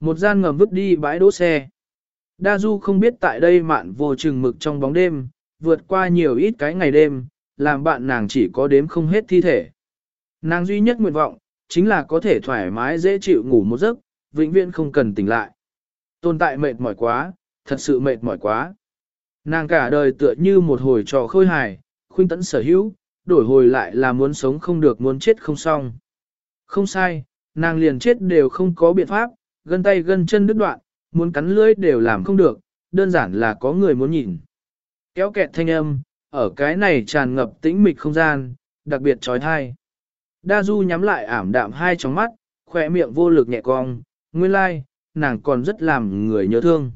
Một gian ngầm vứt đi bãi đỗ xe. Đa Du không biết tại đây mạn vô chừng mực trong bóng đêm, vượt qua nhiều ít cái ngày đêm, làm bạn nàng chỉ có đếm không hết thi thể. Nàng duy nhất nguyện vọng, chính là có thể thoải mái dễ chịu ngủ một giấc, vĩnh viễn không cần tỉnh lại. Tồn tại mệt mỏi quá, thật sự mệt mỏi quá. Nàng cả đời tựa như một hồi trò khôi hài, khuynh tẫn sở hữu, đổi hồi lại là muốn sống không được muốn chết không xong. Không sai, nàng liền chết đều không có biện pháp, gân tay gân chân đứt đoạn, muốn cắn lưỡi đều làm không được, đơn giản là có người muốn nhìn. Kéo kẹt thanh âm, ở cái này tràn ngập tĩnh mịch không gian, đặc biệt trói thai. Đa Du nhắm lại ảm đạm hai tròng mắt, khỏe miệng vô lực nhẹ cong, nguyên lai, like, nàng còn rất làm người nhớ thương.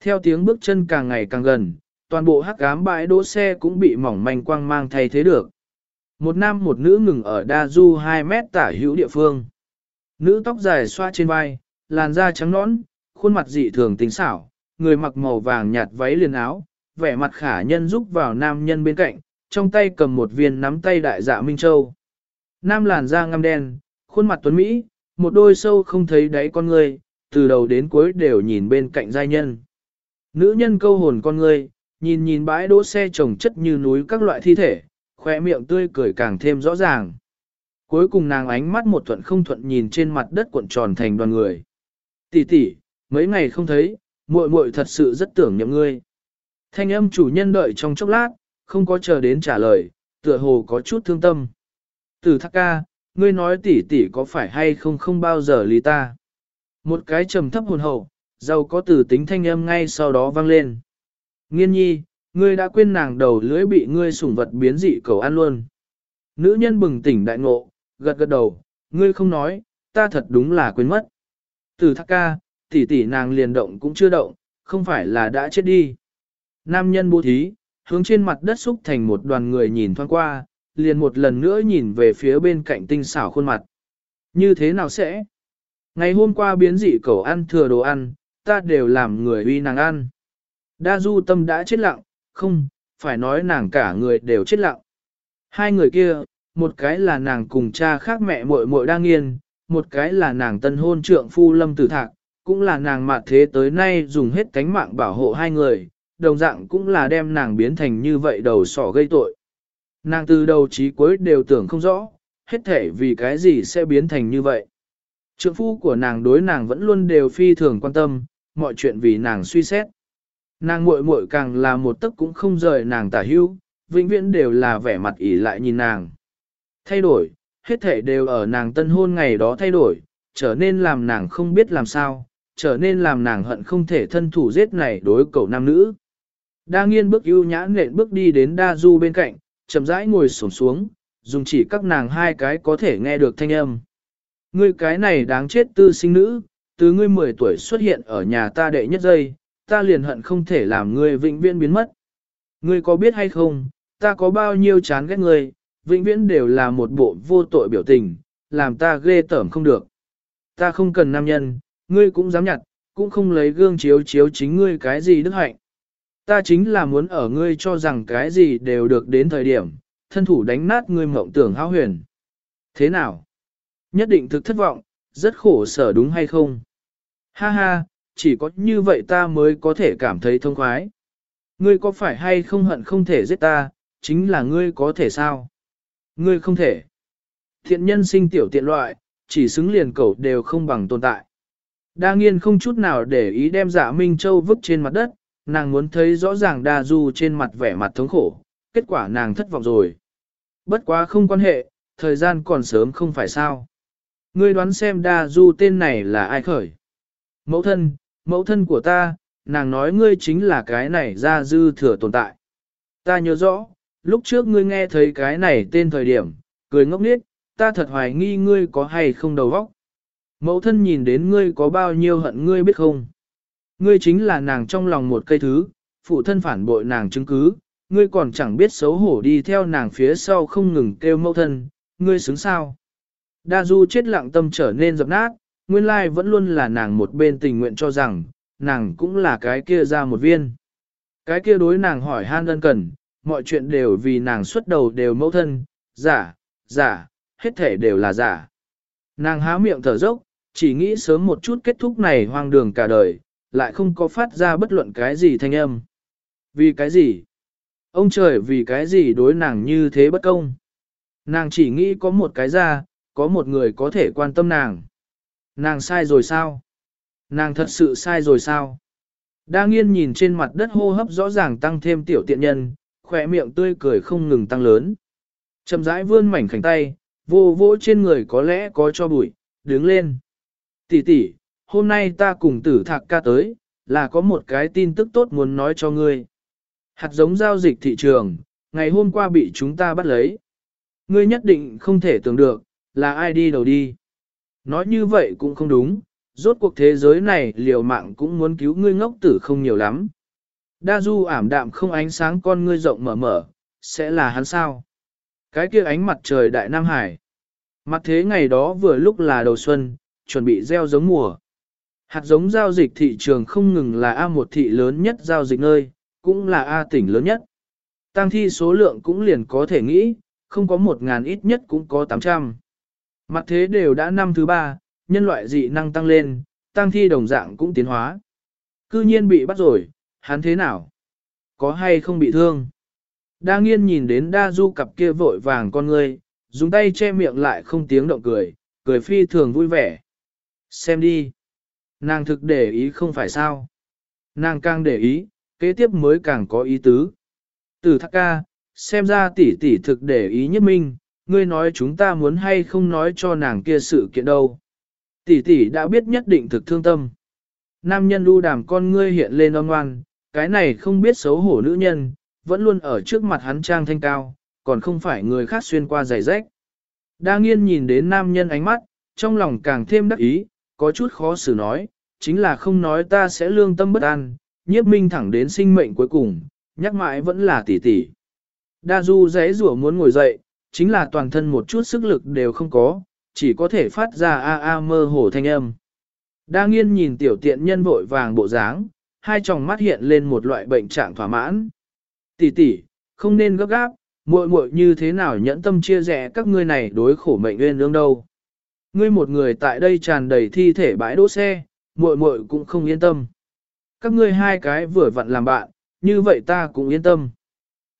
Theo tiếng bước chân càng ngày càng gần, toàn bộ hắc ám bãi đỗ xe cũng bị mỏng manh quang mang thay thế được. Một nam một nữ ngừng ở đa du 2 mét tả hữu địa phương. Nữ tóc dài xoa trên vai, làn da trắng nõn, khuôn mặt dị thường tính xảo, người mặc màu vàng nhạt váy liền áo, vẻ mặt khả nhân giúp vào nam nhân bên cạnh, trong tay cầm một viên nắm tay đại dạ Minh Châu. Nam làn da ngăm đen, khuôn mặt tuấn Mỹ, một đôi sâu không thấy đáy con người, từ đầu đến cuối đều nhìn bên cạnh giai nhân. Nữ nhân câu hồn con người, nhìn nhìn bãi đỗ xe trồng chất như núi các loại thi thể, khoe miệng tươi cười càng thêm rõ ràng. Cuối cùng nàng ánh mắt một thuận không thuận nhìn trên mặt đất cuộn tròn thành đoàn người. Tỷ tỷ, mấy ngày không thấy, muội muội thật sự rất tưởng nhậm ngươi. Thanh âm chủ nhân đợi trong chốc lát, không có chờ đến trả lời, tựa hồ có chút thương tâm. Tử thắc ca, ngươi nói tỷ tỷ có phải hay không không bao giờ lý ta. Một cái trầm thấp hồn hậu, giàu có tử tính thanh âm ngay sau đó vang lên. Nghiên nhi, ngươi đã quên nàng đầu lưỡi bị ngươi sủng vật biến dị cầu ăn luôn. Nữ nhân bừng tỉnh đại ngộ, gật gật đầu, ngươi không nói, ta thật đúng là quên mất. Từ thác ca, tỷ tỷ nàng liền động cũng chưa động, không phải là đã chết đi. Nam nhân bố thí, hướng trên mặt đất xúc thành một đoàn người nhìn thoáng qua, liền một lần nữa nhìn về phía bên cạnh tinh xảo khuôn mặt. Như thế nào sẽ? Ngày hôm qua biến dị cẩu ăn thừa đồ ăn, ta đều làm người uy nàng ăn. Đa du tâm đã chết lặng, không, phải nói nàng cả người đều chết lặng. Hai người kia, một cái là nàng cùng cha khác mẹ muội muội đang nghiên, một cái là nàng tân hôn trượng phu lâm tử thạc, cũng là nàng mạt thế tới nay dùng hết cánh mạng bảo hộ hai người, đồng dạng cũng là đem nàng biến thành như vậy đầu sỏ gây tội. Nàng từ đầu chí cuối đều tưởng không rõ, hết thể vì cái gì sẽ biến thành như vậy. Trượng phu của nàng đối nàng vẫn luôn đều phi thường quan tâm, mọi chuyện vì nàng suy xét. Nàng muội muội càng là một tấc cũng không rời nàng tả hưu, vĩnh viễn đều là vẻ mặt ỉ lại nhìn nàng. Thay đổi, hết thể đều ở nàng tân hôn ngày đó thay đổi, trở nên làm nàng không biết làm sao, trở nên làm nàng hận không thể thân thủ giết này đối cầu nam nữ. Đa nghiên bước ưu nhã nện bước đi đến đa du bên cạnh, chậm rãi ngồi xổm xuống, dùng chỉ các nàng hai cái có thể nghe được thanh âm. Ngươi cái này đáng chết tư sinh nữ, từ ngươi 10 tuổi xuất hiện ở nhà ta đệ nhất giây, ta liền hận không thể làm ngươi vĩnh viễn biến mất. Ngươi có biết hay không, ta có bao nhiêu chán ghét ngươi, vĩnh viễn đều là một bộ vô tội biểu tình, làm ta ghê tởm không được. Ta không cần nam nhân, ngươi cũng dám nhặt, cũng không lấy gương chiếu chiếu chính ngươi cái gì đức hạnh. Ta chính là muốn ở ngươi cho rằng cái gì đều được đến thời điểm, thân thủ đánh nát ngươi mộng tưởng hao huyền. Thế nào? Nhất định thực thất vọng, rất khổ sở đúng hay không? Ha ha, chỉ có như vậy ta mới có thể cảm thấy thông khoái. Ngươi có phải hay không hận không thể giết ta, chính là ngươi có thể sao? Ngươi không thể. Thiện nhân sinh tiểu tiện loại, chỉ xứng liền cầu đều không bằng tồn tại. Đa nghiên không chút nào để ý đem dạ Minh Châu vứt trên mặt đất, nàng muốn thấy rõ ràng đa du trên mặt vẻ mặt thống khổ, kết quả nàng thất vọng rồi. Bất quá không quan hệ, thời gian còn sớm không phải sao. Ngươi đoán xem đa du tên này là ai khởi. Mẫu thân, mẫu thân của ta, nàng nói ngươi chính là cái này ra dư thừa tồn tại. Ta nhớ rõ, lúc trước ngươi nghe thấy cái này tên thời điểm, cười ngốc nghếch, ta thật hoài nghi ngươi có hay không đầu óc. Mẫu thân nhìn đến ngươi có bao nhiêu hận ngươi biết không? Ngươi chính là nàng trong lòng một cây thứ, phụ thân phản bội nàng chứng cứ, ngươi còn chẳng biết xấu hổ đi theo nàng phía sau không ngừng kêu mẫu thân, ngươi xứng sao. Đa du chết lặng tâm trở nên dập nát, nguyên lai vẫn luôn là nàng một bên tình nguyện cho rằng, nàng cũng là cái kia ra một viên. Cái kia đối nàng hỏi han đơn cần, mọi chuyện đều vì nàng xuất đầu đều mẫu thân, giả, giả, hết thể đều là giả. Nàng há miệng thở dốc, chỉ nghĩ sớm một chút kết thúc này hoang đường cả đời, lại không có phát ra bất luận cái gì thanh âm. Vì cái gì? Ông trời vì cái gì đối nàng như thế bất công? Nàng chỉ nghĩ có một cái ra, có một người có thể quan tâm nàng. Nàng sai rồi sao? Nàng thật sự sai rồi sao? Đa nghiên nhìn trên mặt đất hô hấp rõ ràng tăng thêm tiểu tiện nhân, khỏe miệng tươi cười không ngừng tăng lớn. Chậm rãi vươn mảnh khảnh tay, vô vỗ trên người có lẽ có cho bụi, đứng lên. Tỷ tỷ, hôm nay ta cùng tử thạc ca tới, là có một cái tin tức tốt muốn nói cho ngươi. Hạt giống giao dịch thị trường, ngày hôm qua bị chúng ta bắt lấy. Ngươi nhất định không thể tưởng được, là ai đi đầu đi. Nói như vậy cũng không đúng, rốt cuộc thế giới này liều mạng cũng muốn cứu ngươi ngốc tử không nhiều lắm. Đa du ảm đạm không ánh sáng con ngươi rộng mở mở, sẽ là hắn sao? Cái kia ánh mặt trời đại Nam Hải. Mặt thế ngày đó vừa lúc là đầu xuân, chuẩn bị gieo giống mùa. Hạt giống giao dịch thị trường không ngừng là A một thị lớn nhất giao dịch nơi, cũng là A tỉnh lớn nhất. Tăng thi số lượng cũng liền có thể nghĩ, không có một ngàn ít nhất cũng có 800. Mặt thế đều đã năm thứ ba, nhân loại dị năng tăng lên, tăng thi đồng dạng cũng tiến hóa. Cư nhiên bị bắt rồi, hắn thế nào? Có hay không bị thương? Đa nghiên nhìn đến đa du cặp kia vội vàng con ngươi, dùng tay che miệng lại không tiếng động cười, cười phi thường vui vẻ. Xem đi. Nàng thực để ý không phải sao. Nàng càng để ý, kế tiếp mới càng có ý tứ. Từ thắc ca, xem ra tỷ tỷ thực để ý nhất minh, ngươi nói chúng ta muốn hay không nói cho nàng kia sự kiện đâu. Tỷ tỷ đã biết nhất định thực thương tâm. Nam nhân đu đàm con ngươi hiện lên oan ngoan, cái này không biết xấu hổ nữ nhân, vẫn luôn ở trước mặt hắn trang thanh cao, còn không phải người khác xuyên qua giày rách. Đa nghiên nhìn đến nam nhân ánh mắt, trong lòng càng thêm đắc ý, có chút khó xử nói, chính là không nói ta sẽ lương tâm bất an, nhiếp minh thẳng đến sinh mệnh cuối cùng, nhắc mãi vẫn là tỷ tỷ. Đa du giấy rủa muốn ngồi dậy, chính là toàn thân một chút sức lực đều không có, chỉ có thể phát ra a a mơ hồ thanh âm. Đa nghiên nhìn tiểu tiện nhân vội vàng bộ dáng, hai tròng mắt hiện lên một loại bệnh trạng thỏa mãn. Tỷ tỷ, không nên gấp gáp, muội muội như thế nào nhẫn tâm chia rẽ các ngươi này đối khổ mệnh nguyên lương đâu. Ngươi một người tại đây tràn đầy thi thể bãi đỗ xe, muội muội cũng không yên tâm. Các ngươi hai cái vừa vặn làm bạn, như vậy ta cũng yên tâm.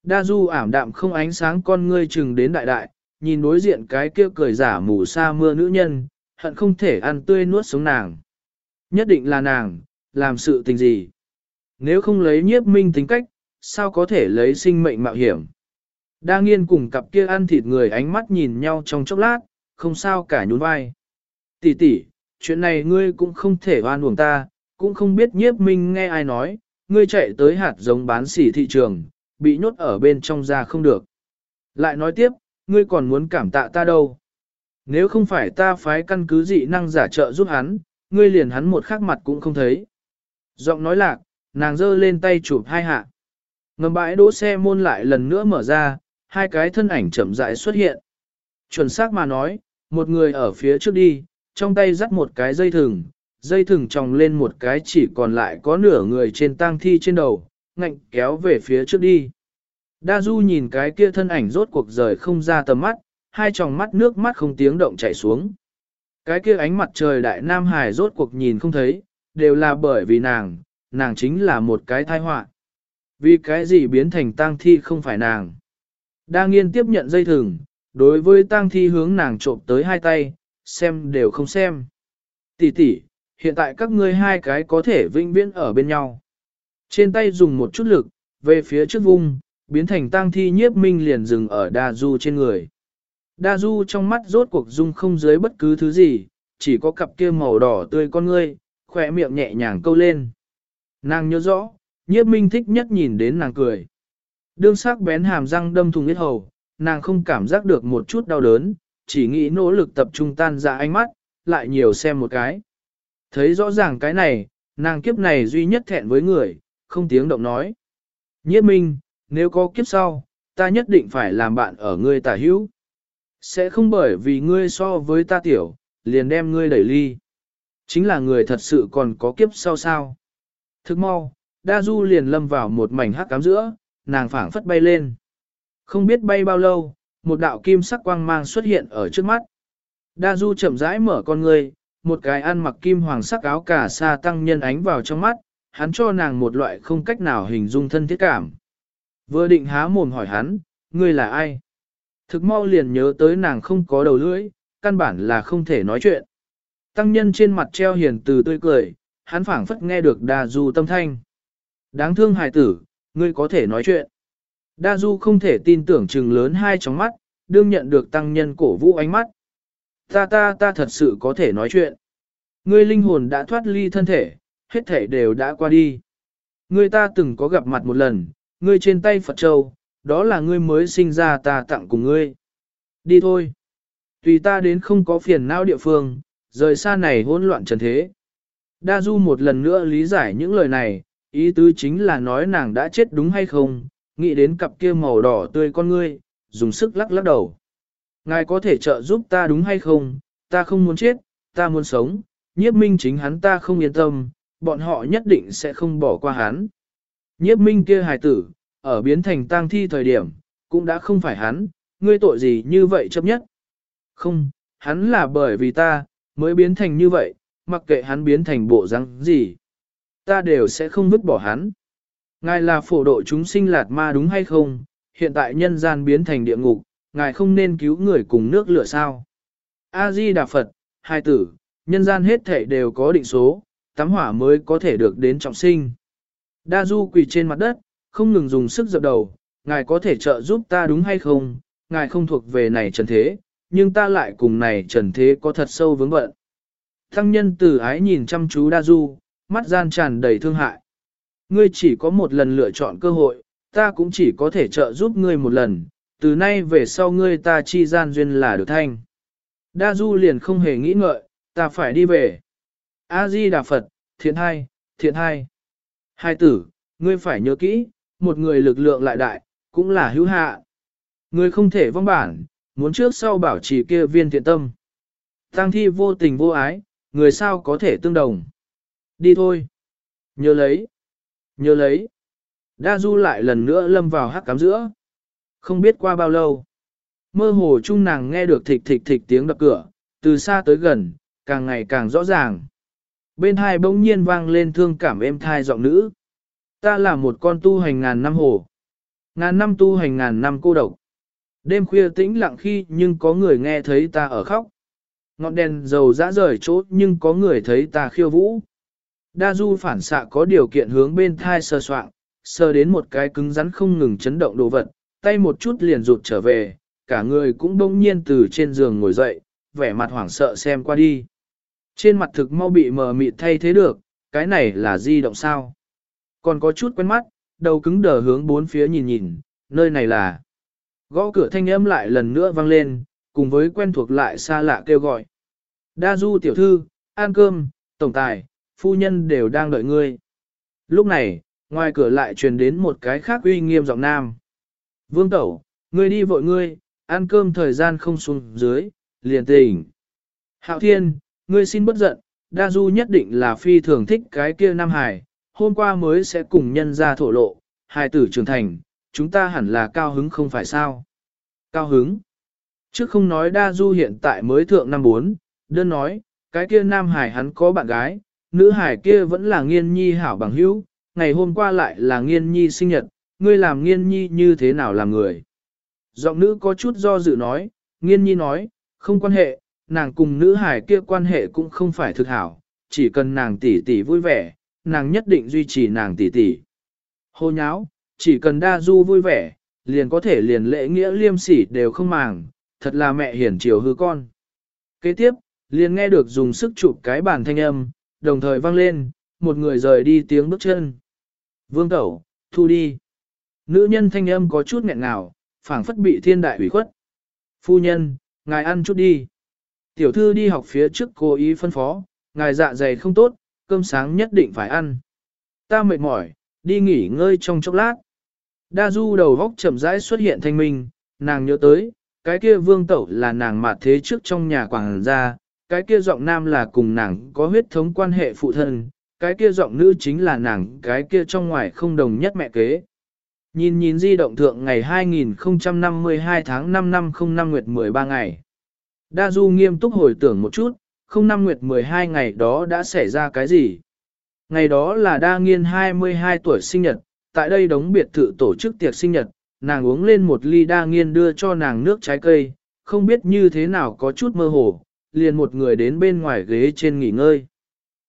Đa du ảm đạm không ánh sáng con ngươi chừng đến đại đại, nhìn đối diện cái kia cười giả mù sa mưa nữ nhân, hận không thể ăn tươi nuốt sống nàng. Nhất định là nàng, làm sự tình gì. Nếu không lấy nhiếp minh tính cách, sao có thể lấy sinh mệnh mạo hiểm. Đa nghiên cùng cặp kia ăn thịt người ánh mắt nhìn nhau trong chốc lát, không sao cả nhún vai. Tỷ tỷ, chuyện này ngươi cũng không thể oan uổng ta, cũng không biết nhiếp minh nghe ai nói, ngươi chạy tới hạt giống bán xỉ thị trường, bị nhốt ở bên trong ra không được. Lại nói tiếp, ngươi còn muốn cảm tạ ta đâu. Nếu không phải ta phái căn cứ dị năng giả trợ giúp hắn, ngươi liền hắn một khắc mặt cũng không thấy. Giọng nói lạc, nàng giơ lên tay chụp hai hạ. Ngầm bãi đỗ xe môn lại lần nữa mở ra, hai cái thân ảnh chậm rãi xuất hiện. Chuẩn xác mà nói, một người ở phía trước đi, trong tay dắt một cái dây thừng, dây thừng tròng lên một cái chỉ còn lại có nửa người trên tang thi trên đầu, ngạnh kéo về phía trước đi. Đa Du nhìn cái kia thân ảnh rốt cuộc rời không ra tầm mắt, hai tròng mắt nước mắt không tiếng động chảy xuống. Cái kia ánh mặt trời đại Nam Hải rốt cuộc nhìn không thấy, đều là bởi vì nàng, nàng chính là một cái thai họa. Vì cái gì biến thành tang thi không phải nàng. Đa nghiên tiếp nhận dây thừng, đối với tang thi hướng nàng trộm tới hai tay, xem đều không xem. Tỷ tỷ, hiện tại các ngươi hai cái có thể vinh viễn ở bên nhau. Trên tay dùng một chút lực, về phía trước vung, biến thành tang thi nhiếp minh liền dừng ở đa du trên người. Đa du trong mắt rốt cuộc dung không dưới bất cứ thứ gì, chỉ có cặp kia màu đỏ tươi con ngươi, khỏe miệng nhẹ nhàng câu lên. Nàng nhớ rõ, nhiếp minh thích nhất nhìn đến nàng cười. Đương sắc bén hàm răng đâm thùng huyết hầu, nàng không cảm giác được một chút đau đớn, chỉ nghĩ nỗ lực tập trung tan ra ánh mắt, lại nhiều xem một cái. Thấy rõ ràng cái này, nàng kiếp này duy nhất thẹn với người, không tiếng động nói. Nhiếp minh, nếu có kiếp sau, ta nhất định phải làm bạn ở ngươi tả hữu. Sẽ không bởi vì ngươi so với ta tiểu, liền đem ngươi đẩy ly. Chính là người thật sự còn có kiếp sau sao. Thức mau, đa du liền lâm vào một mảnh hắc cám giữa, nàng phảng phất bay lên. Không biết bay bao lâu, một đạo kim sắc quang mang xuất hiện ở trước mắt. Đa du chậm rãi mở con ngươi, một cái ăn mặc kim hoàng sắc áo cả sa tăng nhân ánh vào trong mắt, hắn cho nàng một loại không cách nào hình dung thân thiết cảm. Vừa định há mồm hỏi hắn, ngươi là ai? Thực mau liền nhớ tới nàng không có đầu lưỡi, căn bản là không thể nói chuyện. Tăng nhân trên mặt treo hiền từ tươi cười, hắn phảng phất nghe được đa du tâm thanh. Đáng thương hài tử, ngươi có thể nói chuyện. Đa du không thể tin tưởng chừng lớn hai tróng mắt, đương nhận được tăng nhân cổ vũ ánh mắt. Ta ta ta thật sự có thể nói chuyện. Ngươi linh hồn đã thoát ly thân thể, hết thể đều đã qua đi. Ngươi ta từng có gặp mặt một lần, ngươi trên tay Phật Châu, đó là ngươi mới sinh ra ta tặng cùng ngươi. Đi thôi. Tùy ta đến không có phiền não địa phương, rời xa này hỗn loạn trần thế. Đa Du một lần nữa lý giải những lời này, ý tứ chính là nói nàng đã chết đúng hay không, nghĩ đến cặp kia màu đỏ tươi con ngươi, dùng sức lắc lắc đầu. Ngài có thể trợ giúp ta đúng hay không, ta không muốn chết, ta muốn sống, nhiếp minh chính hắn ta không yên tâm, bọn họ nhất định sẽ không bỏ qua hắn. Nhiếp minh kia hài tử, ở biến thành tang thi thời điểm, cũng đã không phải hắn, ngươi tội gì như vậy chấp nhất. Không, hắn là bởi vì ta, mới biến thành như vậy, mặc kệ hắn biến thành bộ răng gì. Ta đều sẽ không vứt bỏ hắn. Ngài là phổ độ chúng sinh lạt ma đúng hay không, hiện tại nhân gian biến thành địa ngục, ngài không nên cứu người cùng nước lửa sao. A-di Đà Phật, hai tử, nhân gian hết thể đều có định số, tắm hỏa mới có thể được đến trọng sinh. Đa Du quỳ trên mặt đất, không ngừng dùng sức dập đầu, ngài có thể trợ giúp ta đúng hay không, ngài không thuộc về này trần thế, nhưng ta lại cùng này trần thế có thật sâu vướng bận. Thăng nhân tử ái nhìn chăm chú Đa Du, mắt gian tràn đầy thương hại. Ngươi chỉ có một lần lựa chọn cơ hội, ta cũng chỉ có thể trợ giúp ngươi một lần, từ nay về sau ngươi ta chi gian duyên là được thanh. Đa Du liền không hề nghĩ ngợi, ta phải đi về. A-di Đà Phật, thiện hai, thiện hai. Hai tử, ngươi phải nhớ kỹ, một người lực lượng lại đại, cũng là hữu hạ. Ngươi không thể vong bản, muốn trước sau bảo trì kia viên thiện tâm. Tăng thi vô tình vô ái, người sao có thể tương đồng. Đi thôi. Nhớ lấy. Nhớ lấy. Đa Du lại lần nữa lâm vào hắc cám giữa. Không biết qua bao lâu. Mơ hồ chung nàng nghe được thịch thịch thịch tiếng đập cửa, từ xa tới gần, càng ngày càng rõ ràng. Bên hai bỗng nhiên vang lên thương cảm êm thai giọng nữ. Ta là một con tu hành ngàn năm hồ. Ngàn năm tu hành ngàn năm cô độc. Đêm khuya tĩnh lặng khi nhưng có người nghe thấy ta ở khóc. Ngọn đèn dầu dã rời chỗ nhưng có người thấy ta khiêu vũ. Đa du phản xạ có điều kiện hướng bên thai sơ soạn, sơ đến một cái cứng rắn không ngừng chấn động đồ vật, tay một chút liền rụt trở về, cả người cũng đông nhiên từ trên giường ngồi dậy, vẻ mặt hoảng sợ xem qua đi. Trên mặt thực mau bị mờ mịt thay thế được, cái này là di động sao. Còn có chút quen mắt, đầu cứng đờ hướng bốn phía nhìn nhìn, nơi này là. Gõ cửa thanh âm lại lần nữa vang lên, cùng với quen thuộc lại xa lạ kêu gọi. Đa du tiểu thư, ăn cơm, tổng tài, phu nhân đều đang đợi ngươi. Lúc này, ngoài cửa lại truyền đến một cái khác uy nghiêm giọng nam. Vương Tẩu, ngươi đi vội ngươi, ăn cơm thời gian không xuống dưới, liền tỉnh. Hạo Thiên, ngươi xin bất giận, Đa Du nhất định là phi thường thích cái kia Nam Hải, hôm qua mới sẽ cùng nhân ra thổ lộ, hài tử trưởng thành, chúng ta hẳn là cao hứng không phải sao. Cao hứng. Trước không nói Đa Du hiện tại mới thượng năm bốn, đơn nói, cái kia Nam Hải hắn có bạn gái, nữ hải kia vẫn là nghiên nhi hảo bằng hữu, ngày hôm qua lại là nghiên nhi sinh nhật, ngươi làm nghiên nhi như thế nào làm người. Giọng nữ có chút do dự nói, nghiên nhi nói, không quan hệ, nàng cùng nữ hải kia quan hệ cũng không phải thực hảo, chỉ cần nàng tỷ tỷ vui vẻ, nàng nhất định duy trì nàng tỷ tỷ. Hô nháo, chỉ cần đa du vui vẻ, liền có thể liền lễ nghĩa liêm sỉ đều không màng, thật là mẹ hiển chiều hư con. Kế tiếp, liền nghe được dùng sức chụp cái bàn thanh âm, đồng thời vang lên, một người rời đi tiếng bước chân. Vương Tẩu, thu đi. Nữ nhân thanh âm có chút nghẹn ngào, phảng phất bị thiên đại ủy khuất. Phu nhân, ngài ăn chút đi. Tiểu thư đi học phía trước cố ý phân phó, ngài dạ dày không tốt, cơm sáng nhất định phải ăn. Ta mệt mỏi, đi nghỉ ngơi trong chốc lát. Đa du đầu góc chậm rãi xuất hiện thanh minh, nàng nhớ tới, cái kia vương tẩu là nàng mạt thế trước trong nhà quảng gia, cái kia giọng nam là cùng nàng có huyết thống quan hệ phụ thân, cái kia giọng nữ chính là nàng cái kia trong ngoài không đồng nhất mẹ kế. Nhìn nhìn di động thượng ngày 2052 tháng 5 năm 05 nguyệt 13 ngày. Đa Du nghiêm túc hồi tưởng một chút, không năm nguyệt 12 ngày đó đã xảy ra cái gì. Ngày đó là đa nghiên 22 tuổi sinh nhật, tại đây đống biệt thự tổ chức tiệc sinh nhật, nàng uống lên một ly đa nghiên đưa cho nàng nước trái cây, không biết như thế nào có chút mơ hồ, liền một người đến bên ngoài ghế trên nghỉ ngơi.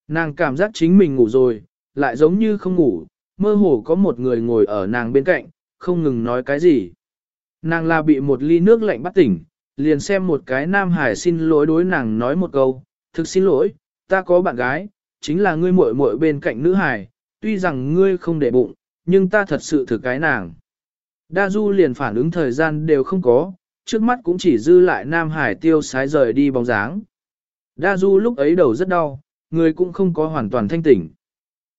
Nàng cảm giác chính mình ngủ rồi, lại giống như không ngủ, mơ hồ có một người ngồi ở nàng bên cạnh, không ngừng nói cái gì. Nàng là bị một ly nước lạnh bắt tỉnh, liền xem một cái nam hải xin lỗi đối nàng nói một câu, thực xin lỗi, ta có bạn gái, chính là ngươi muội muội bên cạnh nữ hải, tuy rằng ngươi không để bụng, nhưng ta thật sự thực cái nàng. Đa Du liền phản ứng thời gian đều không có, trước mắt cũng chỉ dư lại Nam Hải tiêu sái rời đi bóng dáng. Đa Du lúc ấy đầu rất đau, người cũng không có hoàn toàn thanh tỉnh.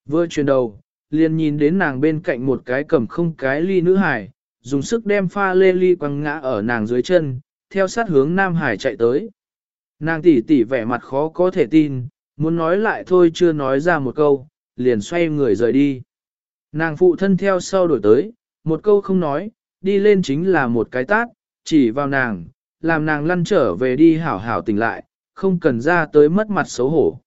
Vừa chuyển đầu, liền nhìn đến nàng bên cạnh một cái cầm không cái ly nữ hải, dùng sức đem pha lê ly quăng ngã ở nàng dưới chân, theo sát hướng Nam Hải chạy tới. Nàng tỉ tỉ vẻ mặt khó có thể tin, muốn nói lại thôi chưa nói ra một câu, liền xoay người rời đi. Nàng phụ thân theo sau đổi tới, một câu không nói, đi lên chính là một cái tát, chỉ vào nàng, làm nàng lăn trở về đi hảo hảo tỉnh lại, không cần ra tới mất mặt xấu hổ.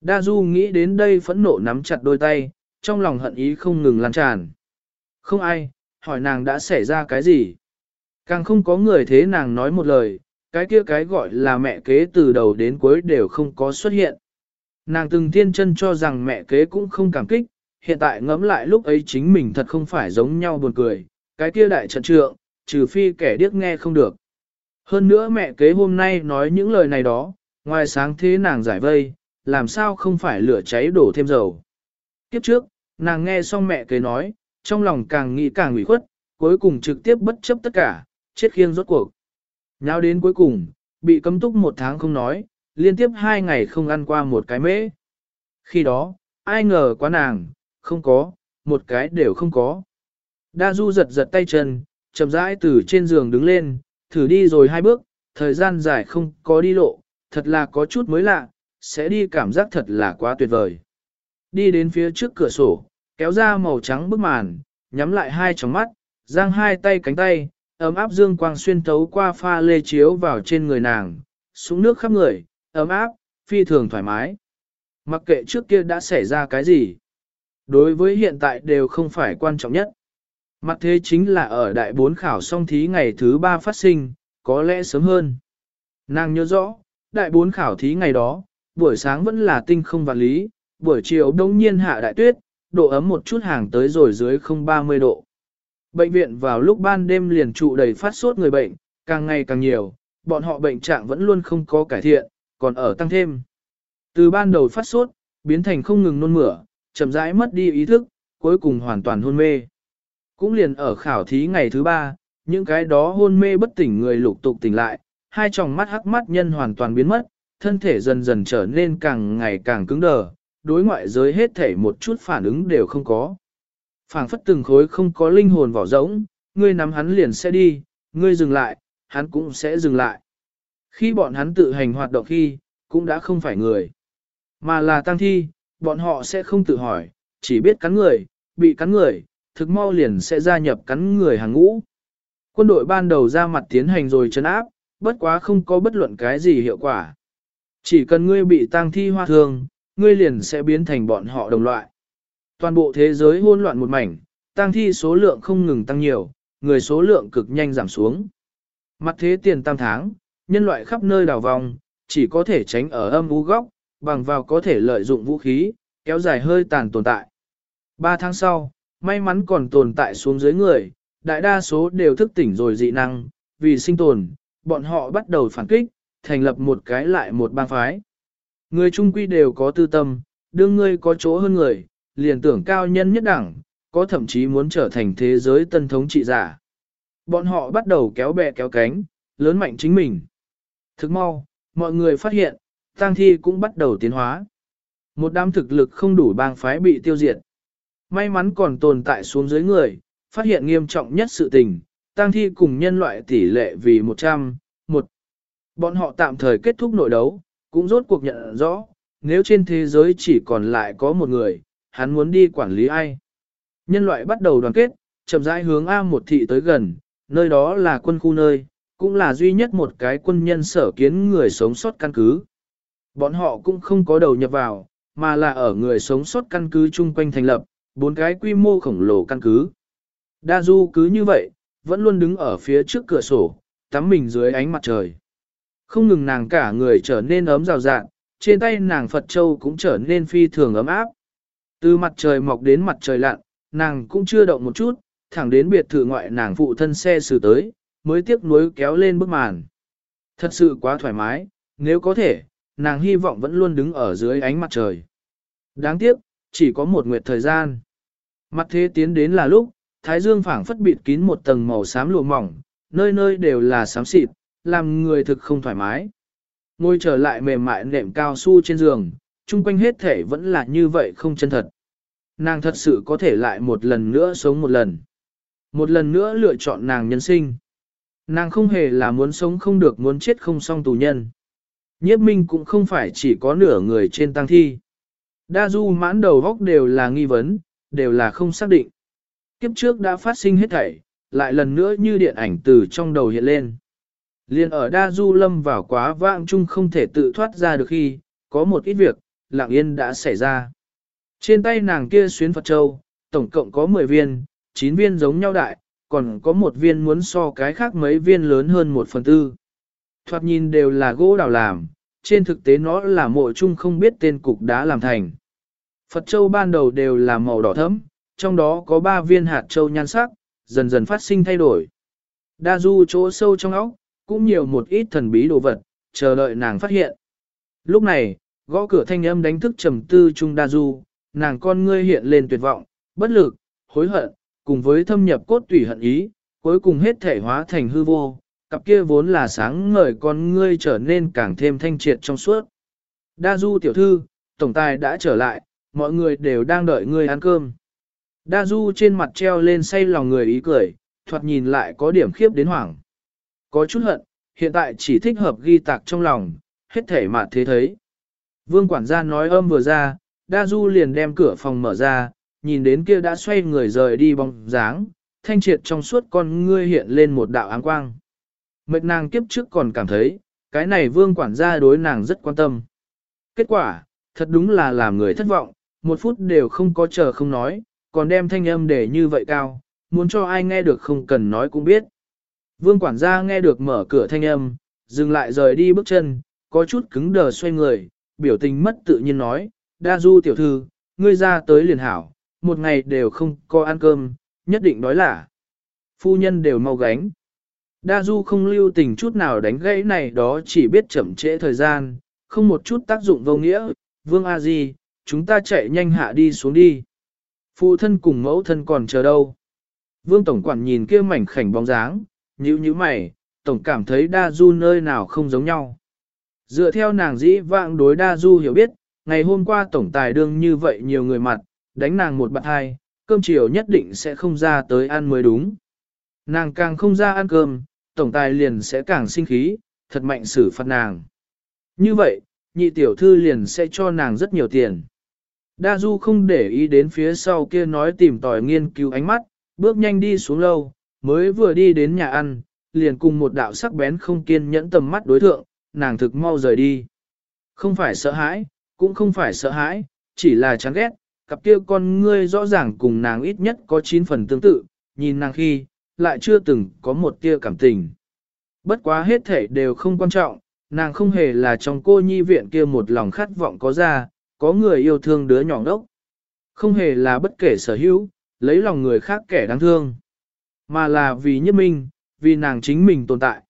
Đa Du nghĩ đến đây phẫn nộ nắm chặt đôi tay, trong lòng hận ý không ngừng lan tràn. Không ai, hỏi nàng đã xảy ra cái gì. Càng không có người thế nàng nói một lời, cái kia cái gọi là mẹ kế từ đầu đến cuối đều không có xuất hiện. Nàng từng thiên chân cho rằng mẹ kế cũng không cảm kích, hiện tại ngẫm lại lúc ấy chính mình thật không phải giống nhau buồn cười, cái kia đại trận trượng, trừ phi kẻ điếc nghe không được. Hơn nữa mẹ kế hôm nay nói những lời này đó, ngoài sáng thế nàng giải vây, làm sao không phải lửa cháy đổ thêm dầu. Kiếp trước, nàng nghe xong mẹ kế nói, trong lòng càng nghĩ càng ủy khuất, cuối cùng trực tiếp bất chấp tất cả, chết khiêng rốt cuộc. Nháo đến cuối cùng, bị cấm túc một tháng không nói, liên tiếp hai ngày không ăn qua một cái mễ. Khi đó, ai ngờ quá nàng, không có, một cái đều không có. Đa Du giật giật tay chân, chậm rãi từ trên giường đứng lên, thử đi rồi hai bước, thời gian dài không có đi lộ, thật là có chút mới lạ, sẽ đi cảm giác thật là quá tuyệt vời. Đi đến phía trước cửa sổ, kéo ra màu trắng bức màn, nhắm lại hai tròng mắt, giang hai tay cánh tay, ấm áp dương quang xuyên thấu qua pha lê chiếu vào trên người nàng, xuống nước khắp người, ấm áp, phi thường thoải mái. Mặc kệ trước kia đã xảy ra cái gì, đối với hiện tại đều không phải quan trọng nhất. Mặt thế chính là ở đại bốn khảo song thí ngày thứ ba phát sinh, có lẽ sớm hơn. Nàng nhớ rõ, đại bốn khảo thí ngày đó, buổi sáng vẫn là tinh không vạn lý, buổi chiều đông nhiên hạ đại tuyết, độ ấm một chút hàng tới rồi dưới không 30 độ. Bệnh viện vào lúc ban đêm liền trụ đầy phát sốt người bệnh, càng ngày càng nhiều, bọn họ bệnh trạng vẫn luôn không có cải thiện, còn ở tăng thêm. Từ ban đầu phát sốt, biến thành không ngừng nôn mửa, chậm rãi mất đi ý thức, cuối cùng hoàn toàn hôn mê. Cũng liền ở khảo thí ngày thứ ba, những cái đó hôn mê bất tỉnh người lục tục tỉnh lại, hai tròng mắt hắc mắt nhân hoàn toàn biến mất, thân thể dần dần trở nên càng ngày càng cứng đờ, đối ngoại giới hết thể một chút phản ứng đều không có. phảng phất từng khối không có linh hồn vỏ rỗng, ngươi nắm hắn liền sẽ đi, ngươi dừng lại, hắn cũng sẽ dừng lại. Khi bọn hắn tự hành hoạt động khi, cũng đã không phải người, mà là tăng thi, bọn họ sẽ không tự hỏi, chỉ biết cắn người, bị cắn người, thực mau liền sẽ gia nhập cắn người hàng ngũ. Quân đội ban đầu ra mặt tiến hành rồi chấn áp, bất quá không có bất luận cái gì hiệu quả. Chỉ cần ngươi bị tang thi hoa thương, ngươi liền sẽ biến thành bọn họ đồng loại. Toàn bộ thế giới hỗn loạn một mảnh, tang thi số lượng không ngừng tăng nhiều, người số lượng cực nhanh giảm xuống. Mặt thế tiền tam tháng, nhân loại khắp nơi đảo vòng, chỉ có thể tránh ở âm u góc, bằng vào có thể lợi dụng vũ khí, kéo dài hơi tàn tồn tại. Ba tháng sau, may mắn còn tồn tại xuống dưới người, đại đa số đều thức tỉnh rồi dị năng, vì sinh tồn, bọn họ bắt đầu phản kích, thành lập một cái lại một bang phái. Người trung quy đều có tư tâm, đương ngươi có chỗ hơn người, liền tưởng cao nhân nhất đẳng, có thậm chí muốn trở thành thế giới tân thống trị giả. Bọn họ bắt đầu kéo bè kéo cánh, lớn mạnh chính mình. Thức mau, mọi người phát hiện, tang thi cũng bắt đầu tiến hóa. Một đám thực lực không đủ bang phái bị tiêu diệt. May mắn còn tồn tại xuống dưới người, phát hiện nghiêm trọng nhất sự tình, tang thi cùng nhân loại tỷ lệ vì 100, một. Bọn họ tạm thời kết thúc nội đấu, cũng rốt cuộc nhận rõ, nếu trên thế giới chỉ còn lại có một người, hắn muốn đi quản lý ai. Nhân loại bắt đầu đoàn kết, chậm rãi hướng A một thị tới gần, nơi đó là quân khu nơi, cũng là duy nhất một cái quân nhân sở kiến người sống sót căn cứ. Bọn họ cũng không có đầu nhập vào, mà là ở người sống sót căn cứ chung quanh thành lập, bốn cái quy mô khổng lồ căn cứ. Đa Du cứ như vậy, vẫn luôn đứng ở phía trước cửa sổ, tắm mình dưới ánh mặt trời. Không ngừng nàng cả người trở nên ấm rào rạng, trên tay nàng Phật Châu cũng trở nên phi thường ấm áp. Từ mặt trời mọc đến mặt trời lặn, nàng cũng chưa động một chút, thẳng đến biệt thự ngoại nàng phụ thân xe xử tới, mới tiếc nuối kéo lên bức màn. Thật sự quá thoải mái, nếu có thể, nàng hy vọng vẫn luôn đứng ở dưới ánh mặt trời. Đáng tiếc, chỉ có một nguyệt thời gian. Mặt thế tiến đến là lúc, thái dương phảng phất bịt kín một tầng màu xám lụa mỏng, nơi nơi đều là xám xịt, làm người thực không thoải mái. Ngồi trở lại mềm mại nệm cao su trên giường, chung quanh hết thể vẫn là như vậy không chân thật. Nàng thật sự có thể lại một lần nữa sống một lần. Một lần nữa lựa chọn nàng nhân sinh. Nàng không hề là muốn sống không được muốn chết không xong tù nhân. Nhiếp minh cũng không phải chỉ có nửa người trên tăng thi. Đa du mãn đầu góc đều là nghi vấn, đều là không xác định. Kiếp trước đã phát sinh hết thảy, lại lần nữa như điện ảnh từ trong đầu hiện lên. Liên ở đa du lâm vào quá vãng chung không thể tự thoát ra được khi, có một ít việc, lặng yên đã xảy ra. Trên tay nàng kia xuyến Phật Châu, tổng cộng có 10 viên, 9 viên giống nhau đại, còn có một viên muốn so cái khác mấy viên lớn hơn một phần tư. Thoạt nhìn đều là gỗ đào làm, trên thực tế nó là mộ chung không biết tên cục đá làm thành. Phật Châu ban đầu đều là màu đỏ thẫm, trong đó có 3 viên hạt châu nhan sắc, dần dần phát sinh thay đổi. Đa du chỗ sâu trong óc, cũng nhiều một ít thần bí đồ vật, chờ đợi nàng phát hiện. Lúc này, gõ cửa thanh âm đánh thức trầm tư trung đa du, nàng con ngươi hiện lên tuyệt vọng, bất lực, hối hận, cùng với thâm nhập cốt tủy hận ý, cuối cùng hết thể hóa thành hư vô, cặp kia vốn là sáng ngời con ngươi trở nên càng thêm thanh triệt trong suốt. Đa du tiểu thư, tổng tài đã trở lại, mọi người đều đang đợi ngươi ăn cơm. Đa du trên mặt treo lên say lòng người ý cười, thoạt nhìn lại có điểm khiếp đến hoảng. Có chút hận, hiện tại chỉ thích hợp ghi tạc trong lòng, hết thể mà thế thấy. Vương quản gia nói âm vừa ra, Đa Du liền đem cửa phòng mở ra, nhìn đến kia đã xoay người rời đi bóng dáng, thanh triệt trong suốt con ngươi hiện lên một đạo áng quang. Mệt nàng kiếp trước còn cảm thấy, cái này vương quản gia đối nàng rất quan tâm. Kết quả, thật đúng là làm người thất vọng, một phút đều không có chờ không nói, còn đem thanh âm để như vậy cao, muốn cho ai nghe được không cần nói cũng biết. Vương quản gia nghe được mở cửa thanh âm, dừng lại rời đi bước chân, có chút cứng đờ xoay người, biểu tình mất tự nhiên nói, đa du tiểu thư, ngươi ra tới liền hảo, một ngày đều không có ăn cơm, nhất định đói là. Phu nhân đều mau gánh. Đa du không lưu tình chút nào đánh gãy này đó chỉ biết chậm trễ thời gian, không một chút tác dụng vô nghĩa, vương a di, chúng ta chạy nhanh hạ đi xuống đi. Phụ thân cùng mẫu thân còn chờ đâu. Vương tổng quản nhìn kia mảnh khảnh bóng dáng, nhíu nhíu mày, tổng cảm thấy đa du nơi nào không giống nhau. Dựa theo nàng dĩ vãng đối đa du hiểu biết, ngày hôm qua tổng tài đương như vậy nhiều người mặt, đánh nàng một bạn hai, cơm chiều nhất định sẽ không ra tới ăn mới đúng. Nàng càng không ra ăn cơm, tổng tài liền sẽ càng sinh khí, thật mạnh xử phạt nàng. Như vậy, nhị tiểu thư liền sẽ cho nàng rất nhiều tiền. Đa Du không để ý đến phía sau kia nói tìm tòi nghiên cứu ánh mắt, bước nhanh đi xuống lâu, mới vừa đi đến nhà ăn, liền cùng một đạo sắc bén không kiên nhẫn tầm mắt đối thượng, nàng thực mau rời đi. Không phải sợ hãi, cũng không phải sợ hãi, chỉ là chán ghét, cặp kia con ngươi rõ ràng cùng nàng ít nhất có 9 phần tương tự, nhìn nàng khi, lại chưa từng có một tia cảm tình. Bất quá hết thể đều không quan trọng, nàng không hề là trong cô nhi viện kia một lòng khát vọng có ra, có người yêu thương đứa nhỏ đốc. Không hề là bất kể sở hữu, lấy lòng người khác kẻ đáng thương. Mà là vì nhất minh, vì nàng chính mình tồn tại.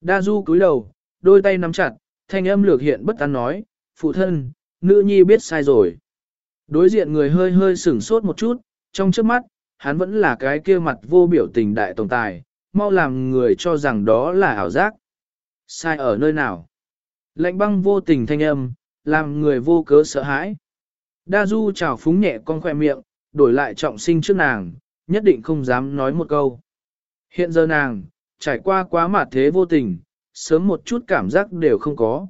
Đa du cúi đầu, đôi tay nắm chặt, thanh âm lược hiện bất an nói, phụ thân, nữ nhi biết sai rồi. Đối diện người hơi hơi sửng sốt một chút, trong trước mắt, hắn vẫn là cái kia mặt vô biểu tình đại tổng tài, mau làm người cho rằng đó là ảo giác. Sai ở nơi nào? Lạnh băng vô tình thanh âm, làm người vô cớ sợ hãi. Đa du chào phúng nhẹ con khoe miệng, đổi lại trọng sinh trước nàng, nhất định không dám nói một câu. Hiện giờ nàng, trải qua quá mạt thế vô tình, sớm một chút cảm giác đều không có.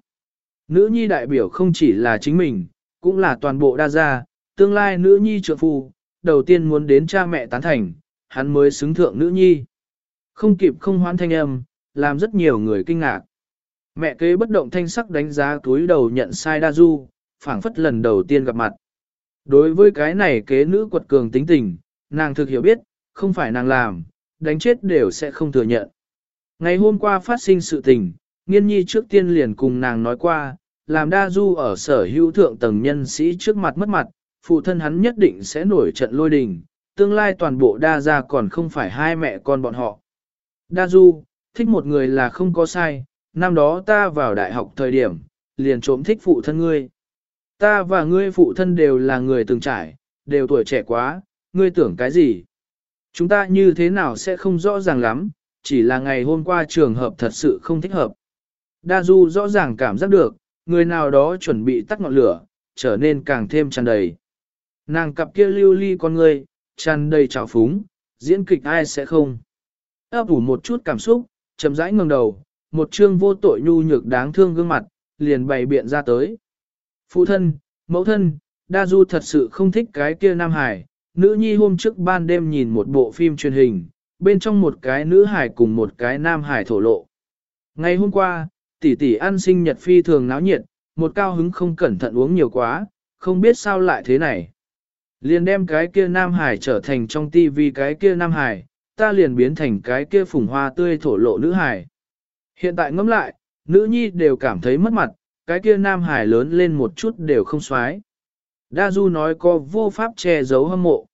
Nữ nhi đại biểu không chỉ là chính mình, cũng là toàn bộ đa gia, tương lai nữ nhi trượng phu, đầu tiên muốn đến cha mẹ tán thành, hắn mới xứng thượng nữ nhi. Không kịp không hoan thanh âm, làm rất nhiều người kinh ngạc. Mẹ kế bất động thanh sắc đánh giá túi đầu nhận sai đa du, phảng phất lần đầu tiên gặp mặt. Đối với cái này kế nữ quật cường tính tình, nàng thực hiểu biết, không phải nàng làm, đánh chết đều sẽ không thừa nhận. Ngày hôm qua phát sinh sự tình, nghiên nhi trước tiên liền cùng nàng nói qua, làm đa du ở sở hữu thượng tầng nhân sĩ trước mặt mất mặt, phụ thân hắn nhất định sẽ nổi trận lôi đình, tương lai toàn bộ đa gia còn không phải hai mẹ con bọn họ. Đa du, thích một người là không có sai, năm đó ta vào đại học thời điểm, liền trộm thích phụ thân ngươi. Ta và ngươi phụ thân đều là người từng trải, đều tuổi trẻ quá, ngươi tưởng cái gì? Chúng ta như thế nào sẽ không rõ ràng lắm, chỉ là ngày hôm qua trường hợp thật sự không thích hợp. Đa Du rõ ràng cảm giác được, người nào đó chuẩn bị tắt ngọn lửa, trở nên càng thêm tràn đầy. Nàng cặp kia lưu ly con người, tràn đầy trào phúng, diễn kịch ai sẽ không. ấp ủ một chút cảm xúc, chậm rãi ngẩng đầu, một trương vô tội nhu nhược đáng thương gương mặt, liền bày biện ra tới. Phụ thân, mẫu thân, Đa Du thật sự không thích cái kia Nam Hải, nữ nhi hôm trước ban đêm nhìn một bộ phim truyền hình, bên trong một cái nữ hải cùng một cái Nam Hải thổ lộ. Ngày hôm qua, tỷ tỷ ăn sinh nhật phi thường náo nhiệt, một cao hứng không cẩn thận uống nhiều quá, không biết sao lại thế này. Liền đem cái kia Nam Hải trở thành trong tivi cái kia Nam Hải, ta liền biến thành cái kia phùng hoa tươi thổ lộ nữ Hải. Hiện tại ngẫm lại, nữ nhi đều cảm thấy mất mặt, cái kia Nam Hải lớn lên một chút đều không xoái. Đa Du nói có vô pháp che giấu hâm mộ.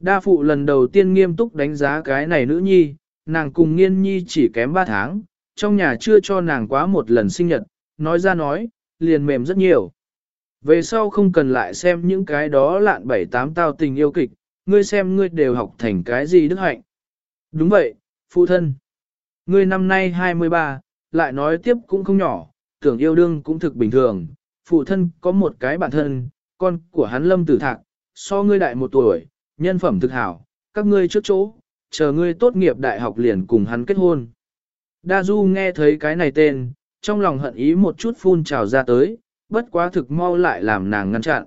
Đa phụ lần đầu tiên nghiêm túc đánh giá cái này nữ nhi, nàng cùng nghiên nhi chỉ kém 3 tháng, trong nhà chưa cho nàng quá một lần sinh nhật, nói ra nói, liền mềm rất nhiều. Về sau không cần lại xem những cái đó lạn bảy tám tao tình yêu kịch, ngươi xem ngươi đều học thành cái gì đức hạnh. Đúng vậy, phụ thân. Ngươi năm nay 23, lại nói tiếp cũng không nhỏ, tưởng yêu đương cũng thực bình thường. Phụ thân có một cái bạn thân, con của hắn lâm tử thạc, so ngươi đại một tuổi, nhân phẩm thực hảo, các ngươi trước chỗ, chờ ngươi tốt nghiệp đại học liền cùng hắn kết hôn. Đa Du nghe thấy cái này tên, trong lòng hận ý một chút phun trào ra tới, bất quá thực mau lại làm nàng ngăn chặn.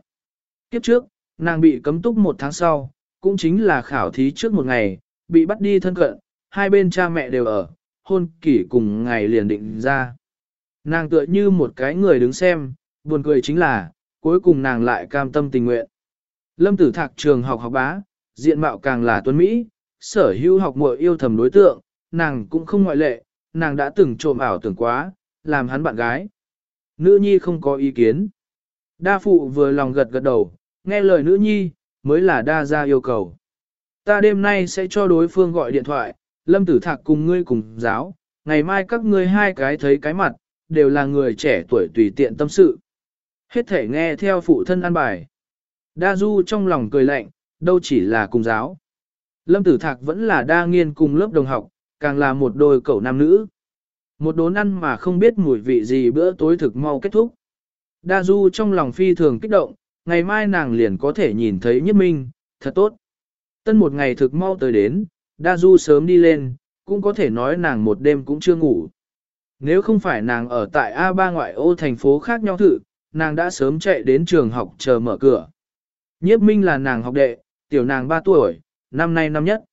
Kiếp trước, nàng bị cấm túc một tháng sau, cũng chính là khảo thí trước một ngày, bị bắt đi thân cận, hai bên cha mẹ đều ở, hôn kỷ cùng ngày liền định ra. Nàng tựa như một cái người đứng xem, buồn cười chính là, cuối cùng nàng lại cam tâm tình nguyện. Lâm tử thạc trường học học bá, diện mạo càng là tuấn Mỹ, sở hữu học muội yêu thầm đối tượng, nàng cũng không ngoại lệ, nàng đã từng trộm ảo tưởng quá, làm hắn bạn gái. Nữ nhi không có ý kiến. Đa phụ vừa lòng gật gật đầu, nghe lời nữ nhi, mới là đa ra yêu cầu. Ta đêm nay sẽ cho đối phương gọi điện thoại, lâm tử thạc cùng ngươi cùng giáo, ngày mai các ngươi hai cái thấy cái mặt, đều là người trẻ tuổi tùy tiện tâm sự. Hết thể nghe theo phụ thân an bài. Đa du trong lòng cười lạnh, đâu chỉ là cùng giáo. Lâm tử thạc vẫn là đa nghiên cùng lớp đồng học, càng là một đôi cậu nam nữ. Một đốn ăn mà không biết mùi vị gì bữa tối thực mau kết thúc. Đa du trong lòng phi thường kích động, ngày mai nàng liền có thể nhìn thấy nhất minh, thật tốt. Tân một ngày thực mau tới đến, đa du sớm đi lên, cũng có thể nói nàng một đêm cũng chưa ngủ. Nếu không phải nàng ở tại A3 ngoại ô thành phố khác nhau thử, nàng đã sớm chạy đến trường học chờ mở cửa. Nhiếp minh là nàng học đệ, tiểu nàng 3 tuổi, năm nay năm nhất.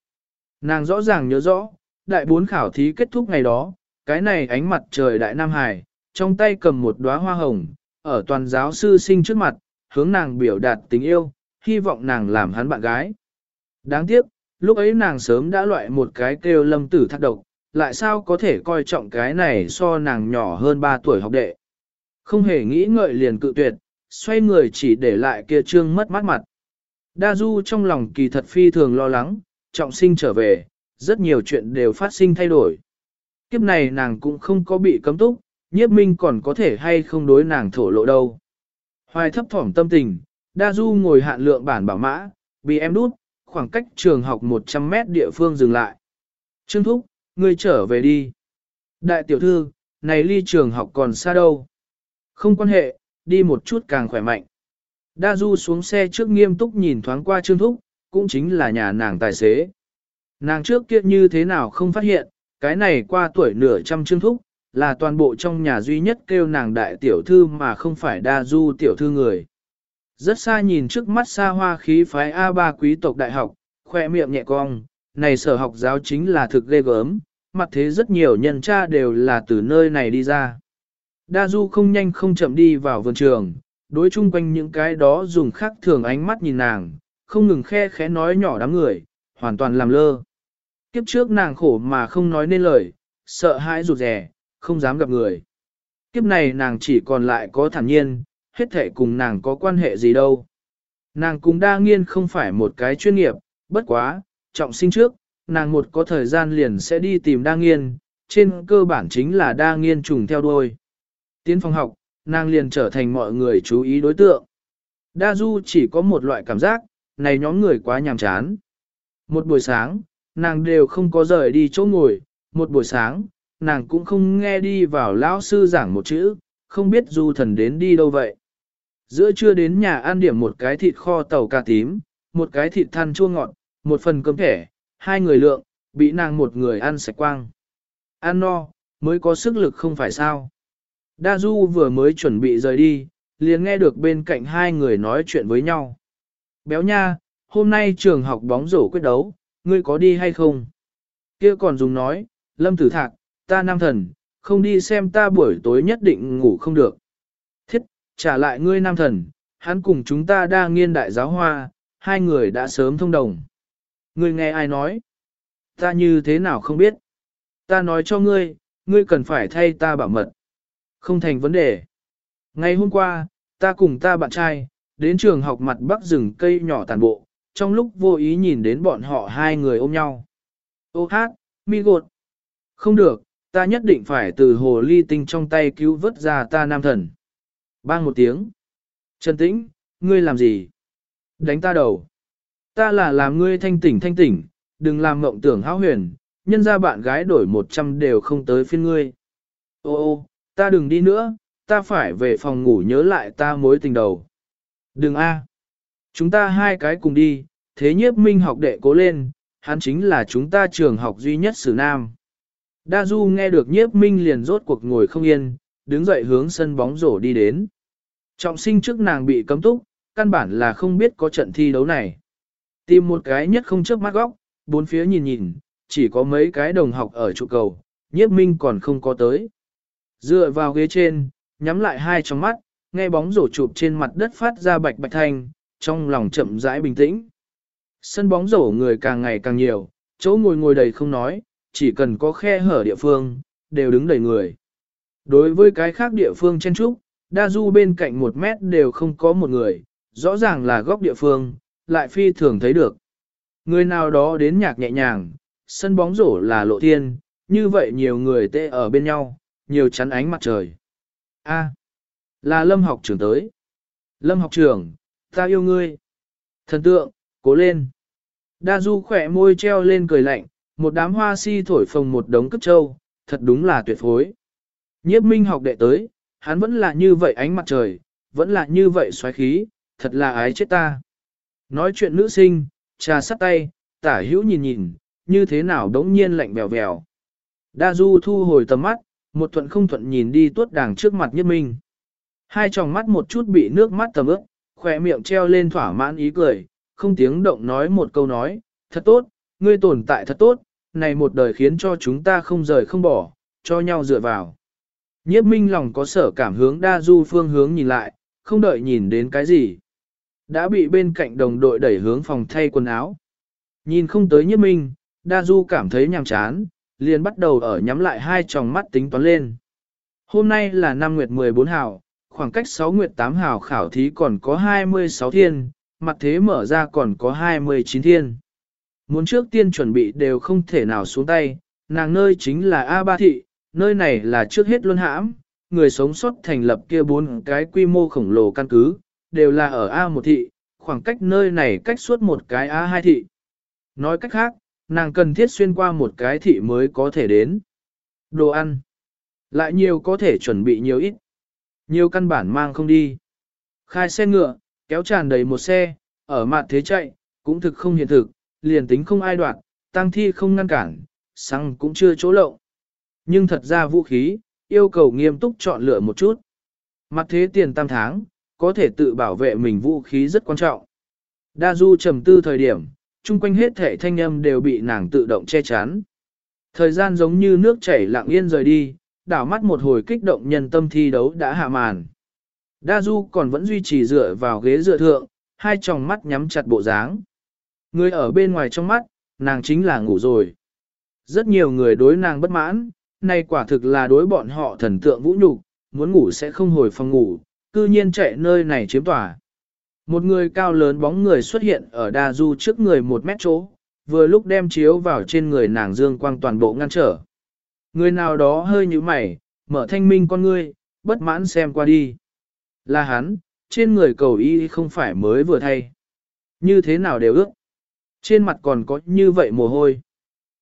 Nàng rõ ràng nhớ rõ, đại bốn khảo thí kết thúc ngày đó, cái này ánh mặt trời đại Nam Hải, trong tay cầm một đóa hoa hồng, ở toàn giáo sư sinh trước mặt, hướng nàng biểu đạt tình yêu, hy vọng nàng làm hắn bạn gái. Đáng tiếc, lúc ấy nàng sớm đã loại một cái kêu lâm tử thác độc, lại sao có thể coi trọng cái này so nàng nhỏ hơn 3 tuổi học đệ. Không hề nghĩ ngợi liền cự tuyệt, xoay người chỉ để lại kia trương mất mát mặt. Đa Du trong lòng kỳ thật phi thường lo lắng, trọng sinh trở về, rất nhiều chuyện đều phát sinh thay đổi. Kiếp này nàng cũng không có bị cấm túc, nhiếp minh còn có thể hay không đối nàng thổ lộ đâu. Hoài thấp thỏm tâm tình, Đa Du ngồi hạn lượng bản bảo mã, bị em đút, khoảng cách trường học 100 mét địa phương dừng lại. Trương Thúc, ngươi trở về đi. Đại tiểu thư, này ly trường học còn xa đâu. Không quan hệ, đi một chút càng khỏe mạnh. Đa Du xuống xe trước nghiêm túc nhìn thoáng qua Trương Thúc, cũng chính là nhà nàng tài xế. Nàng trước kia như thế nào không phát hiện, cái này qua tuổi nửa trăm Trương Thúc, là toàn bộ trong nhà duy nhất kêu nàng đại tiểu thư mà không phải Đa Du tiểu thư người. Rất xa nhìn trước mắt xa hoa khí phái A3 quý tộc đại học, khoe miệng nhẹ cong, này sở học giáo chính là thực ghê gớm, mặt thế rất nhiều nhân tra đều là từ nơi này đi ra. Đa Du không nhanh không chậm đi vào vườn trường, đối chung quanh những cái đó dùng khác thường ánh mắt nhìn nàng, không ngừng khe khẽ nói nhỏ đám người, hoàn toàn làm lơ. Kiếp trước nàng khổ mà không nói nên lời, sợ hãi rụt rè, không dám gặp người. Kiếp này nàng chỉ còn lại có thản nhiên, hết thể cùng nàng có quan hệ gì đâu. Nàng cũng đa nghiên không phải một cái chuyên nghiệp, bất quá, trọng sinh trước, nàng một có thời gian liền sẽ đi tìm đa nghiên, trên cơ bản chính là đa nghiên trùng theo đuôi. Tiến phòng học, nàng liền trở thành mọi người chú ý đối tượng. Đa Du chỉ có một loại cảm giác, này nhóm người quá nhàm chán. Một buổi sáng, nàng đều không có rời đi chỗ ngồi, một buổi sáng, nàng cũng không nghe đi vào lão sư giảng một chữ, không biết Du thần đến đi đâu vậy. Giữa trưa đến nhà ăn điểm một cái thịt kho tàu cà tím, một cái thịt than chua ngọt, một phần cơm thẻ, hai người lượng, bị nàng một người ăn sạch quang. Ăn no, mới có sức lực không phải sao. Đa Du vừa mới chuẩn bị rời đi, liền nghe được bên cạnh hai người nói chuyện với nhau. Béo nha, hôm nay trường học bóng rổ quyết đấu, ngươi có đi hay không? Kia còn dùng nói, Lâm Tử Thạc, ta nam thần, không đi xem ta buổi tối nhất định ngủ không được. Thiết, trả lại ngươi nam thần, hắn cùng chúng ta đa nghiên đại giáo hoa, hai người đã sớm thông đồng. Ngươi nghe ai nói? Ta như thế nào không biết? Ta nói cho ngươi, ngươi cần phải thay ta bảo mật. Không thành vấn đề. Ngày hôm qua, ta cùng ta bạn trai, đến trường học mặt bắc rừng cây nhỏ tàn bộ, trong lúc vô ý nhìn đến bọn họ hai người ôm nhau. Ô hát, mi gột. Không được, ta nhất định phải từ hồ ly tinh trong tay cứu vớt ra ta nam thần. Bang một tiếng. Trần tĩnh, ngươi làm gì? Đánh ta đầu. Ta là làm ngươi thanh tỉnh thanh tỉnh, đừng làm mộng tưởng hão huyền, nhân ra bạn gái đổi một trăm đều không tới phiên ngươi. Ô ô, ta đừng đi nữa, ta phải về phòng ngủ nhớ lại ta mối tình đầu. Đừng a, chúng ta hai cái cùng đi, thế nhiếp minh học đệ cố lên, hắn chính là chúng ta trường học duy nhất sử nam. Đa Du nghe được nhiếp minh liền rốt cuộc ngồi không yên, đứng dậy hướng sân bóng rổ đi đến. Trọng sinh trước nàng bị cấm túc, căn bản là không biết có trận thi đấu này. Tìm một cái nhất không trước mắt góc, bốn phía nhìn nhìn, chỉ có mấy cái đồng học ở trụ cầu, nhiếp minh còn không có tới. Dựa vào ghế trên, nhắm lại hai trong mắt, nghe bóng rổ chụp trên mặt đất phát ra bạch bạch thanh, trong lòng chậm rãi bình tĩnh. Sân bóng rổ người càng ngày càng nhiều, chỗ ngồi ngồi đầy không nói, chỉ cần có khe hở địa phương, đều đứng đầy người. Đối với cái khác địa phương chen trúc, đa du bên cạnh một mét đều không có một người, rõ ràng là góc địa phương, lại phi thường thấy được. Người nào đó đến nhạc nhẹ nhàng, sân bóng rổ là lộ thiên, như vậy nhiều người tê ở bên nhau, nhiều chắn ánh mặt trời. A, là lâm học trưởng tới. Lâm học trưởng, ta yêu ngươi. Thần tượng, cố lên. Đa du khỏe môi treo lên cười lạnh, một đám hoa si thổi phồng một đống cất trâu, thật đúng là tuyệt phối. Nhiếp minh học đệ tới, hắn vẫn là như vậy ánh mặt trời, vẫn là như vậy xoáy khí, thật là ái chết ta. Nói chuyện nữ sinh, trà sắt tay, tả hữu nhìn nhìn, như thế nào đống nhiên lạnh bèo bèo. Đa du thu hồi tầm mắt, một thuận không thuận nhìn đi tuốt đàng trước mặt nhất minh. Hai tròng mắt một chút bị nước mắt tầm ướt, khỏe miệng treo lên thỏa mãn ý cười, không tiếng động nói một câu nói, thật tốt, ngươi tồn tại thật tốt, này một đời khiến cho chúng ta không rời không bỏ, cho nhau dựa vào. Nhiếp minh lòng có sở cảm hướng đa du phương hướng nhìn lại, không đợi nhìn đến cái gì. Đã bị bên cạnh đồng đội đẩy hướng phòng thay quần áo. Nhìn không tới nhiếp minh, đa du cảm thấy nhàm chán, liền bắt đầu ở nhắm lại hai tròng mắt tính toán lên. Hôm nay là năm nguyệt 14 hào, khoảng cách 6 nguyệt 8 hào khảo thí còn có 26 thiên, mặt thế mở ra còn có 29 thiên. Muốn trước tiên chuẩn bị đều không thể nào xuống tay, nàng nơi chính là A ba thị, nơi này là trước hết luôn hãm, người sống sót thành lập kia bốn cái quy mô khổng lồ căn cứ, đều là ở A một thị, khoảng cách nơi này cách suốt một cái A2 thị. Nói cách khác, nàng cần thiết xuyên qua một cái thị mới có thể đến. Đồ ăn. Lại nhiều có thể chuẩn bị nhiều ít. Nhiều căn bản mang không đi. Khai xe ngựa, kéo tràn đầy một xe, ở mặt thế chạy, cũng thực không hiện thực, liền tính không ai đoạt, tăng thi không ngăn cản, xăng cũng chưa chỗ lậu. Nhưng thật ra vũ khí, yêu cầu nghiêm túc chọn lựa một chút. Mặt thế tiền tam tháng, có thể tự bảo vệ mình vũ khí rất quan trọng. Đa du trầm tư thời điểm, chung quanh hết thể thanh âm đều bị nàng tự động che chắn. Thời gian giống như nước chảy lặng yên rời đi, đảo mắt một hồi kích động nhân tâm thi đấu đã hạ màn. Đa Du còn vẫn duy trì dựa vào ghế dựa thượng, hai tròng mắt nhắm chặt bộ dáng. Người ở bên ngoài trong mắt, nàng chính là ngủ rồi. Rất nhiều người đối nàng bất mãn, nay quả thực là đối bọn họ thần tượng vũ nhục, muốn ngủ sẽ không hồi phòng ngủ, cư nhiên chạy nơi này chiếm tòa. Một người cao lớn bóng người xuất hiện ở đa du trước người một mét chỗ, vừa lúc đem chiếu vào trên người nàng dương quang toàn bộ ngăn trở. Người nào đó hơi như mày, mở thanh minh con ngươi, bất mãn xem qua đi. Là hắn, trên người cầu y không phải mới vừa thay. Như thế nào đều ước. Trên mặt còn có như vậy mồ hôi.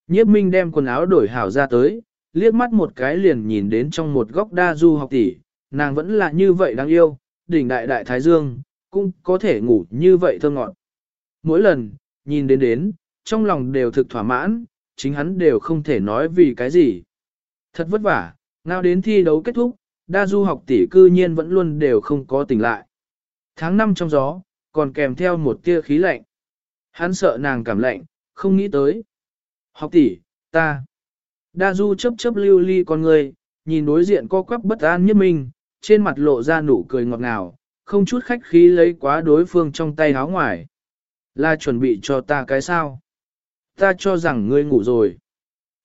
Nhiếp minh đem quần áo đổi hảo ra tới, liếc mắt một cái liền nhìn đến trong một góc đa du học tỷ, nàng vẫn là như vậy đáng yêu, đỉnh đại đại thái dương, cũng có thể ngủ như vậy thơ ngọt. Mỗi lần, nhìn đến đến, trong lòng đều thực thỏa mãn, chính hắn đều không thể nói vì cái gì. Thật vất vả, ngao đến thi đấu kết thúc, đa du học tỷ cư nhiên vẫn luôn đều không có tỉnh lại. Tháng năm trong gió, còn kèm theo một tia khí lạnh. Hắn sợ nàng cảm lạnh, không nghĩ tới. Học tỷ, ta. Đa du chấp chấp lưu ly con người, nhìn đối diện co quắp bất an nhất mình, trên mặt lộ ra nụ cười ngọt ngào, không chút khách khí lấy quá đối phương trong tay áo ngoài. Là chuẩn bị cho ta cái sao? Ta cho rằng ngươi ngủ rồi.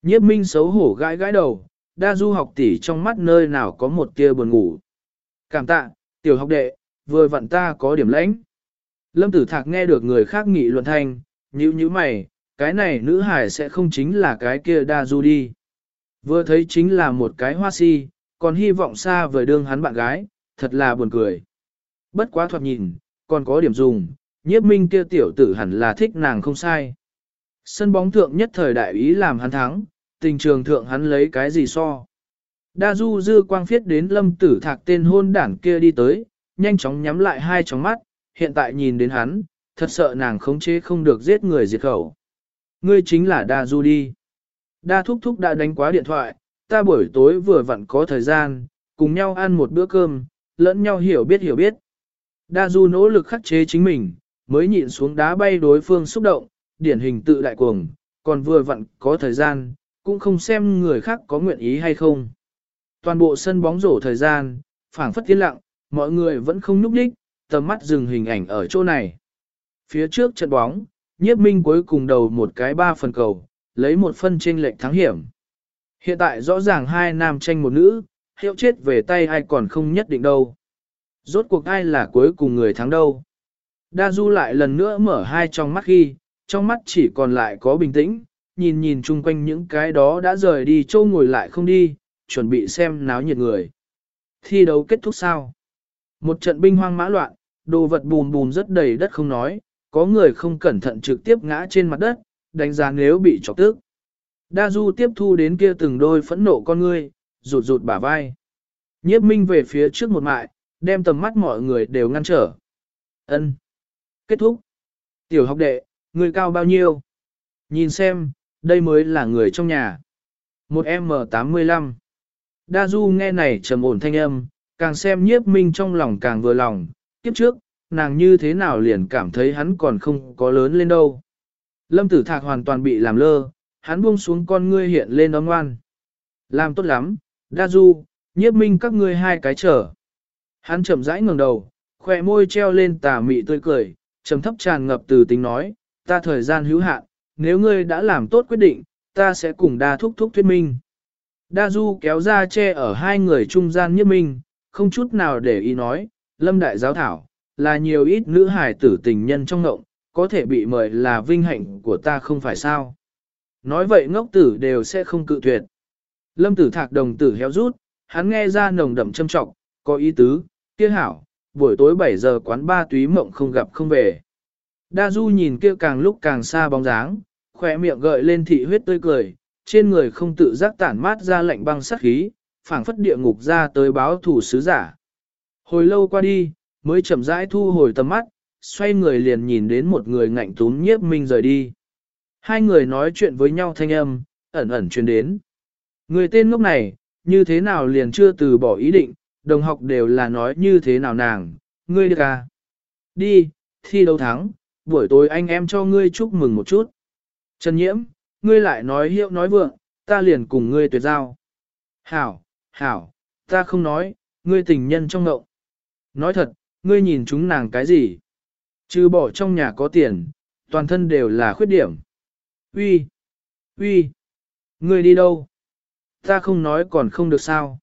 Nhiếp minh xấu hổ gãi gãi đầu, đa du học tỷ trong mắt nơi nào có một tia buồn ngủ. Cảm tạ, tiểu học đệ, vừa vặn ta có điểm lãnh. Lâm tử thạc nghe được người khác nghị luận thanh, như như mày, cái này nữ hải sẽ không chính là cái kia đa du đi. Vừa thấy chính là một cái hoa si, còn hy vọng xa vời đương hắn bạn gái, thật là buồn cười. Bất quá thoạt nhìn, còn có điểm dùng, nhiếp minh kia tiểu tử hẳn là thích nàng không sai. Sân bóng thượng nhất thời đại ý làm hắn thắng, tình trường thượng hắn lấy cái gì so. Đa du dư quang phiết đến lâm tử thạc tên hôn đảng kia đi tới, nhanh chóng nhắm lại hai tròng mắt, hiện tại nhìn đến hắn, thật sợ nàng khống chế không được giết người diệt khẩu. Ngươi chính là đa du đi. Đa thúc thúc đã đánh quá điện thoại, ta buổi tối vừa vặn có thời gian, cùng nhau ăn một bữa cơm, lẫn nhau hiểu biết hiểu biết. Đa du nỗ lực khắc chế chính mình, mới nhịn xuống đá bay đối phương xúc động, điển hình tự đại cuồng, còn vừa vặn có thời gian, cũng không xem người khác có nguyện ý hay không. Toàn bộ sân bóng rổ thời gian, phảng phất tiến lặng, mọi người vẫn không núp đích, tầm mắt dừng hình ảnh ở chỗ này. Phía trước trận bóng, nhiếp minh cuối cùng đầu một cái ba phần cầu, lấy một phân trên lệnh thắng hiểm. Hiện tại rõ ràng hai nam tranh một nữ, hiệu chết về tay ai còn không nhất định đâu. Rốt cuộc ai là cuối cùng người thắng đâu. Đa Du lại lần nữa mở hai trong mắt khi, trong mắt chỉ còn lại có bình tĩnh, nhìn nhìn chung quanh những cái đó đã rời đi châu ngồi lại không đi, chuẩn bị xem náo nhiệt người. Thi đấu kết thúc sao? Một trận binh hoang mã loạn, đồ vật bùn bùn rất đầy đất không nói, có người không cẩn thận trực tiếp ngã trên mặt đất, đánh giá nếu bị chọc tức. Đa Du tiếp thu đến kia từng đôi phẫn nộ con ngươi, rụt rụt bả vai. Nhiếp minh về phía trước một mại, đem tầm mắt mọi người đều ngăn trở. Ân. Kết thúc. Tiểu học đệ, người cao bao nhiêu? Nhìn xem, đây mới là người trong nhà. Một M85. Đa Du nghe này trầm ổn thanh âm, càng xem nhiếp minh trong lòng càng vừa lòng, kiếp trước, nàng như thế nào liền cảm thấy hắn còn không có lớn lên đâu. Lâm tử thạc hoàn toàn bị làm lơ, hắn buông xuống con ngươi hiện lên ấm ngoan. Làm tốt lắm, đa du, nhiếp minh các ngươi hai cái trở. Hắn chậm rãi ngẩng đầu, khỏe môi treo lên tà mị tươi cười, trầm thấp tràn ngập từ tính nói, ta thời gian hữu hạn, nếu ngươi đã làm tốt quyết định, ta sẽ cùng đa thúc thúc thuyết minh. Đa du kéo ra che ở hai người trung gian nhất minh, không chút nào để ý nói, lâm đại giáo thảo, là nhiều ít nữ hải tử tình nhân trong ngộng, có thể bị mời là vinh hạnh của ta không phải sao. Nói vậy ngốc tử đều sẽ không cự tuyệt. Lâm tử thạc đồng tử héo rút, hắn nghe ra nồng đậm châm trọng, có ý tứ, kia hảo, buổi tối 7 giờ quán ba túy mộng không gặp không về. Đa du nhìn kia càng lúc càng xa bóng dáng, khỏe miệng gợi lên thị huyết tươi cười, trên người không tự giác tản mát ra lạnh băng sát khí, phảng phất địa ngục ra tới báo thủ sứ giả. Hồi lâu qua đi, mới chậm rãi thu hồi tầm mắt, xoay người liền nhìn đến một người ngạnh túm nhiếp minh rời đi. Hai người nói chuyện với nhau thanh âm, ẩn ẩn truyền đến. Người tên ngốc này, như thế nào liền chưa từ bỏ ý định, đồng học đều là nói như thế nào nàng, ngươi được à? Đi, thi đấu thắng, buổi tối anh em cho ngươi chúc mừng một chút. Trần Nhiễm, ngươi lại nói hiệu nói vượng, ta liền cùng ngươi tuyệt giao. Hảo, Hảo, ta không nói, ngươi tình nhân trong ngậu. Nói thật, ngươi nhìn chúng nàng cái gì? Chứ bỏ trong nhà có tiền, toàn thân đều là khuyết điểm. Uy, uy, ngươi đi đâu? Ta không nói còn không được sao?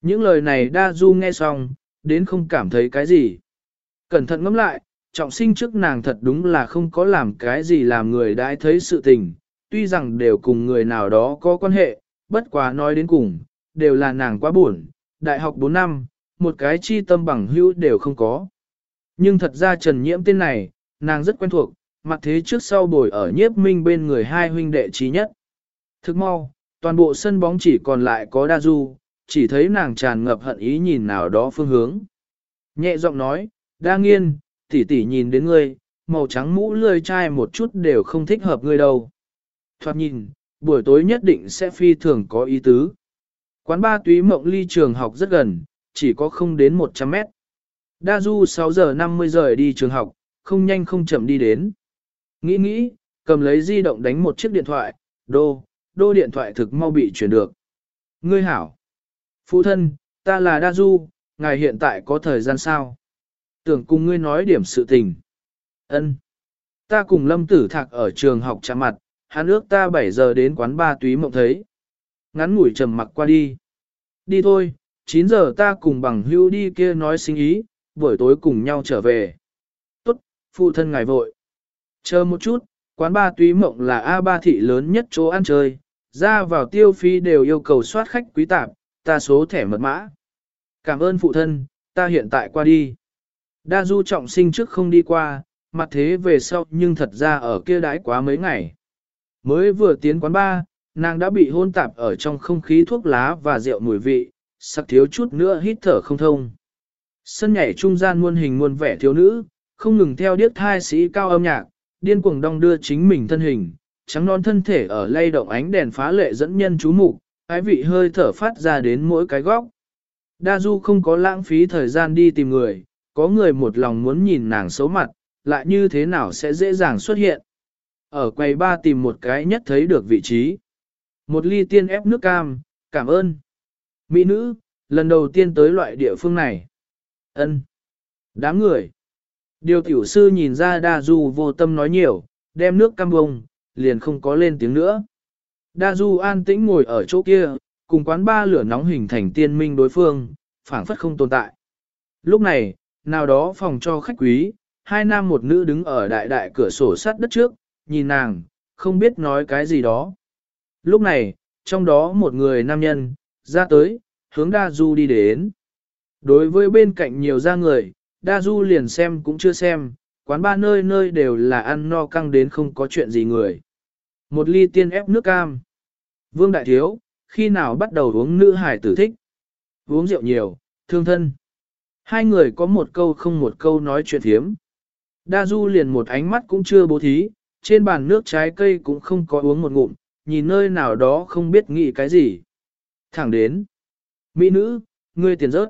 Những lời này đa du nghe xong, đến không cảm thấy cái gì. Cẩn thận ngẫm lại, trọng sinh trước nàng thật đúng là không có làm cái gì làm người đã thấy sự tình, tuy rằng đều cùng người nào đó có quan hệ, bất quá nói đến cùng, đều là nàng quá buồn, đại học 4 năm, một cái chi tâm bằng hữu đều không có. Nhưng thật ra Trần Nhiễm tên này, nàng rất quen thuộc, mặt thế trước sau bồi ở nhiếp minh bên người hai huynh đệ trí nhất. Thức mau, toàn bộ sân bóng chỉ còn lại có đa du, chỉ thấy nàng tràn ngập hận ý nhìn nào đó phương hướng. Nhẹ giọng nói, đa nghiên, tỷ tỷ nhìn đến ngươi, màu trắng mũ lươi chai một chút đều không thích hợp ngươi đâu. Thoạt nhìn, buổi tối nhất định sẽ phi thường có ý tứ. Quán ba túy mộng ly trường học rất gần, chỉ có không đến 100 mét. Đa du 6 giờ 50 giờ đi trường học, không nhanh không chậm đi đến. Nghĩ nghĩ, cầm lấy di động đánh một chiếc điện thoại, đô, đô điện thoại thực mau bị chuyển được. Ngươi hảo. Phụ thân, ta là Đa Du, ngài hiện tại có thời gian sao? Tưởng cùng ngươi nói điểm sự tình. Ân. Ta cùng lâm tử thạc ở trường học chạm mặt, hắn ước ta 7 giờ đến quán ba túy mộng thấy. Ngắn ngủi trầm mặc qua đi. Đi thôi, 9 giờ ta cùng bằng hưu đi kia nói sinh ý, buổi tối cùng nhau trở về. Tốt, phụ thân ngài vội. Chờ một chút, quán ba túy mộng là A3 thị lớn nhất chỗ ăn chơi, ra vào tiêu phí đều yêu cầu soát khách quý tạp, ta số thẻ mật mã. Cảm ơn phụ thân, ta hiện tại qua đi. Đa du trọng sinh trước không đi qua, mặt thế về sau nhưng thật ra ở kia đãi quá mấy ngày. Mới vừa tiến quán ba, nàng đã bị hôn tạp ở trong không khí thuốc lá và rượu mùi vị, sặc thiếu chút nữa hít thở không thông. Sân nhảy trung gian muôn hình muôn vẻ thiếu nữ, không ngừng theo điếc thai sĩ cao âm nhạc, điên cuồng đong đưa chính mình thân hình, trắng non thân thể ở lay động ánh đèn phá lệ dẫn nhân chú mục, ái vị hơi thở phát ra đến mỗi cái góc. Đa Du không có lãng phí thời gian đi tìm người, có người một lòng muốn nhìn nàng xấu mặt, lại như thế nào sẽ dễ dàng xuất hiện. Ở quầy ba tìm một cái nhất thấy được vị trí. Một ly tiên ép nước cam, cảm ơn. Mỹ nữ, lần đầu tiên tới loại địa phương này. ân Đám người. Điều tiểu sư nhìn ra đa du vô tâm nói nhiều, đem nước cam bông, liền không có lên tiếng nữa. Đa du an tĩnh ngồi ở chỗ kia, cùng quán ba lửa nóng hình thành tiên minh đối phương, phảng phất không tồn tại. Lúc này, nào đó phòng cho khách quý, hai nam một nữ đứng ở đại đại cửa sổ sắt đất trước, nhìn nàng, không biết nói cái gì đó. Lúc này, trong đó một người nam nhân, ra tới, hướng Đa Du đi đến. Đối với bên cạnh nhiều gia người, Đa Du liền xem cũng chưa xem, quán ba nơi nơi đều là ăn no căng đến không có chuyện gì người. Một ly tiên ép nước cam. Vương Đại Thiếu, khi nào bắt đầu uống nữ hải tử thích? Uống rượu nhiều, thương thân. Hai người có một câu không một câu nói chuyện thiếm. Đa Du liền một ánh mắt cũng chưa bố thí, trên bàn nước trái cây cũng không có uống một ngụm, nhìn nơi nào đó không biết nghĩ cái gì. Thẳng đến. Mỹ nữ, ngươi tiền rớt.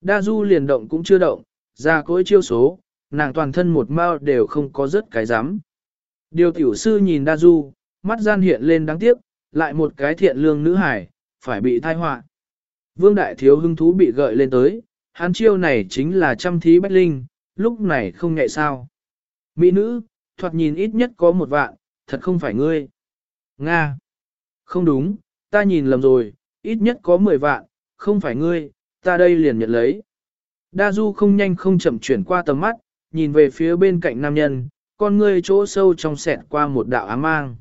Đa Du liền động cũng chưa động, ra cối chiêu số, nàng toàn thân một mao đều không có rớt cái dám. Điều tiểu sư nhìn Đa Du, mắt gian hiện lên đáng tiếc, lại một cái thiện lương nữ hải, phải bị thai họa. Vương Đại Thiếu hưng thú bị gợi lên tới, hắn chiêu này chính là trăm thí bách linh, lúc này không nhẹ sao. Mỹ nữ, thoạt nhìn ít nhất có một vạn, thật không phải ngươi. Nga. Không đúng, ta nhìn lầm rồi, ít nhất có mười vạn, không phải ngươi, ta đây liền nhận lấy. Đa Du không nhanh không chậm chuyển qua tầm mắt, nhìn về phía bên cạnh nam nhân, con ngươi chỗ sâu trong sẹt qua một đạo ám mang.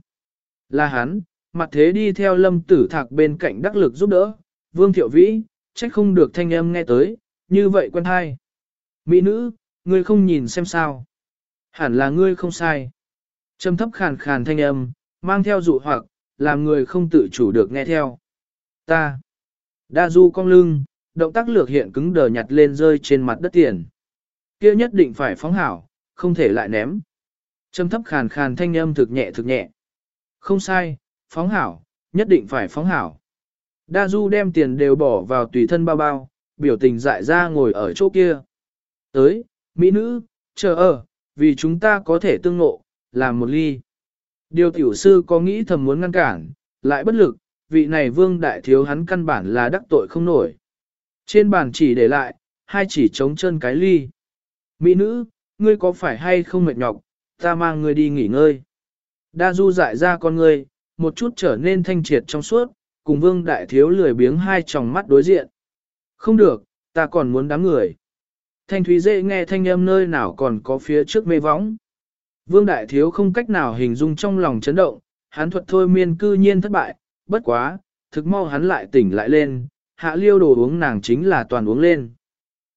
Là hắn, mặt thế đi theo lâm tử thạc bên cạnh đắc lực giúp đỡ, vương thiệu vĩ, trách không được thanh âm nghe tới, như vậy quen hai. Mỹ nữ, ngươi không nhìn xem sao. Hẳn là ngươi không sai. Trầm thấp khàn khàn thanh âm, mang theo dụ hoặc, làm người không tự chủ được nghe theo. Ta. Đa du cong lưng, động tác lược hiện cứng đờ nhặt lên rơi trên mặt đất tiền. kia nhất định phải phóng hảo, không thể lại ném. Trầm thấp khàn khàn thanh âm thực nhẹ thực nhẹ. Không sai, phóng hảo, nhất định phải phóng hảo. Đa Du đem tiền đều bỏ vào tùy thân bao bao, biểu tình dại ra ngồi ở chỗ kia. Tới, mỹ nữ, chờ ở, vì chúng ta có thể tương ngộ, làm một ly. Điều tiểu sư có nghĩ thầm muốn ngăn cản, lại bất lực, vị này vương đại thiếu hắn căn bản là đắc tội không nổi. Trên bàn chỉ để lại, hai chỉ trống chân cái ly. Mỹ nữ, ngươi có phải hay không mệt nhọc, ta mang ngươi đi nghỉ ngơi. Đa du dại ra con ngươi, một chút trở nên thanh triệt trong suốt, cùng vương đại thiếu lười biếng hai tròng mắt đối diện. Không được, ta còn muốn đám người. Thanh thúy dễ nghe thanh âm nơi nào còn có phía trước mê võng. Vương đại thiếu không cách nào hình dung trong lòng chấn động, hắn thuật thôi miên cư nhiên thất bại, bất quá, thực mau hắn lại tỉnh lại lên, hạ liêu đồ uống nàng chính là toàn uống lên.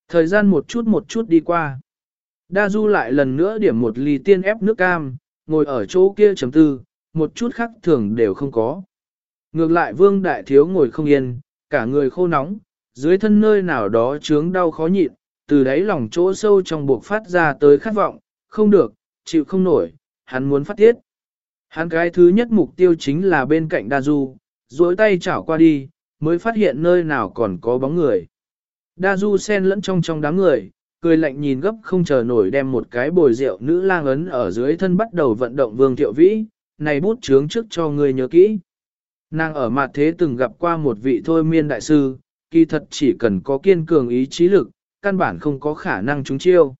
Thời gian một chút một chút đi qua. Đa du lại lần nữa điểm một ly tiên ép nước cam, ngồi ở chỗ kia chấm tư, một chút khác thường đều không có. Ngược lại vương đại thiếu ngồi không yên, cả người khô nóng, dưới thân nơi nào đó chướng đau khó nhịn, từ đáy lòng chỗ sâu trong buộc phát ra tới khát vọng, không được, chịu không nổi, hắn muốn phát tiết. Hắn cái thứ nhất mục tiêu chính là bên cạnh Đa Du, duỗi tay chảo qua đi, mới phát hiện nơi nào còn có bóng người. Đa Du sen lẫn trong trong đám người, cười lạnh nhìn gấp không chờ nổi đem một cái bồi rượu nữ lang ấn ở dưới thân bắt đầu vận động vương thiệu vĩ, này bút chướng trước cho người nhớ kỹ. Nàng ở mặt thế từng gặp qua một vị thôi miên đại sư, kỳ thật chỉ cần có kiên cường ý chí lực, căn bản không có khả năng trúng chiêu.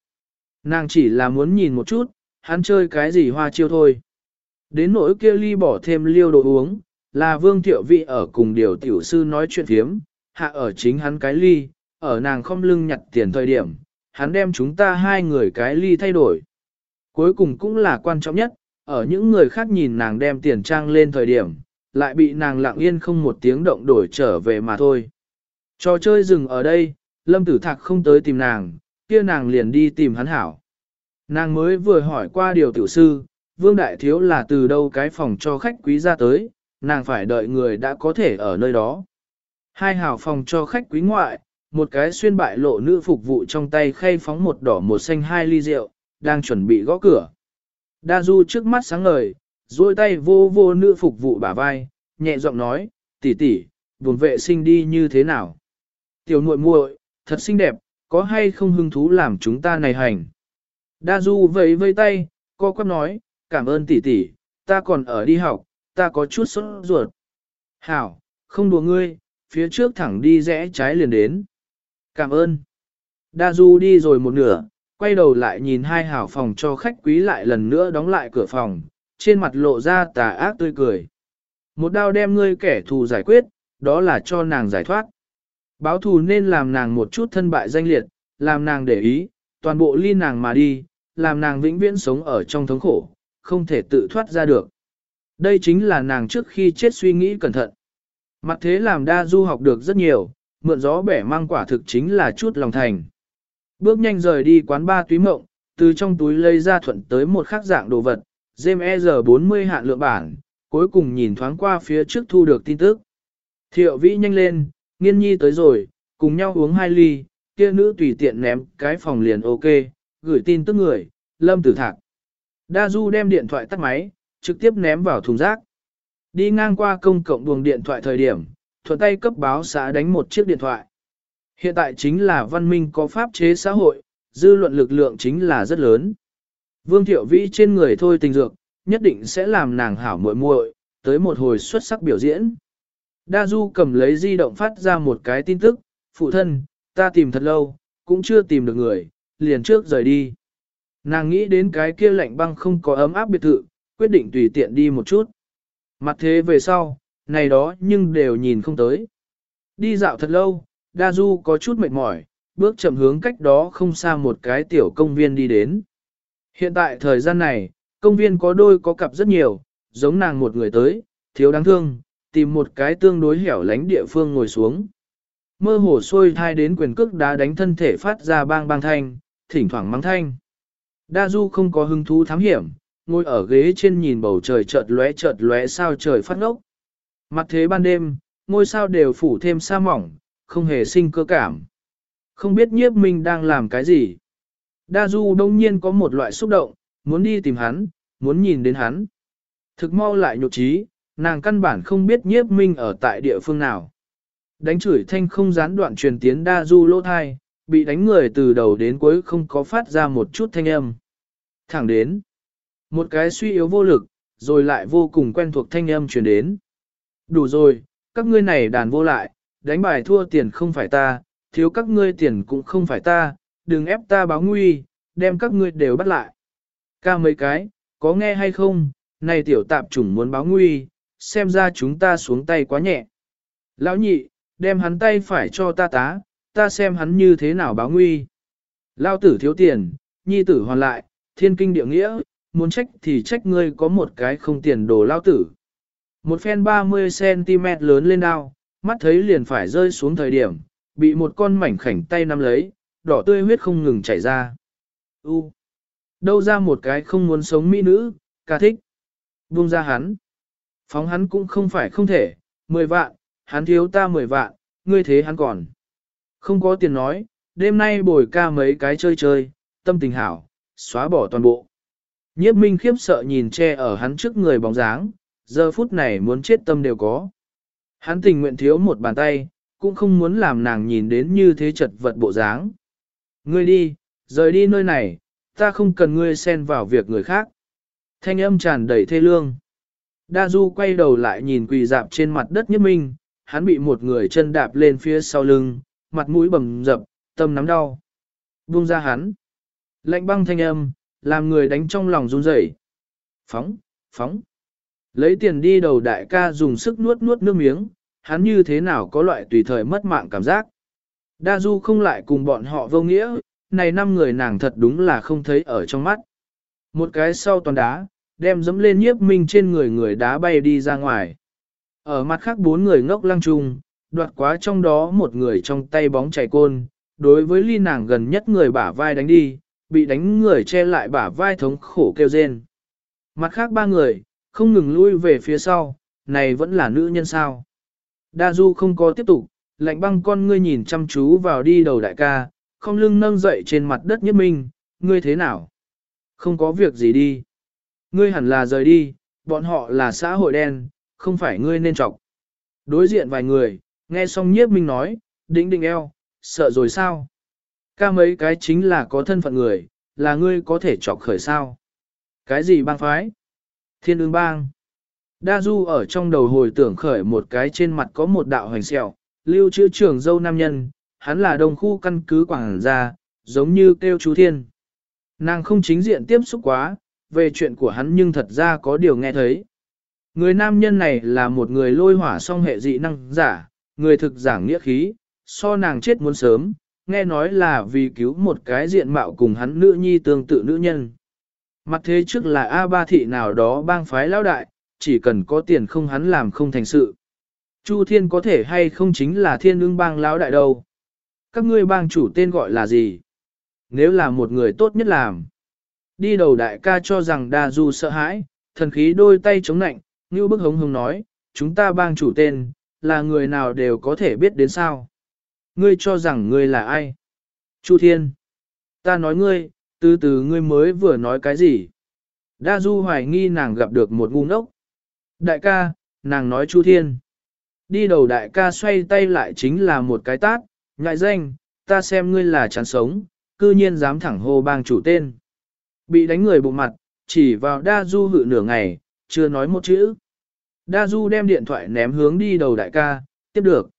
Nàng chỉ là muốn nhìn một chút, hắn chơi cái gì hoa chiêu thôi. Đến nỗi kia ly bỏ thêm liêu đồ uống, là vương thiệu vị ở cùng điều tiểu sư nói chuyện thiếm, hạ ở chính hắn cái ly, ở nàng không lưng nhặt tiền thời điểm, hắn đem chúng ta hai người cái ly thay đổi. Cuối cùng cũng là quan trọng nhất, ở những người khác nhìn nàng đem tiền trang lên thời điểm, lại bị nàng lặng yên không một tiếng động đổi trở về mà thôi. Trò chơi dừng ở đây, lâm tử thạc không tới tìm nàng, kia nàng liền đi tìm hắn hảo. Nàng mới vừa hỏi qua điều tiểu sư, vương đại thiếu là từ đâu cái phòng cho khách quý ra tới, nàng phải đợi người đã có thể ở nơi đó. Hai hảo phòng cho khách quý ngoại, một cái xuyên bại lộ nữ phục vụ trong tay khay phóng một đỏ một xanh hai ly rượu, đang chuẩn bị gõ cửa. Đa du trước mắt sáng ngời, duỗi tay vô vô nữ phục vụ bả vai, nhẹ giọng nói, tỷ tỷ, buồn vệ sinh đi như thế nào? Tiểu muội muội, thật xinh đẹp, có hay không hứng thú làm chúng ta này hành? Đa du vẫy vây tay, co quắp nói, cảm ơn tỷ tỷ, ta còn ở đi học, ta có chút sốt ruột. Hảo, không đùa ngươi, phía trước thẳng đi rẽ trái liền đến. Cảm ơn. Đa du đi rồi một nửa, quay đầu lại nhìn hai hảo phòng cho khách quý lại lần nữa đóng lại cửa phòng, trên mặt lộ ra tà ác tươi cười. Một đao đem ngươi kẻ thù giải quyết, đó là cho nàng giải thoát. Báo thù nên làm nàng một chút thân bại danh liệt, làm nàng để ý, toàn bộ ly nàng mà đi, làm nàng vĩnh viễn sống ở trong thống khổ, không thể tự thoát ra được. Đây chính là nàng trước khi chết suy nghĩ cẩn thận. Mặt thế làm đa du học được rất nhiều, mượn gió bẻ mang quả thực chính là chút lòng thành. Bước nhanh rời đi quán ba túy mộng, từ trong túi lấy ra thuận tới một khắc dạng đồ vật, Gem 40 hạn lượng bản, cuối cùng nhìn thoáng qua phía trước thu được tin tức. Thiệu vĩ nhanh lên, nghiên nhi tới rồi, cùng nhau uống hai ly, kia nữ tùy tiện ném cái phòng liền ok, gửi tin tức người, lâm tử thạc. Đa Du đem điện thoại tắt máy, trực tiếp ném vào thùng rác. Đi ngang qua công cộng buồng điện thoại thời điểm, thuận tay cấp báo xã đánh một chiếc điện thoại. Hiện tại chính là văn minh có pháp chế xã hội, dư luận lực lượng chính là rất lớn. Vương Thiệu Vĩ trên người thôi tình dược, nhất định sẽ làm nàng hảo muội muội, tới một hồi xuất sắc biểu diễn. Đa Du cầm lấy di động phát ra một cái tin tức, phụ thân, ta tìm thật lâu, cũng chưa tìm được người, liền trước rời đi. Nàng nghĩ đến cái kia lạnh băng không có ấm áp biệt thự, quyết định tùy tiện đi một chút. Mặt thế về sau, này đó nhưng đều nhìn không tới. Đi dạo thật lâu, Đa Du có chút mệt mỏi, bước chậm hướng cách đó không xa một cái tiểu công viên đi đến. Hiện tại thời gian này, công viên có đôi có cặp rất nhiều, giống nàng một người tới, thiếu đáng thương, tìm một cái tương đối hẻo lánh địa phương ngồi xuống. Mơ hồ xôi thai đến quyền cước đá đánh thân thể phát ra bang bang thanh, thỉnh thoảng mắng thanh. Đa Du không có hứng thú thám hiểm, ngồi ở ghế trên nhìn bầu trời chợt lóe chợt lóe sao trời phát ngốc. Mặt thế ban đêm, ngôi sao đều phủ thêm sa mỏng, không hề sinh cơ cảm. Không biết nhiếp mình đang làm cái gì. Đa Du đông nhiên có một loại xúc động, muốn đi tìm hắn, muốn nhìn đến hắn. Thực mau lại nhột trí, nàng căn bản không biết nhiếp minh ở tại địa phương nào. Đánh chửi thanh không gián đoạn truyền tiến Đa Du lỗ thai, bị đánh người từ đầu đến cuối không có phát ra một chút thanh âm. Thẳng đến, một cái suy yếu vô lực, rồi lại vô cùng quen thuộc thanh âm truyền đến. Đủ rồi, các ngươi này đàn vô lại, đánh bài thua tiền không phải ta, thiếu các ngươi tiền cũng không phải ta, đừng ép ta báo nguy, đem các ngươi đều bắt lại. Ca mấy cái, có nghe hay không, này tiểu tạp chủng muốn báo nguy, xem ra chúng ta xuống tay quá nhẹ. Lão nhị, đem hắn tay phải cho ta tá, ta xem hắn như thế nào báo nguy. Lao tử thiếu tiền, nhi tử hoàn lại, thiên kinh địa nghĩa, muốn trách thì trách ngươi có một cái không tiền đồ lao tử. Một phen 30cm lớn lên đao, mắt thấy liền phải rơi xuống thời điểm, bị một con mảnh khảnh tay nắm lấy, đỏ tươi huyết không ngừng chảy ra. U. Đâu ra một cái không muốn sống mỹ nữ, ca thích. Buông ra hắn. Phóng hắn cũng không phải không thể, 10 vạn, hắn thiếu ta 10 vạn, ngươi thế hắn còn. Không có tiền nói, đêm nay bồi ca mấy cái chơi chơi, tâm tình hảo, xóa bỏ toàn bộ. Nhiếp minh khiếp sợ nhìn che ở hắn trước người bóng dáng, giờ phút này muốn chết tâm đều có. Hắn tình nguyện thiếu một bàn tay, cũng không muốn làm nàng nhìn đến như thế chật vật bộ dáng. Ngươi đi, rời đi nơi này, ta không cần ngươi xen vào việc người khác. Thanh âm tràn đầy thê lương. Đa Du quay đầu lại nhìn quỳ dạp trên mặt đất nhất minh, hắn bị một người chân đạp lên phía sau lưng, mặt mũi bầm dập, tâm nắm đau. Buông ra hắn. Lạnh băng thanh âm, làm người đánh trong lòng run rẩy. Phóng, phóng. Lấy tiền đi đầu đại ca dùng sức nuốt nuốt nước miếng, hắn như thế nào có loại tùy thời mất mạng cảm giác. Đa Du không lại cùng bọn họ vô nghĩa, này năm người nàng thật đúng là không thấy ở trong mắt. Một cái sau toàn đá, đem dẫm lên nhiếp minh trên người người đá bay đi ra ngoài. Ở mặt khác bốn người ngốc lăng trung, đoạt quá trong đó một người trong tay bóng chảy côn, đối với ly nàng gần nhất người bả vai đánh đi, bị đánh người che lại bả vai thống khổ kêu rên. Mặt khác ba người, không ngừng lui về phía sau, này vẫn là nữ nhân sao. Đa Du không có tiếp tục, lạnh băng con ngươi nhìn chăm chú vào đi đầu đại ca, không lưng nâng dậy trên mặt đất nhất minh, ngươi thế nào? Không có việc gì đi. Ngươi hẳn là rời đi, bọn họ là xã hội đen, không phải ngươi nên trọc. Đối diện vài người, nghe xong nhiếp minh nói, đĩnh đĩnh eo, sợ rồi sao? Ca mấy cái chính là có thân phận người, là ngươi có thể chọc khởi sao? Cái gì bang phái? Thiên ương bang. Đa Du ở trong đầu hồi tưởng khởi một cái trên mặt có một đạo hoành sẹo, lưu chữ trưởng dâu nam nhân, hắn là đồng khu căn cứ quảng gia, giống như kêu chú thiên. Nàng không chính diện tiếp xúc quá, về chuyện của hắn nhưng thật ra có điều nghe thấy. Người nam nhân này là một người lôi hỏa song hệ dị năng giả, người thực giảng nghĩa khí, so nàng chết muốn sớm, nghe nói là vì cứu một cái diện mạo cùng hắn nữ nhi tương tự nữ nhân. Mặt thế trước là A ba thị nào đó bang phái lão đại, chỉ cần có tiền không hắn làm không thành sự. Chu thiên có thể hay không chính là thiên ương bang lão đại đâu. Các ngươi bang chủ tên gọi là gì? Nếu là một người tốt nhất làm. Đi đầu đại ca cho rằng đa du sợ hãi, thần khí đôi tay chống nạnh, như bức hống hống nói, chúng ta bang chủ tên, là người nào đều có thể biết đến sao. Ngươi cho rằng ngươi là ai? Chu Thiên. Ta nói ngươi, từ từ ngươi mới vừa nói cái gì? Đa Du hoài nghi nàng gặp được một ngu ngốc. Đại ca, nàng nói Chu Thiên. Đi đầu đại ca xoay tay lại chính là một cái tát, ngại danh, ta xem ngươi là chán sống, cư nhiên dám thẳng hô bang chủ tên. Bị đánh người bụng mặt, chỉ vào Đa Du hự nửa ngày, chưa nói một chữ. Đa Du đem điện thoại ném hướng đi đầu đại ca, tiếp được.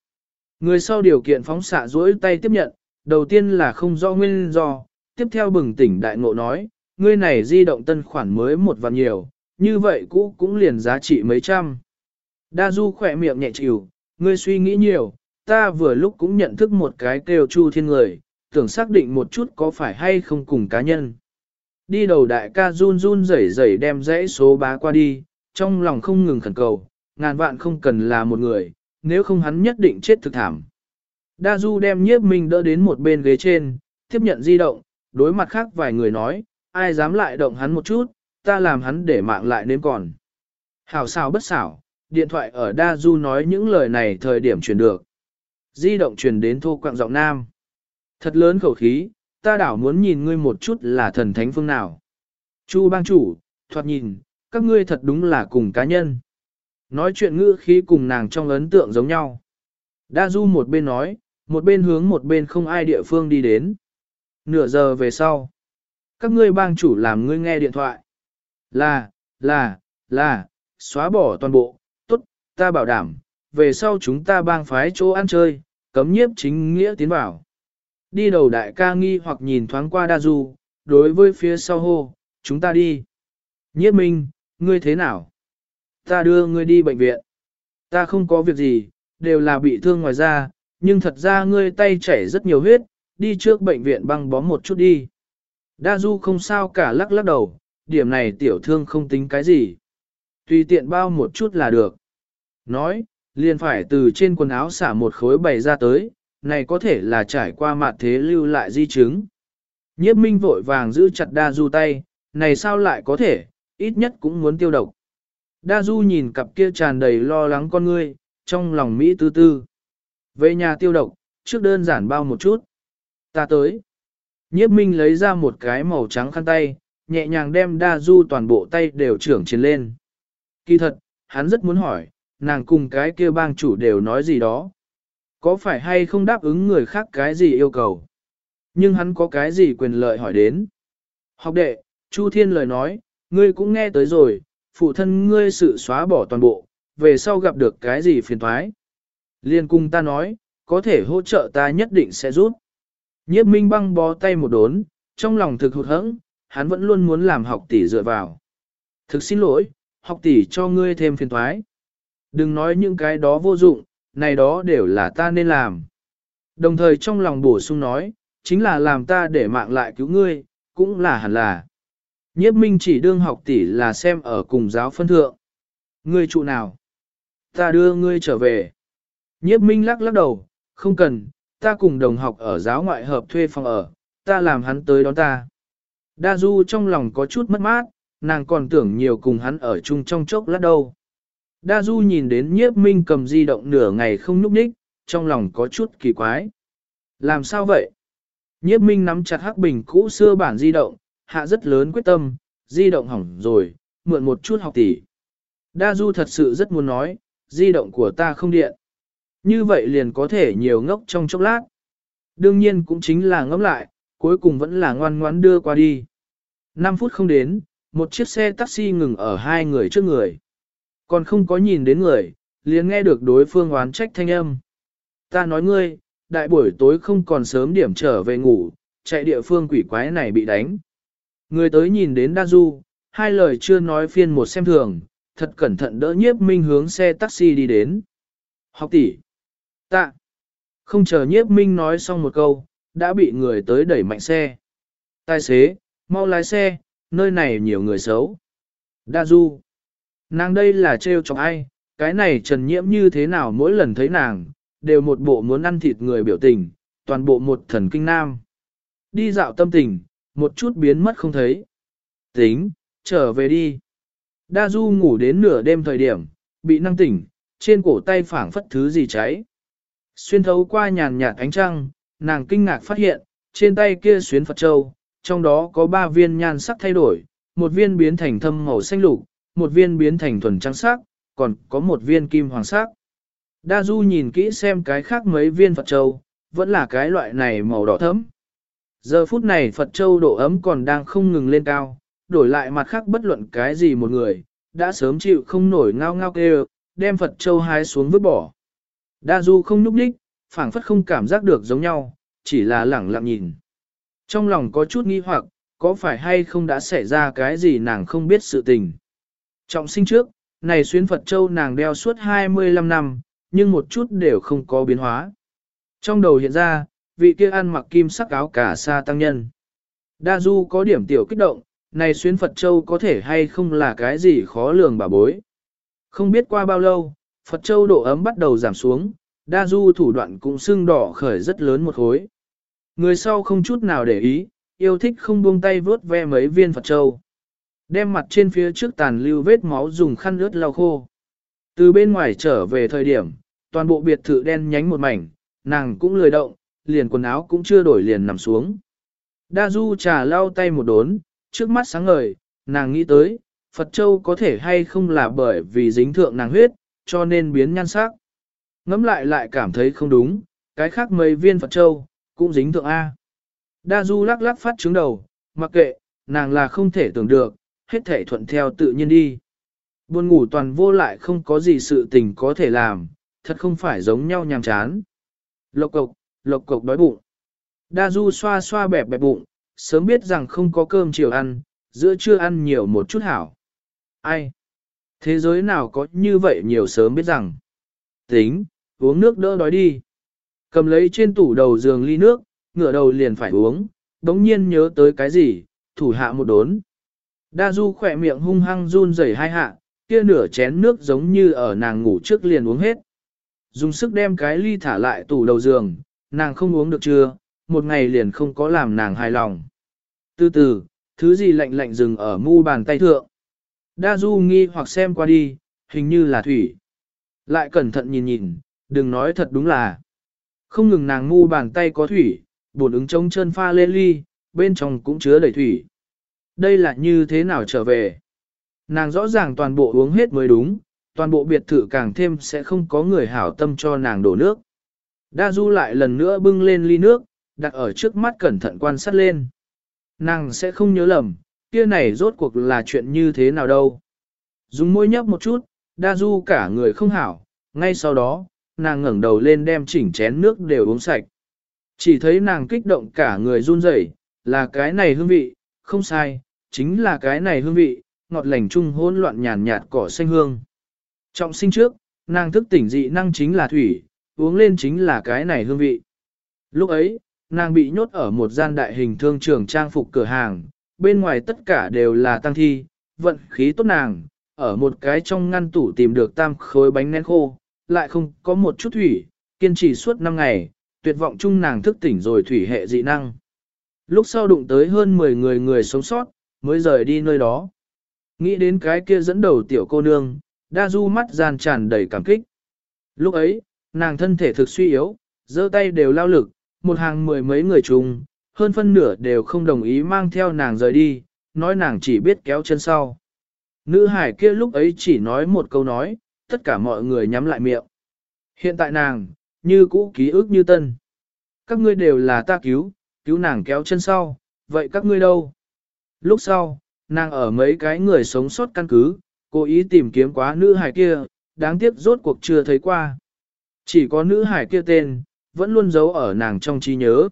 Người sau điều kiện phóng xạ duỗi tay tiếp nhận, đầu tiên là không do nguyên do, tiếp theo bừng tỉnh đại ngộ nói, ngươi này di động tân khoản mới một vạn nhiều, như vậy cũ cũng liền giá trị mấy trăm. Đa Du khỏe miệng nhẹ chịu, ngươi suy nghĩ nhiều, ta vừa lúc cũng nhận thức một cái kêu chu thiên người, tưởng xác định một chút có phải hay không cùng cá nhân. Đi đầu đại ca run run rẩy rẩy đem dãy số bá qua đi, trong lòng không ngừng khẩn cầu, ngàn vạn không cần là một người, nếu không hắn nhất định chết thực thảm. Đa Du đem nhiếp mình đỡ đến một bên ghế trên, tiếp nhận di động, đối mặt khác vài người nói, ai dám lại động hắn một chút, ta làm hắn để mạng lại nếm còn. Hảo xảo bất xảo, điện thoại ở Đa Du nói những lời này thời điểm truyền được. Di động truyền đến thô quạng giọng nam. Thật lớn khẩu khí, ta đảo muốn nhìn ngươi một chút là thần thánh phương nào. Chu bang chủ, thoạt nhìn, các ngươi thật đúng là cùng cá nhân. Nói chuyện ngữ khí cùng nàng trong ấn tượng giống nhau. Đa Du một bên nói, một bên hướng một bên không ai địa phương đi đến. Nửa giờ về sau, các ngươi bang chủ làm ngươi nghe điện thoại. Là, là, là, xóa bỏ toàn bộ, tốt, ta bảo đảm, về sau chúng ta bang phái chỗ ăn chơi, cấm nhiếp chính nghĩa tiến vào. Đi đầu đại ca nghi hoặc nhìn thoáng qua đa du, đối với phía sau hô, chúng ta đi. Nhiếp minh, ngươi thế nào? Ta đưa ngươi đi bệnh viện. Ta không có việc gì, đều là bị thương ngoài da, nhưng thật ra ngươi tay chảy rất nhiều huyết, đi trước bệnh viện băng bó một chút đi. Đa du không sao cả lắc lắc đầu, điểm này tiểu thương không tính cái gì. Tùy tiện bao một chút là được. Nói, liền phải từ trên quần áo xả một khối bày ra tới, này có thể là trải qua mạt thế lưu lại di chứng. Nhiếp minh vội vàng giữ chặt đa du tay, này sao lại có thể, ít nhất cũng muốn tiêu độc. Đa du nhìn cặp kia tràn đầy lo lắng con ngươi, trong lòng Mỹ tư tư. Về nhà tiêu độc, trước đơn giản bao một chút. Ta tới. Nhiếp minh lấy ra một cái màu trắng khăn tay, nhẹ nhàng đem đa du toàn bộ tay đều trưởng trên lên. Kỳ thật, hắn rất muốn hỏi, nàng cùng cái kia bang chủ đều nói gì đó. Có phải hay không đáp ứng người khác cái gì yêu cầu? Nhưng hắn có cái gì quyền lợi hỏi đến? Học đệ, Chu Thiên lời nói, ngươi cũng nghe tới rồi, phụ thân ngươi sự xóa bỏ toàn bộ, về sau gặp được cái gì phiền thoái. Liên cung ta nói, có thể hỗ trợ ta nhất định sẽ rút. Nhiếp minh băng bó tay một đốn, trong lòng thực hụt hẫng, hắn vẫn luôn muốn làm học tỷ dựa vào. Thực xin lỗi, học tỷ cho ngươi thêm phiền thoái. Đừng nói những cái đó vô dụng, này đó đều là ta nên làm. Đồng thời trong lòng bổ sung nói, chính là làm ta để mạng lại cứu ngươi, cũng là hẳn là. Nhiếp minh chỉ đương học tỷ là xem ở cùng giáo phân thượng. Ngươi trụ nào? Ta đưa ngươi trở về. Nhiếp minh lắc lắc đầu, không cần, ta cùng đồng học ở giáo ngoại hợp thuê phòng ở, ta làm hắn tới đón ta. Đa Du trong lòng có chút mất mát, nàng còn tưởng nhiều cùng hắn ở chung trong chốc lát đâu. Đa Du nhìn đến nhiếp minh cầm di động nửa ngày không nhúc nhích, trong lòng có chút kỳ quái. Làm sao vậy? Nhiếp minh nắm chặt hắc bình cũ xưa bản di động, hạ rất lớn quyết tâm, di động hỏng rồi, mượn một chút học tỷ. Đa Du thật sự rất muốn nói, di động của ta không điện. Như vậy liền có thể nhiều ngốc trong chốc lát. Đương nhiên cũng chính là ngốc lại, cuối cùng vẫn là ngoan ngoãn đưa qua đi. 5 phút không đến, một chiếc xe taxi ngừng ở hai người trước người. Còn không có nhìn đến người, liền nghe được đối phương oán trách thanh âm. Ta nói ngươi, đại buổi tối không còn sớm điểm trở về ngủ, chạy địa phương quỷ quái này bị đánh. Người tới nhìn đến Đa Du, hai lời chưa nói phiên một xem thường, thật cẩn thận đỡ nhiếp minh hướng xe taxi đi đến. Học tỷ. Tạ. Không chờ nhiếp minh nói xong một câu, đã bị người tới đẩy mạnh xe. Tài xế, mau lái xe, nơi này nhiều người xấu. Đa Du. Nàng đây là trêu chọc ai, cái này trần nhiễm như thế nào mỗi lần thấy nàng, đều một bộ muốn ăn thịt người biểu tình, toàn bộ một thần kinh nam. Đi dạo tâm tình, một chút biến mất không thấy. Tính, trở về đi. Đa Du ngủ đến nửa đêm thời điểm, bị năng tỉnh, trên cổ tay phảng phất thứ gì cháy. Xuyên thấu qua nhàn nhạt ánh trăng, nàng kinh ngạc phát hiện, trên tay kia xuyến Phật Châu, trong đó có ba viên nhan sắc thay đổi, một viên biến thành thâm màu xanh lục, một viên biến thành thuần trắng sắc, còn có một viên kim hoàng sắc. Đa Du nhìn kỹ xem cái khác mấy viên Phật Châu, vẫn là cái loại này màu đỏ thẫm. Giờ phút này Phật Châu độ ấm còn đang không ngừng lên cao, đổi lại mặt khác bất luận cái gì một người, đã sớm chịu không nổi ngao ngao kêu, đem Phật Châu hái xuống vứt bỏ. Đa Du không nhúc đích, phảng phất không cảm giác được giống nhau, chỉ là lẳng lặng nhìn. Trong lòng có chút nghi hoặc, có phải hay không đã xảy ra cái gì nàng không biết sự tình. Trọng sinh trước, này xuyến Phật Châu nàng đeo suốt 25 năm, nhưng một chút đều không có biến hóa. Trong đầu hiện ra, vị kia ăn mặc kim sắc áo cả sa tăng nhân. Đa Du có điểm tiểu kích động, này xuyến Phật Châu có thể hay không là cái gì khó lường bà bối. Không biết qua bao lâu, Phật Châu độ ấm bắt đầu giảm xuống, Đa Du thủ đoạn cũng sưng đỏ khởi rất lớn một khối. Người sau không chút nào để ý, yêu thích không buông tay vớt ve mấy viên Phật Châu. Đem mặt trên phía trước tàn lưu vết máu dùng khăn ướt lau khô. Từ bên ngoài trở về thời điểm, toàn bộ biệt thự đen nhánh một mảnh, nàng cũng lười động, liền quần áo cũng chưa đổi liền nằm xuống. Đa Du trà lau tay một đốn, trước mắt sáng ngời, nàng nghĩ tới, Phật Châu có thể hay không là bởi vì dính thượng nàng huyết, cho nên biến nhan sắc. Ngắm lại lại cảm thấy không đúng, cái khác mấy viên Phật Châu, cũng dính thượng A. Đa Du lắc lắc phát trứng đầu, mặc kệ, nàng là không thể tưởng được, hết thể thuận theo tự nhiên đi. Buồn ngủ toàn vô lại không có gì sự tình có thể làm, thật không phải giống nhau nhàm chán. Lộc cộc, lộc cộc đói bụng. Đa Du xoa xoa bẹp bẹp bụng, sớm biết rằng không có cơm chiều ăn, giữa trưa ăn nhiều một chút hảo. Ai? Thế giới nào có như vậy nhiều sớm biết rằng. Tính, uống nước đỡ đói đi. Cầm lấy trên tủ đầu giường ly nước, ngửa đầu liền phải uống, đống nhiên nhớ tới cái gì, thủ hạ một đốn. Đa Du khỏe miệng hung hăng run rẩy hai hạ, kia nửa chén nước giống như ở nàng ngủ trước liền uống hết. Dùng sức đem cái ly thả lại tủ đầu giường, nàng không uống được chưa, một ngày liền không có làm nàng hài lòng. Từ từ, thứ gì lạnh lạnh dừng ở mu bàn tay thượng. Đa Du nghi hoặc xem qua đi, hình như là thủy. Lại cẩn thận nhìn nhìn, đừng nói thật đúng là. Không ngừng nàng mu bàn tay có thủy, bổn ứng trống chân pha lên ly, bên trong cũng chứa đầy thủy. Đây là như thế nào trở về? Nàng rõ ràng toàn bộ uống hết mới đúng, toàn bộ biệt thự càng thêm sẽ không có người hảo tâm cho nàng đổ nước. Đa Du lại lần nữa bưng lên ly nước, đặt ở trước mắt cẩn thận quan sát lên. Nàng sẽ không nhớ lầm, kia này rốt cuộc là chuyện như thế nào đâu. Dùng môi nhấp một chút, Đa Du cả người không hảo, ngay sau đó, nàng ngẩng đầu lên đem chỉnh chén nước đều uống sạch. Chỉ thấy nàng kích động cả người run rẩy, là cái này hương vị, không sai, chính là cái này hương vị, ngọt lành chung hỗn loạn nhàn nhạt cỏ xanh hương. Trọng sinh trước, nàng thức tỉnh dị năng chính là thủy, uống lên chính là cái này hương vị. Lúc ấy, nàng bị nhốt ở một gian đại hình thương trường trang phục cửa hàng, bên ngoài tất cả đều là tăng thi, vận khí tốt nàng, ở một cái trong ngăn tủ tìm được tam khối bánh nén khô, lại không có một chút thủy, kiên trì suốt 5 ngày, tuyệt vọng chung nàng thức tỉnh rồi thủy hệ dị năng. Lúc sau đụng tới hơn 10 người người sống sót, mới rời đi nơi đó. Nghĩ đến cái kia dẫn đầu tiểu cô nương, đa du mắt gian tràn đầy cảm kích. Lúc ấy, nàng thân thể thực suy yếu, giơ tay đều lao lực, một hàng mười mấy người chung, hơn phân nửa đều không đồng ý mang theo nàng rời đi, nói nàng chỉ biết kéo chân sau. Nữ hải kia lúc ấy chỉ nói một câu nói, tất cả mọi người nhắm lại miệng. Hiện tại nàng, như cũ ký ức như tân. Các ngươi đều là ta cứu, cứu nàng kéo chân sau, vậy các ngươi đâu? Lúc sau, nàng ở mấy cái người sống sót căn cứ, cố ý tìm kiếm quá nữ hải kia, đáng tiếc rốt cuộc chưa thấy qua. Chỉ có nữ hải kia tên, vẫn luôn giấu ở nàng trong trí nhớ.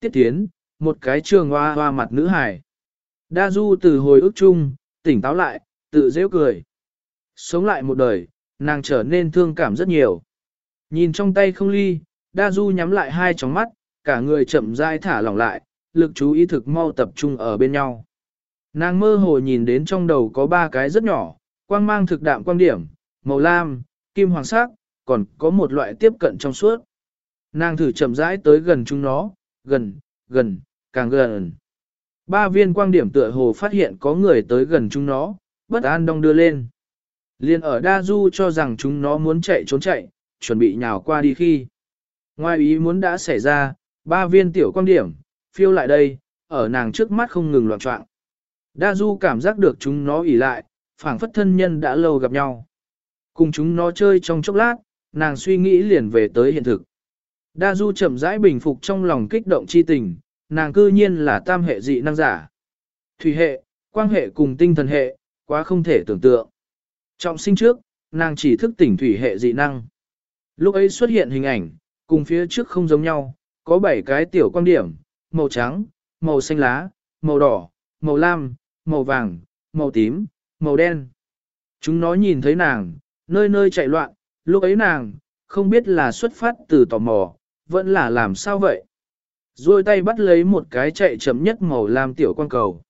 Tiết tiến, một cái trường hoa hoa mặt nữ hải. Đa du từ hồi ức chung, tỉnh táo lại, tự dễ cười. Sống lại một đời, nàng trở nên thương cảm rất nhiều. Nhìn trong tay không ly, đa du nhắm lại hai tròng mắt, cả người chậm rãi thả lỏng lại, lực chú ý thực mau tập trung ở bên nhau. Nàng mơ hồ nhìn đến trong đầu có ba cái rất nhỏ, quang mang thực đạm quang điểm, màu lam, kim hoàng sắc, còn có một loại tiếp cận trong suốt. Nàng thử chậm rãi tới gần chúng nó, gần, gần, càng gần. Ba viên quang điểm tựa hồ phát hiện có người tới gần chúng nó, bất an đong đưa lên. Liên ở Đa Du cho rằng chúng nó muốn chạy trốn chạy, chuẩn bị nhào qua đi khi. Ngoài ý muốn đã xảy ra, ba viên tiểu quang điểm, phiêu lại đây, ở nàng trước mắt không ngừng loạn trọng. Đa Du cảm giác được chúng nó ỉ lại, phảng phất thân nhân đã lâu gặp nhau. Cùng chúng nó chơi trong chốc lát, nàng suy nghĩ liền về tới hiện thực. Đa Du chậm rãi bình phục trong lòng kích động chi tình, nàng cư nhiên là tam hệ dị năng giả. Thủy hệ, quang hệ cùng tinh thần hệ, quá không thể tưởng tượng. Trọng sinh trước, nàng chỉ thức tỉnh thủy hệ dị năng. Lúc ấy xuất hiện hình ảnh, cùng phía trước không giống nhau, có 7 cái tiểu quan điểm, màu trắng, màu xanh lá, màu đỏ, màu lam, màu vàng, màu tím, màu đen. Chúng nó nhìn thấy nàng, nơi nơi chạy loạn, lúc ấy nàng, không biết là xuất phát từ tò mò, vẫn là làm sao vậy. Rồi tay bắt lấy một cái chạy chậm nhất màu lam tiểu quan cầu.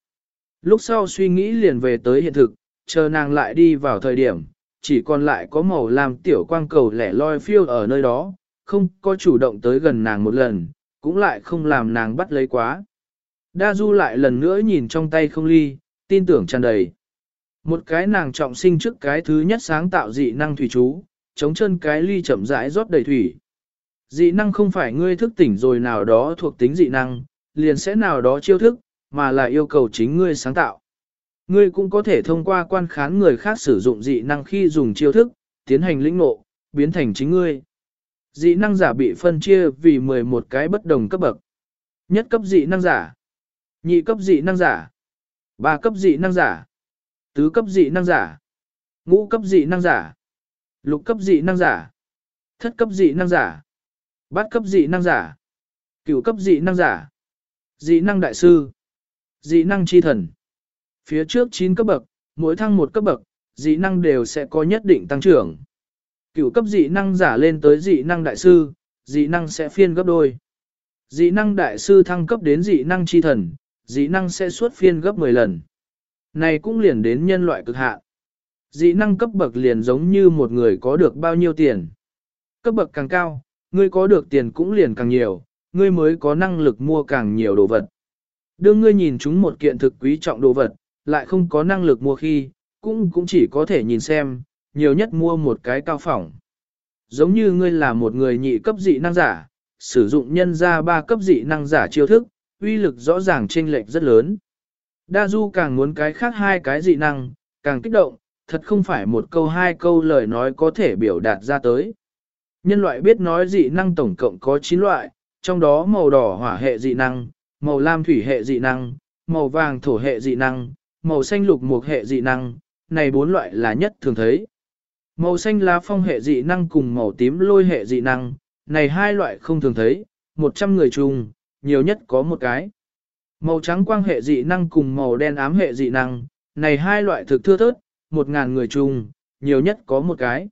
Lúc sau suy nghĩ liền về tới hiện thực, chờ nàng lại đi vào thời điểm, chỉ còn lại có màu lam tiểu quang cầu lẻ loi phiêu ở nơi đó, không có chủ động tới gần nàng một lần, cũng lại không làm nàng bắt lấy quá. Đa Du lại lần nữa nhìn trong tay không ly, tin tưởng tràn đầy. Một cái nàng trọng sinh trước cái thứ nhất sáng tạo dị năng thủy chú, chống chân cái ly chậm rãi rót đầy thủy. Dị năng không phải ngươi thức tỉnh rồi nào đó thuộc tính dị năng, liền sẽ nào đó chiêu thức, mà là yêu cầu chính ngươi sáng tạo. Ngươi cũng có thể thông qua quan khán người khác sử dụng dị năng khi dùng chiêu thức, tiến hành lĩnh ngộ, biến thành chính ngươi. Dị năng giả bị phân chia vì 11 cái bất đồng cấp bậc. Nhất cấp dị năng giả, nhị cấp dị năng giả, ba cấp dị năng giả, tứ cấp dị năng giả, ngũ cấp dị năng giả, lục cấp dị năng giả, Thất cấp dị năng giả. Bát cấp dị năng giả. Cửu cấp dị năng giả. Dị năng đại sư. Dị năng chi thần. Phía trước 9 cấp bậc, mỗi thăng một cấp bậc, dị năng đều sẽ có nhất định tăng trưởng. Cửu cấp dị năng giả lên tới dị năng đại sư, dị năng sẽ phiên gấp đôi. Dị năng đại sư thăng cấp đến dị năng chi thần, dị năng sẽ suốt phiên gấp 10 lần. Này cũng liền đến nhân loại cực hạn. Dị năng cấp bậc liền giống như một người có được bao nhiêu tiền. Cấp bậc càng cao, ngươi có được tiền cũng liền càng nhiều, ngươi mới có năng lực mua càng nhiều đồ vật. Đương ngươi nhìn chúng một kiện thực quý trọng đồ vật, lại không có năng lực mua khi, cũng cũng chỉ có thể nhìn xem, nhiều nhất mua một cái cao phỏng. Giống như ngươi là một người nhị cấp dị năng giả, sử dụng nhân ra ba cấp dị năng giả chiêu thức, uy lực rõ ràng chênh lệch rất lớn. Đa Du càng muốn cái khác hai cái dị năng, càng kích động, thật không phải một câu hai câu lời nói có thể biểu đạt ra tới. Nhân loại biết nói dị năng tổng cộng có 9 loại, trong đó màu đỏ hỏa hệ dị năng, màu lam thủy hệ dị năng, màu vàng thổ hệ dị năng, màu xanh lục mục hệ dị năng, này bốn loại là nhất thường thấy. Màu xanh lá phong hệ dị năng cùng màu tím lôi hệ dị năng, này hai loại không thường thấy, 100 người chung, nhiều nhất có một cái. Màu trắng quang hệ dị năng cùng màu đen ám hệ dị năng, này hai loại thực thưa thớt, 1.000 người chung, nhiều nhất có một cái.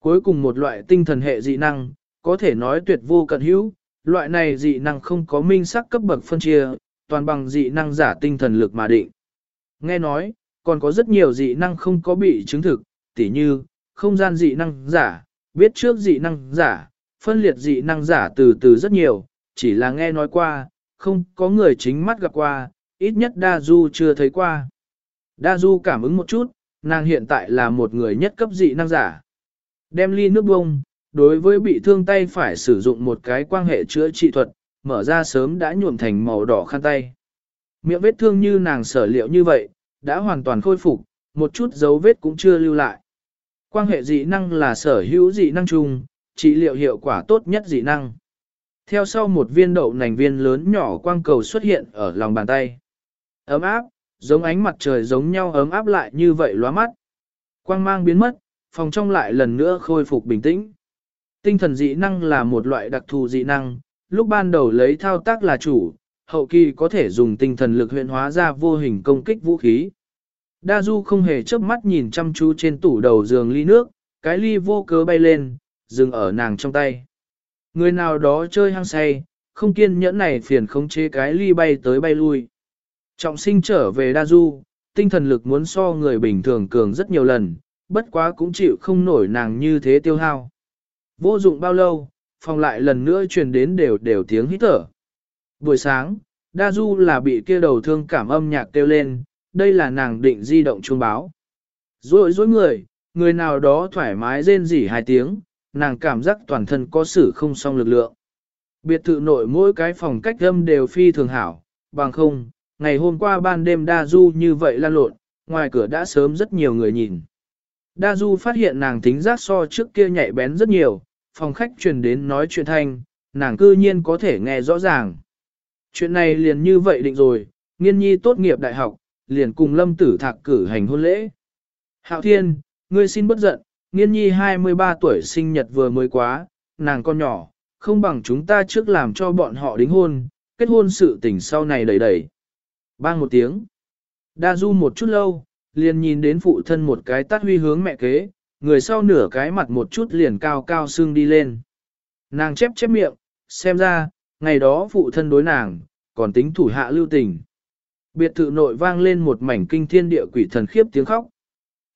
Cuối cùng một loại tinh thần hệ dị năng, có thể nói tuyệt vô cận hữu, loại này dị năng không có minh sắc cấp bậc phân chia, toàn bằng dị năng giả tinh thần lực mà định. Nghe nói, còn có rất nhiều dị năng không có bị chứng thực, tỉ như, không gian dị năng giả, biết trước dị năng giả, phân liệt dị năng giả từ từ rất nhiều, chỉ là nghe nói qua, không có người chính mắt gặp qua, ít nhất Đa Du chưa thấy qua. Đa Du cảm ứng một chút, nàng hiện tại là một người nhất cấp dị năng giả. Đem ly nước bông, đối với bị thương tay phải sử dụng một cái quan hệ chữa trị thuật, mở ra sớm đã nhuộm thành màu đỏ khăn tay. Miệng vết thương như nàng sở liệu như vậy, đã hoàn toàn khôi phục, một chút dấu vết cũng chưa lưu lại. Quan hệ dị năng là sở hữu dị năng chung, trị liệu hiệu quả tốt nhất dị năng. Theo sau một viên đậu nành viên lớn nhỏ quang cầu xuất hiện ở lòng bàn tay. Ấm áp, giống ánh mặt trời giống nhau ấm áp lại như vậy lóa mắt. Quang mang biến mất, phòng trong lại lần nữa khôi phục bình tĩnh. Tinh thần dị năng là một loại đặc thù dị năng, lúc ban đầu lấy thao tác là chủ, hậu kỳ có thể dùng tinh thần lực huyện hóa ra vô hình công kích vũ khí. Đa Du không hề chớp mắt nhìn chăm chú trên tủ đầu giường ly nước, cái ly vô cớ bay lên, dừng ở nàng trong tay. Người nào đó chơi hăng say, không kiên nhẫn này phiền không chế cái ly bay tới bay lui. Trọng sinh trở về Đa Du, tinh thần lực muốn so người bình thường cường rất nhiều lần, bất quá cũng chịu không nổi nàng như thế tiêu hao. Vô dụng bao lâu, phòng lại lần nữa truyền đến đều đều tiếng hít thở. Buổi sáng, Đa Du là bị kia đầu thương cảm âm nhạc kêu lên, đây là nàng định di động chuông báo. Rồi dối người, người nào đó thoải mái rên rỉ hai tiếng, nàng cảm giác toàn thân có sự không song lực lượng. Biệt thự nội mỗi cái phòng cách âm đều phi thường hảo, bằng không, ngày hôm qua ban đêm Đa Du như vậy lan lộn, ngoài cửa đã sớm rất nhiều người nhìn. Đa Du phát hiện nàng tính giác so trước kia nhạy bén rất nhiều, phòng khách truyền đến nói chuyện thanh, nàng cư nhiên có thể nghe rõ ràng. Chuyện này liền như vậy định rồi, nghiên nhi tốt nghiệp đại học, liền cùng lâm tử thạc cử hành hôn lễ. Hạo thiên, ngươi xin bất giận, nghiên nhi 23 tuổi sinh nhật vừa mới quá, nàng con nhỏ, không bằng chúng ta trước làm cho bọn họ đính hôn, kết hôn sự tình sau này đầy đầy. Bang một tiếng. Đa du một chút lâu, liền nhìn đến phụ thân một cái tắt huy hướng mẹ kế, người sau nửa cái mặt một chút liền cao cao xương đi lên. Nàng chép chép miệng, xem ra, ngày đó phụ thân đối nàng, còn tính thủ hạ lưu tình. Biệt thự nội vang lên một mảnh kinh thiên địa quỷ thần khiếp tiếng khóc.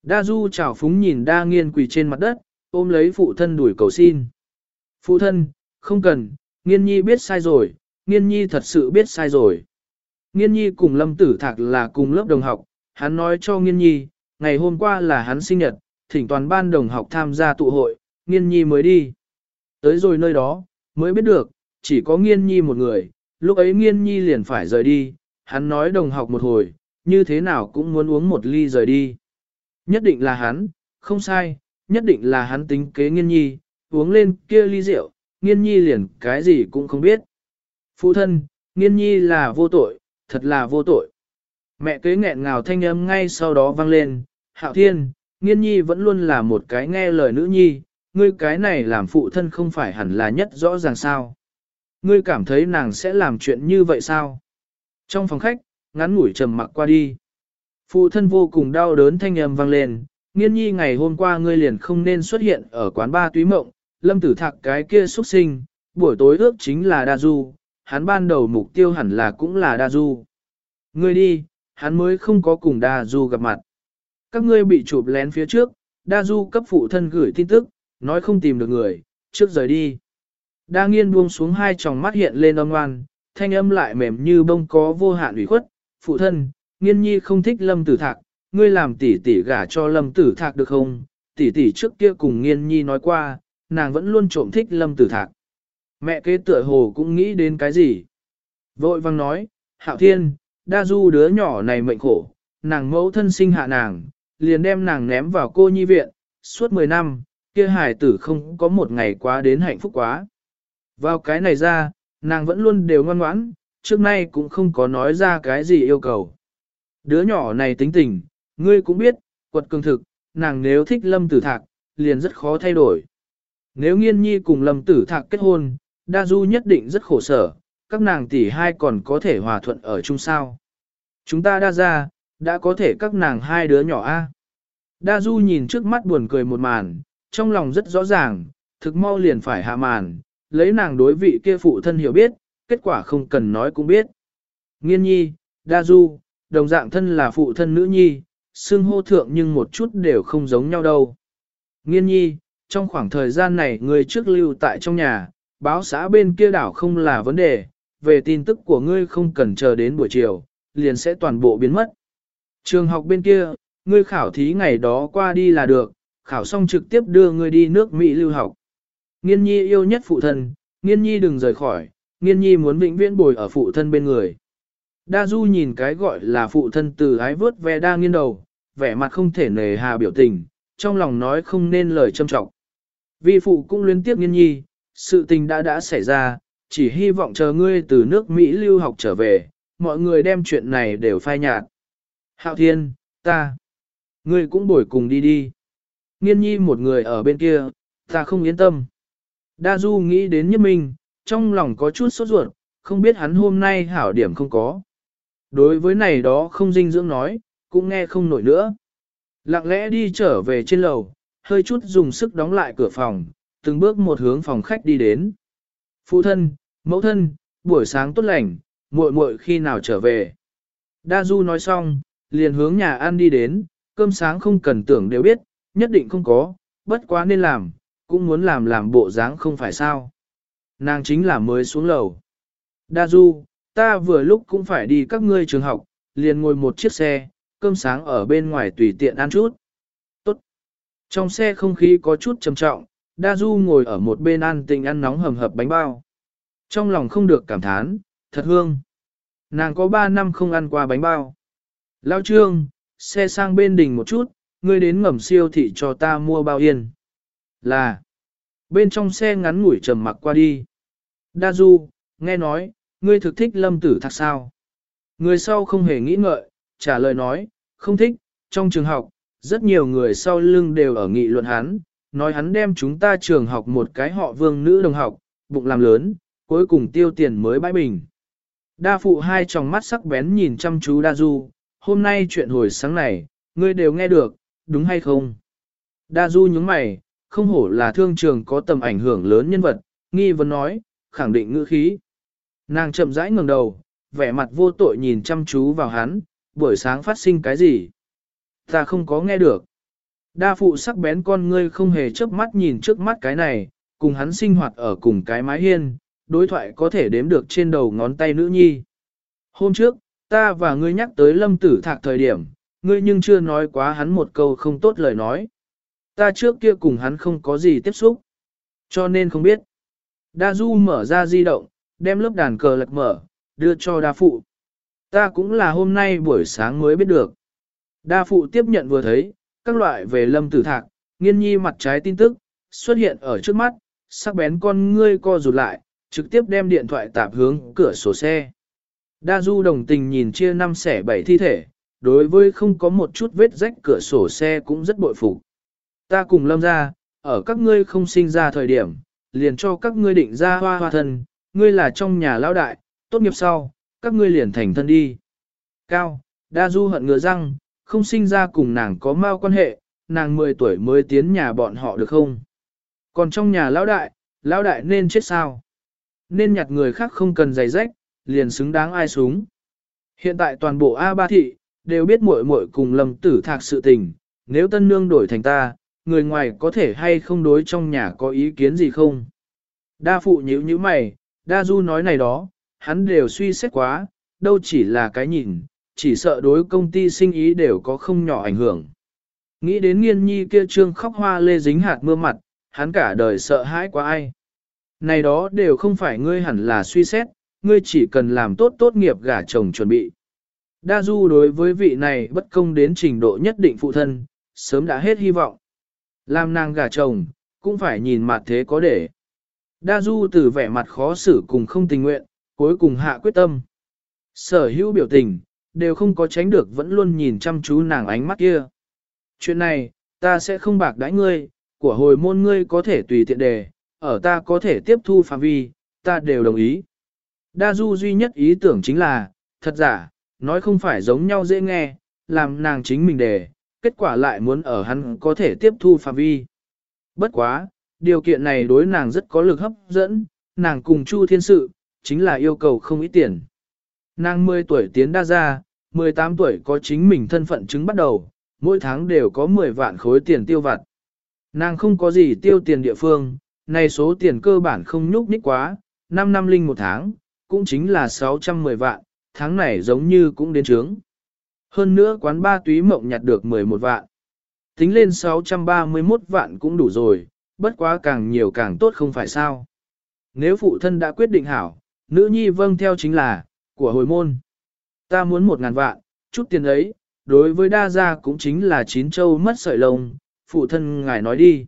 Đa Du chào phúng nhìn đa nghiên quỳ trên mặt đất, ôm lấy phụ thân đuổi cầu xin. Phụ thân, không cần, nghiên nhi biết sai rồi, nghiên nhi thật sự biết sai rồi. Nghiên nhi cùng lâm tử thạc là cùng lớp đồng học, hắn nói cho nghiên nhi, ngày hôm qua là hắn sinh nhật, thỉnh toàn ban đồng học tham gia tụ hội, nghiên nhi mới đi. Tới rồi nơi đó, mới biết được, chỉ có nghiên nhi một người, lúc ấy nghiên nhi liền phải rời đi, hắn nói đồng học một hồi, như thế nào cũng muốn uống một ly rời đi. Nhất định là hắn, không sai, nhất định là hắn tính kế nghiên nhi, uống lên kia ly rượu, nghiên nhi liền cái gì cũng không biết. Phụ thân, nghiên nhi là vô tội, thật là vô tội. Mẹ kế nghẹn ngào thanh âm ngay sau đó vang lên, hạo thiên, nghiên nhi vẫn luôn là một cái nghe lời nữ nhi, ngươi cái này làm phụ thân không phải hẳn là nhất rõ ràng sao. Ngươi cảm thấy nàng sẽ làm chuyện như vậy sao? Trong phòng khách, ngắn ngủi trầm mặc qua đi. Phụ thân vô cùng đau đớn thanh âm vang lên, nghiên nhi ngày hôm qua ngươi liền không nên xuất hiện ở quán ba túy mộng, lâm tử thạc cái kia xuất sinh, buổi tối ước chính là đa du, hắn ban đầu mục tiêu hẳn là cũng là đa du. Ngươi đi, hắn mới không có cùng đa du gặp mặt. Các ngươi bị chụp lén phía trước, đa du cấp phụ thân gửi tin tức, nói không tìm được người, trước rời đi. Đa nghiên buông xuống hai tròng mắt hiện lên âm ngoan, thanh âm lại mềm như bông có vô hạn ủy khuất, phụ thân, nghiên nhi không thích lâm tử thạc, ngươi làm tỷ tỷ gả cho lâm tử thạc được không? Tỷ tỷ trước kia cùng nghiên nhi nói qua, nàng vẫn luôn trộm thích lâm tử thạc. Mẹ kế tựa hồ cũng nghĩ đến cái gì? Vội vang nói, hạo thiên, đa du đứa nhỏ này mệnh khổ, nàng mẫu thân sinh hạ nàng, liền đem nàng ném vào cô nhi viện, suốt 10 năm, kia hải tử không có một ngày quá đến hạnh phúc quá. Vào cái này ra, nàng vẫn luôn đều ngoan ngoãn, trước nay cũng không có nói ra cái gì yêu cầu. Đứa nhỏ này tính tình, ngươi cũng biết, quật cường thực, nàng nếu thích lâm tử thạc, liền rất khó thay đổi. Nếu nghiên nhi cùng lâm tử thạc kết hôn, đa du nhất định rất khổ sở, các nàng tỷ hai còn có thể hòa thuận ở chung sao. Chúng ta đa ra, đã có thể các nàng hai đứa nhỏ a. Đa du nhìn trước mắt buồn cười một màn, trong lòng rất rõ ràng, thực mau liền phải hạ màn, lấy nàng đối vị kia phụ thân hiểu biết, kết quả không cần nói cũng biết. Nghiên nhi, đa du, đồng dạng thân là phụ thân nữ nhi, xương hô thượng nhưng một chút đều không giống nhau đâu. Nghiên nhi, trong khoảng thời gian này người trước lưu tại trong nhà, báo xã bên kia đảo không là vấn đề, về tin tức của ngươi không cần chờ đến buổi chiều, liền sẽ toàn bộ biến mất. Trường học bên kia, ngươi khảo thí ngày đó qua đi là được, khảo xong trực tiếp đưa ngươi đi nước Mỹ lưu học. Nghiên nhi yêu nhất phụ thân, nghiên nhi đừng rời khỏi, nghiên nhi muốn vĩnh viễn bồi ở phụ thân bên người. Đa Du nhìn cái gọi là phụ thân từ ái vớt ve đa nghiên đầu, vẻ mặt không thể nề hà biểu tình, trong lòng nói không nên lời châm trọng. Vi phụ cũng liên tiếp nghiên nhi, sự tình đã đã xảy ra, chỉ hy vọng chờ ngươi từ nước Mỹ lưu học trở về, mọi người đem chuyện này đều phai nhạt. Hạo thiên, ta, ngươi cũng bồi cùng đi đi. Nghiên nhi một người ở bên kia, ta không yên tâm. Đa Du nghĩ đến nhất minh, trong lòng có chút sốt ruột, không biết hắn hôm nay hảo điểm không có. Đối với này đó không dinh dưỡng nói, cũng nghe không nổi nữa. Lặng lẽ đi trở về trên lầu, hơi chút dùng sức đóng lại cửa phòng, từng bước một hướng phòng khách đi đến. Phụ thân, mẫu thân, buổi sáng tốt lành, muội muội khi nào trở về. Đa Du nói xong, liền hướng nhà ăn đi đến, cơm sáng không cần tưởng đều biết, nhất định không có, bất quá nên làm, cũng muốn làm làm bộ dáng không phải sao. Nàng chính là mới xuống lầu. Đa Du, ta vừa lúc cũng phải đi các ngươi trường học, liền ngồi một chiếc xe, cơm sáng ở bên ngoài tùy tiện ăn chút. Tốt. Trong xe không khí có chút trầm trọng, Đa Du ngồi ở một bên ăn tình ăn nóng hầm hập bánh bao. Trong lòng không được cảm thán, thật hương. Nàng có 3 năm không ăn qua bánh bao. Lao trương, xe sang bên đỉnh một chút, ngươi đến ngầm siêu thị cho ta mua bao yên. Là, bên trong xe ngắn ngủi trầm mặc qua đi. Đa Du, nghe nói, ngươi thực thích lâm tử thạc sao? Người sau không hề nghĩ ngợi, trả lời nói, không thích, trong trường học, rất nhiều người sau lưng đều ở nghị luận hắn, nói hắn đem chúng ta trường học một cái họ vương nữ đồng học, bụng làm lớn, cuối cùng tiêu tiền mới bãi bình. Đa phụ hai tròng mắt sắc bén nhìn chăm chú Đa Du, hôm nay chuyện hồi sáng này, ngươi đều nghe được, đúng hay không? Đa Du nhướng mày, không hổ là thương trường có tầm ảnh hưởng lớn nhân vật, nghi vấn nói, khẳng định ngữ khí. Nàng chậm rãi ngẩng đầu, vẻ mặt vô tội nhìn chăm chú vào hắn, buổi sáng phát sinh cái gì? Ta không có nghe được. Đa phụ sắc bén con ngươi không hề chớp mắt nhìn trước mắt cái này, cùng hắn sinh hoạt ở cùng cái mái hiên, đối thoại có thể đếm được trên đầu ngón tay nữ nhi. Hôm trước, ta và ngươi nhắc tới lâm tử thạc thời điểm, ngươi nhưng chưa nói quá hắn một câu không tốt lời nói. Ta trước kia cùng hắn không có gì tiếp xúc, cho nên không biết. Đa Du mở ra di động, đem lớp đàn cờ lật mở, đưa cho đa phụ. Ta cũng là hôm nay buổi sáng mới biết được. Đa phụ tiếp nhận vừa thấy, các loại về lâm tử thạc, nghiên nhi mặt trái tin tức, xuất hiện ở trước mắt, sắc bén con ngươi co rụt lại, trực tiếp đem điện thoại tạp hướng cửa sổ xe. Đa du đồng tình nhìn chia năm xẻ bảy thi thể, đối với không có một chút vết rách cửa sổ xe cũng rất bội phục. Ta cùng lâm ra, ở các ngươi không sinh ra thời điểm, liền cho các ngươi định ra hoa hoa thân, ngươi là trong nhà lão đại, tốt nghiệp sau, các ngươi liền thành thân đi. Cao, đa du hận ngựa răng, không sinh ra cùng nàng có mau quan hệ, nàng 10 tuổi mới tiến nhà bọn họ được không? Còn trong nhà lão đại, lão đại nên chết sao? Nên nhặt người khác không cần giày rách, liền xứng đáng ai súng. Hiện tại toàn bộ A Ba Thị, đều biết muội muội cùng lầm tử thạc sự tình, nếu tân nương đổi thành ta, người ngoài có thể hay không đối trong nhà có ý kiến gì không? Đa phụ nhíu như mày, đa du nói này đó, hắn đều suy xét quá, đâu chỉ là cái nhìn, chỉ sợ đối công ty sinh ý đều có không nhỏ ảnh hưởng. Nghĩ đến nghiên nhi kia trương khóc hoa lê dính hạt mưa mặt, hắn cả đời sợ hãi quá ai. Này đó đều không phải ngươi hẳn là suy xét, ngươi chỉ cần làm tốt tốt nghiệp gả chồng chuẩn bị. Đa du đối với vị này bất công đến trình độ nhất định phụ thân, sớm đã hết hy vọng. Làm nàng gả chồng, cũng phải nhìn mặt thế có để. Đa du từ vẻ mặt khó xử cùng không tình nguyện, cuối cùng hạ quyết tâm. Sở hữu biểu tình, đều không có tránh được vẫn luôn nhìn chăm chú nàng ánh mắt kia. Chuyện này, ta sẽ không bạc đãi ngươi, của hồi môn ngươi có thể tùy tiện đề, ở ta có thể tiếp thu phạm vi, ta đều đồng ý. Đa du duy nhất ý tưởng chính là, thật giả, nói không phải giống nhau dễ nghe, làm nàng chính mình đề, kết quả lại muốn ở hắn có thể tiếp thu phạm vi. Bất quá, điều kiện này đối nàng rất có lực hấp dẫn, nàng cùng Chu Thiên Sự, chính là yêu cầu không ít tiền. Nàng 10 tuổi tiến đa ra, 18 tuổi có chính mình thân phận chứng bắt đầu, mỗi tháng đều có 10 vạn khối tiền tiêu vặt. Nàng không có gì tiêu tiền địa phương, này số tiền cơ bản không nhúc nhích quá, 5 năm linh một tháng, cũng chính là 610 vạn, tháng này giống như cũng đến trướng. Hơn nữa quán ba túy mộng nhặt được 11 vạn. Tính lên 631 vạn cũng đủ rồi, bất quá càng nhiều càng tốt không phải sao. Nếu phụ thân đã quyết định hảo, nữ nhi vâng theo chính là, của hồi môn. Ta muốn một ngàn vạn, chút tiền ấy, đối với đa gia cũng chính là chín châu mất sợi lông, phụ thân ngài nói đi.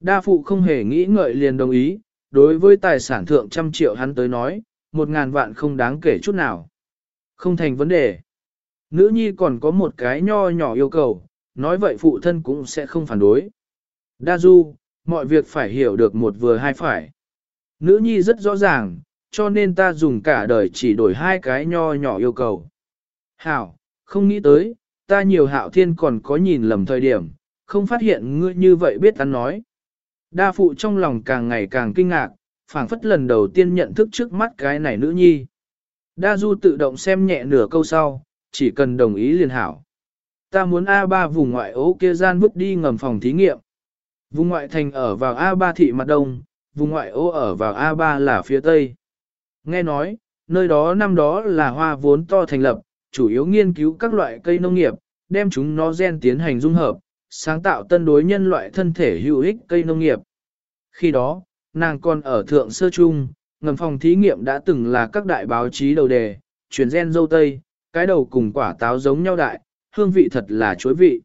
Đa phụ không hề nghĩ ngợi liền đồng ý, đối với tài sản thượng trăm triệu hắn tới nói, một ngàn vạn không đáng kể chút nào. Không thành vấn đề. Nữ nhi còn có một cái nho nhỏ yêu cầu, nói vậy phụ thân cũng sẽ không phản đối. Đa du, mọi việc phải hiểu được một vừa hai phải. Nữ nhi rất rõ ràng, cho nên ta dùng cả đời chỉ đổi hai cái nho nhỏ yêu cầu. Hảo, không nghĩ tới, ta nhiều hạo thiên còn có nhìn lầm thời điểm, không phát hiện ngươi như vậy biết ăn nói. Đa phụ trong lòng càng ngày càng kinh ngạc, phảng phất lần đầu tiên nhận thức trước mắt cái này nữ nhi. Đa du tự động xem nhẹ nửa câu sau, chỉ cần đồng ý liền hảo. Ta muốn A3 vùng ngoại ố kia gian vứt đi ngầm phòng thí nghiệm. Vùng ngoại thành ở vào A3 thị mặt đông, vùng ngoại ô ở vào A3 là phía tây. Nghe nói, nơi đó năm đó là hoa vốn to thành lập, chủ yếu nghiên cứu các loại cây nông nghiệp, đem chúng nó gen tiến hành dung hợp, sáng tạo tân đối nhân loại thân thể hữu ích cây nông nghiệp. Khi đó, nàng còn ở thượng sơ trung, ngầm phòng thí nghiệm đã từng là các đại báo chí đầu đề, chuyển gen dâu tây, cái đầu cùng quả táo giống nhau đại, hương vị thật là chuối vị.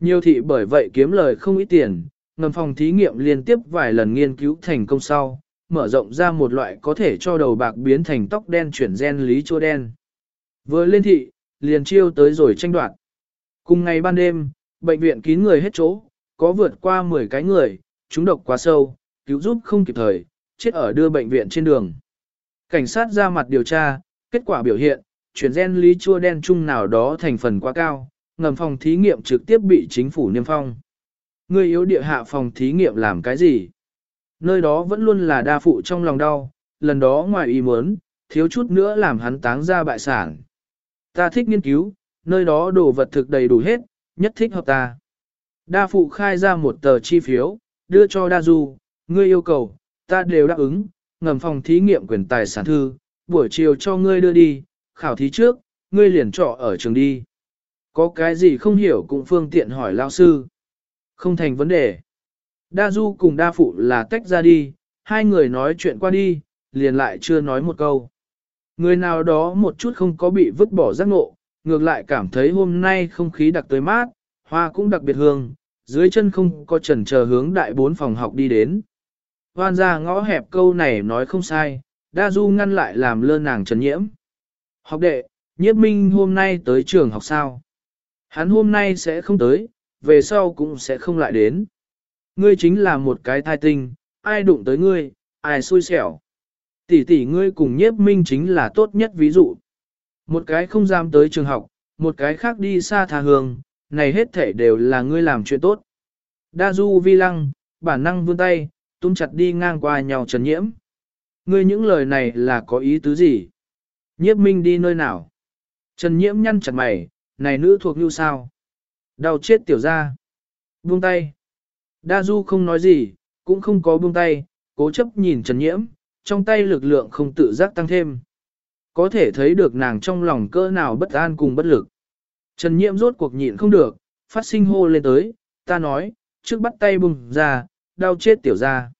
Nhiều thị bởi vậy kiếm lời không ít tiền, ngầm phòng thí nghiệm liên tiếp vài lần nghiên cứu thành công sau, mở rộng ra một loại có thể cho đầu bạc biến thành tóc đen chuyển gen lý chua đen. Vừa lên thị, liền chiêu tới rồi tranh đoạt. Cùng ngày ban đêm, bệnh viện kín người hết chỗ, có vượt qua 10 cái người, chúng độc quá sâu, cứu giúp không kịp thời, chết ở đưa bệnh viện trên đường. Cảnh sát ra mặt điều tra, kết quả biểu hiện, chuyển gen lý chua đen chung nào đó thành phần quá cao, ngầm phòng thí nghiệm trực tiếp bị chính phủ niêm phong. Người yếu địa hạ phòng thí nghiệm làm cái gì? Nơi đó vẫn luôn là đa phụ trong lòng đau, lần đó ngoài ý muốn, thiếu chút nữa làm hắn táng ra bại sản. Ta thích nghiên cứu, nơi đó đồ vật thực đầy đủ hết, nhất thích hợp ta. Đa phụ khai ra một tờ chi phiếu, đưa cho đa du, ngươi yêu cầu, ta đều đáp ứng, ngầm phòng thí nghiệm quyền tài sản thư, buổi chiều cho ngươi đưa đi, khảo thí trước, ngươi liền trọ ở trường đi. Có cái gì không hiểu cũng phương tiện hỏi lao sư. Không thành vấn đề. Đa du cùng đa phụ là tách ra đi, hai người nói chuyện qua đi, liền lại chưa nói một câu. Người nào đó một chút không có bị vứt bỏ giác ngộ, ngược lại cảm thấy hôm nay không khí đặc tới mát, hoa cũng đặc biệt hương, dưới chân không có trần chờ hướng đại bốn phòng học đi đến. Hoan ra ngõ hẹp câu này nói không sai, đa du ngăn lại làm lơ nàng trần nhiễm. Học đệ, nhiếp minh hôm nay tới trường học sao? Hắn hôm nay sẽ không tới, về sau cũng sẽ không lại đến. Ngươi chính là một cái thai tinh, ai đụng tới ngươi, ai xui xẻo. Tỷ tỷ ngươi cùng nhiếp minh chính là tốt nhất ví dụ. Một cái không dám tới trường học, một cái khác đi xa tha hương, này hết thể đều là ngươi làm chuyện tốt. Đa du vi lăng, bản năng vươn tay, tung chặt đi ngang qua nhau trần nhiễm. Ngươi những lời này là có ý tứ gì? Nhiếp minh đi nơi nào? Trần nhiễm nhăn chặt mày, này nữ thuộc như sao? Đau chết tiểu ra. Buông tay. Đa du không nói gì, cũng không có buông tay, cố chấp nhìn Trần nhiễm, trong tay lực lượng không tự giác tăng thêm. Có thể thấy được nàng trong lòng cỡ nào bất an cùng bất lực. Trần nhiễm rốt cuộc nhịn không được, phát sinh hô lên tới, ta nói, trước bắt tay bùng ra, đau chết tiểu ra.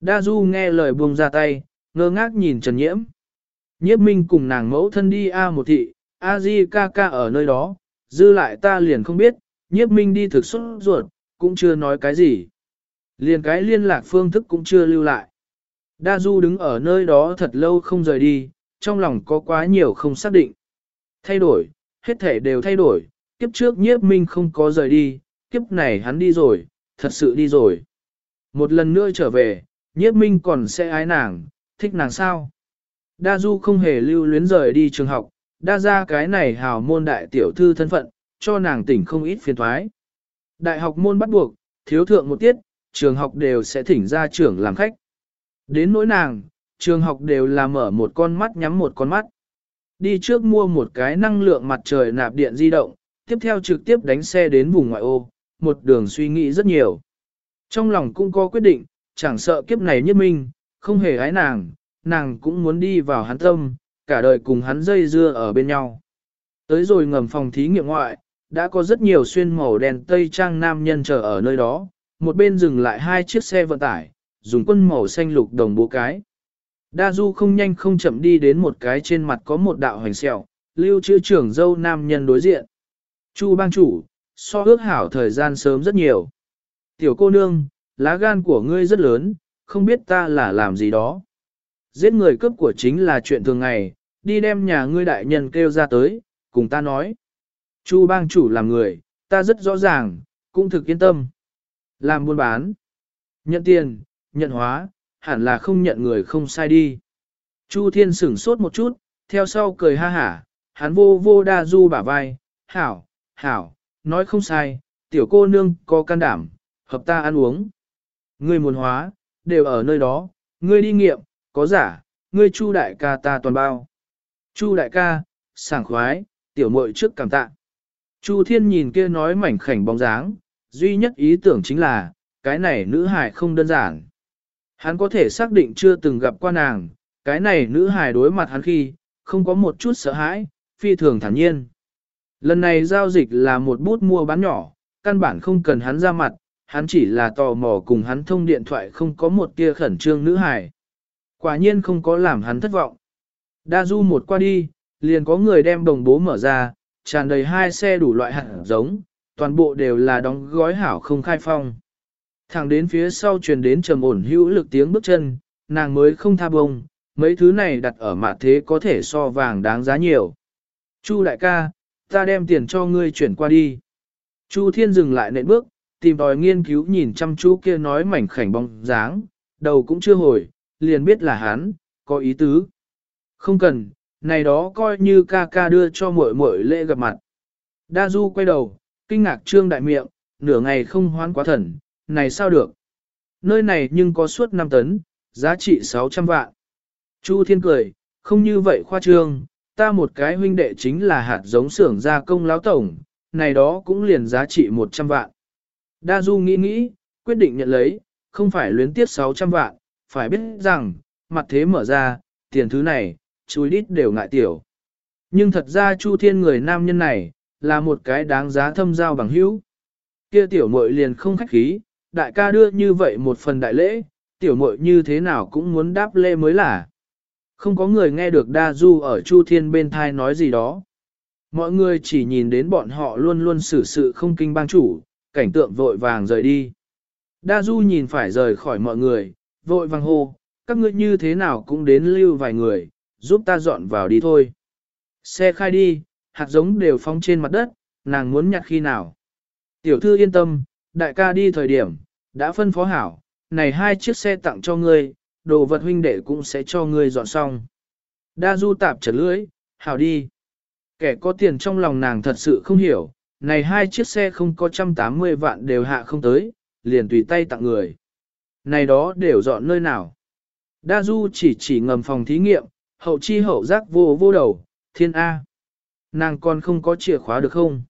Đa Du nghe lời buông ra tay, ngơ ngác nhìn Trần Nhiễm. Nhiếp Minh cùng nàng mẫu thân đi A một thị, A Di ca ca ở nơi đó, dư lại ta liền không biết, Nhiếp Minh đi thực xuất ruột, cũng chưa nói cái gì. Liền cái liên lạc phương thức cũng chưa lưu lại. Đa Du đứng ở nơi đó thật lâu không rời đi, trong lòng có quá nhiều không xác định. Thay đổi, hết thể đều thay đổi, kiếp trước nhiếp minh không có rời đi, kiếp này hắn đi rồi, thật sự đi rồi. Một lần nữa trở về, nhiếp minh còn sẽ ái nàng, thích nàng sao? Đa Du không hề lưu luyến rời đi trường học, đa ra cái này hào môn đại tiểu thư thân phận, cho nàng tỉnh không ít phiền thoái. Đại học môn bắt buộc, thiếu thượng một tiết, trường học đều sẽ thỉnh ra trưởng làm khách. Đến nỗi nàng, trường học đều là mở một con mắt nhắm một con mắt. Đi trước mua một cái năng lượng mặt trời nạp điện di động, tiếp theo trực tiếp đánh xe đến vùng ngoại ô, một đường suy nghĩ rất nhiều. Trong lòng cũng có quyết định, chẳng sợ kiếp này nhất minh, không hề ái nàng, nàng cũng muốn đi vào hắn tâm, cả đời cùng hắn dây dưa ở bên nhau. Tới rồi ngầm phòng thí nghiệm ngoại, đã có rất nhiều xuyên màu đen tây trang nam nhân chờ ở nơi đó, một bên dừng lại hai chiếc xe vận tải, dùng quân màu xanh lục đồng bố cái. Đa Du không nhanh không chậm đi đến một cái trên mặt có một đạo hành sẹo, lưu chữ trưởng dâu nam nhân đối diện. Chu bang chủ, so ước hảo thời gian sớm rất nhiều. Tiểu cô nương, lá gan của ngươi rất lớn, không biết ta là làm gì đó. Giết người cướp của chính là chuyện thường ngày, đi đem nhà ngươi đại nhân kêu ra tới, cùng ta nói. Chu bang chủ làm người, ta rất rõ ràng, cũng thực yên tâm. Làm buôn bán, nhận tiền, nhận hóa, hẳn là không nhận người không sai đi. Chu Thiên sửng sốt một chút, theo sau cười ha hả, hắn vô vô đa du bả vai, hảo, hảo, nói không sai, tiểu cô nương có can đảm, hợp ta ăn uống. Ngươi muốn hóa, đều ở nơi đó, ngươi đi nghiệm, có giả, ngươi chu đại ca ta toàn bao. Chu đại ca, sảng khoái, tiểu muội trước cảm tạ. Chu Thiên nhìn kia nói mảnh khảnh bóng dáng, duy nhất ý tưởng chính là, cái này nữ hải không đơn giản. Hắn có thể xác định chưa từng gặp qua nàng, cái này nữ hài đối mặt hắn khi, không có một chút sợ hãi, phi thường thản nhiên. Lần này giao dịch là một bút mua bán nhỏ, căn bản không cần hắn ra mặt, hắn chỉ là tò mò cùng hắn thông điện thoại không có một tia khẩn trương nữ hài. Quả nhiên không có làm hắn thất vọng. Đa du một qua đi, liền có người đem đồng bố mở ra, tràn đầy hai xe đủ loại hạt giống, toàn bộ đều là đóng gói hảo không khai phong. Thẳng đến phía sau truyền đến trầm ổn hữu lực tiếng bước chân, nàng mới không tha bông, mấy thứ này đặt ở mặt thế có thể so vàng đáng giá nhiều. Chu đại ca, ta đem tiền cho ngươi chuyển qua đi. Chu thiên dừng lại nện bước, tìm tòi nghiên cứu nhìn chăm chú kia nói mảnh khảnh bóng dáng, đầu cũng chưa hồi, liền biết là hắn, có ý tứ. Không cần, này đó coi như ca ca đưa cho muội muội lễ gặp mặt. Đa Du quay đầu, kinh ngạc trương đại miệng, nửa ngày không hoán quá thần, này sao được? Nơi này nhưng có suốt 5 tấn, giá trị 600 vạn. Chu Thiên cười, không như vậy khoa trương, ta một cái huynh đệ chính là hạt giống xưởng gia công lão tổng, này đó cũng liền giá trị 100 vạn. Đa Du nghĩ nghĩ, quyết định nhận lấy, không phải luyến tiếc 600 vạn, phải biết rằng, mặt thế mở ra, tiền thứ này, chúi đít đều ngại tiểu. Nhưng thật ra Chu Thiên người nam nhân này, là một cái đáng giá thâm giao bằng hữu. Kia tiểu muội liền không khách khí, đại ca đưa như vậy một phần đại lễ, tiểu muội như thế nào cũng muốn đáp lễ mới là. Không có người nghe được đa du ở Chu Thiên bên thai nói gì đó. Mọi người chỉ nhìn đến bọn họ luôn luôn xử sự không kinh bang chủ, cảnh tượng vội vàng rời đi. Đa du nhìn phải rời khỏi mọi người, vội vàng hô, các ngươi như thế nào cũng đến lưu vài người, giúp ta dọn vào đi thôi. Xe khai đi, hạt giống đều phóng trên mặt đất, nàng muốn nhặt khi nào. Tiểu thư yên tâm, đại ca đi thời điểm, Đã phân phó hảo, này hai chiếc xe tặng cho ngươi, đồ vật huynh đệ cũng sẽ cho ngươi dọn xong. Đa du tạp trở lưỡi, hảo đi. Kẻ có tiền trong lòng nàng thật sự không hiểu, này hai chiếc xe không có trăm tám mươi vạn đều hạ không tới, liền tùy tay tặng người. Này đó đều dọn nơi nào. Đa du chỉ chỉ ngầm phòng thí nghiệm, hậu chi hậu giác vô vô đầu, thiên A. Nàng còn không có chìa khóa được không?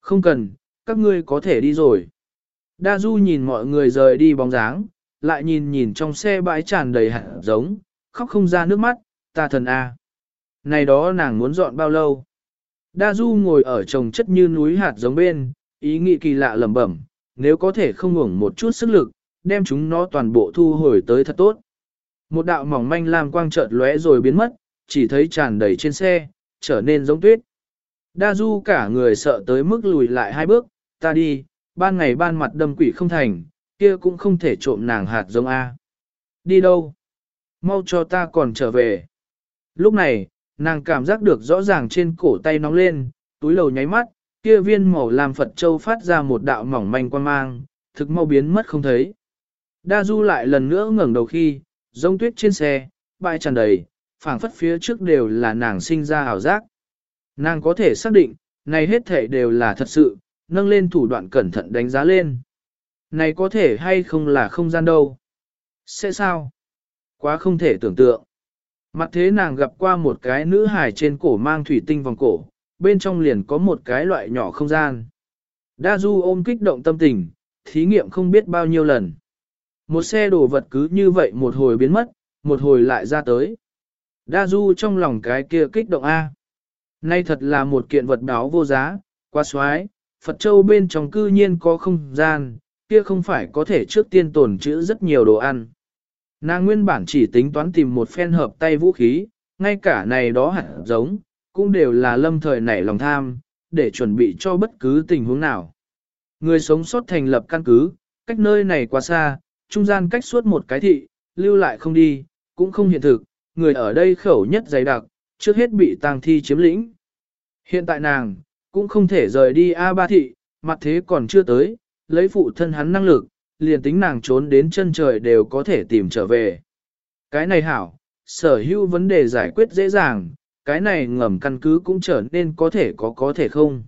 Không cần, các ngươi có thể đi rồi. Đa du nhìn mọi người rời đi bóng dáng, lại nhìn nhìn trong xe bãi tràn đầy hạt giống, khóc không ra nước mắt, ta thần A. Này đó nàng muốn dọn bao lâu? Đa du ngồi ở trồng chất như núi hạt giống bên, ý nghĩ kỳ lạ lẩm bẩm, nếu có thể không ngủng một chút sức lực, đem chúng nó toàn bộ thu hồi tới thật tốt. Một đạo mỏng manh làm quang chợt lóe rồi biến mất, chỉ thấy tràn đầy trên xe, trở nên giống tuyết. Đa du cả người sợ tới mức lùi lại hai bước, ta đi, ban ngày ban mặt đâm quỷ không thành, kia cũng không thể trộm nàng hạt giống A. Đi đâu? Mau cho ta còn trở về. Lúc này, nàng cảm giác được rõ ràng trên cổ tay nóng lên, túi lầu nháy mắt, kia viên màu làm Phật Châu phát ra một đạo mỏng manh quan mang, thực mau biến mất không thấy. Đa du lại lần nữa ngẩng đầu khi, rông tuyết trên xe, bãi tràn đầy, phảng phất phía trước đều là nàng sinh ra ảo giác. Nàng có thể xác định, này hết thể đều là thật sự, nâng lên thủ đoạn cẩn thận đánh giá lên. Này có thể hay không là không gian đâu? Sẽ sao? Quá không thể tưởng tượng. Mặt thế nàng gặp qua một cái nữ hài trên cổ mang thủy tinh vòng cổ, bên trong liền có một cái loại nhỏ không gian. Đa Du ôm kích động tâm tình, thí nghiệm không biết bao nhiêu lần. Một xe đồ vật cứ như vậy một hồi biến mất, một hồi lại ra tới. Đa Du trong lòng cái kia kích động A. Nay thật là một kiện vật đáo vô giá, quá xoái, Phật Châu bên trong cư nhiên có không gian, kia không phải có thể trước tiên tồn trữ rất nhiều đồ ăn. Nàng nguyên bản chỉ tính toán tìm một phen hợp tay vũ khí, ngay cả này đó hẳn giống, cũng đều là lâm thời nảy lòng tham, để chuẩn bị cho bất cứ tình huống nào. Người sống sót thành lập căn cứ, cách nơi này quá xa, trung gian cách suốt một cái thị, lưu lại không đi, cũng không hiện thực, người ở đây khẩu nhất dày đặc, trước hết bị tang thi chiếm lĩnh. Hiện tại nàng, cũng không thể rời đi A Ba Thị, mặt thế còn chưa tới, lấy phụ thân hắn năng lực, liền tính nàng trốn đến chân trời đều có thể tìm trở về. Cái này hảo, sở hữu vấn đề giải quyết dễ dàng, cái này ngầm căn cứ cũng trở nên có thể có có thể không.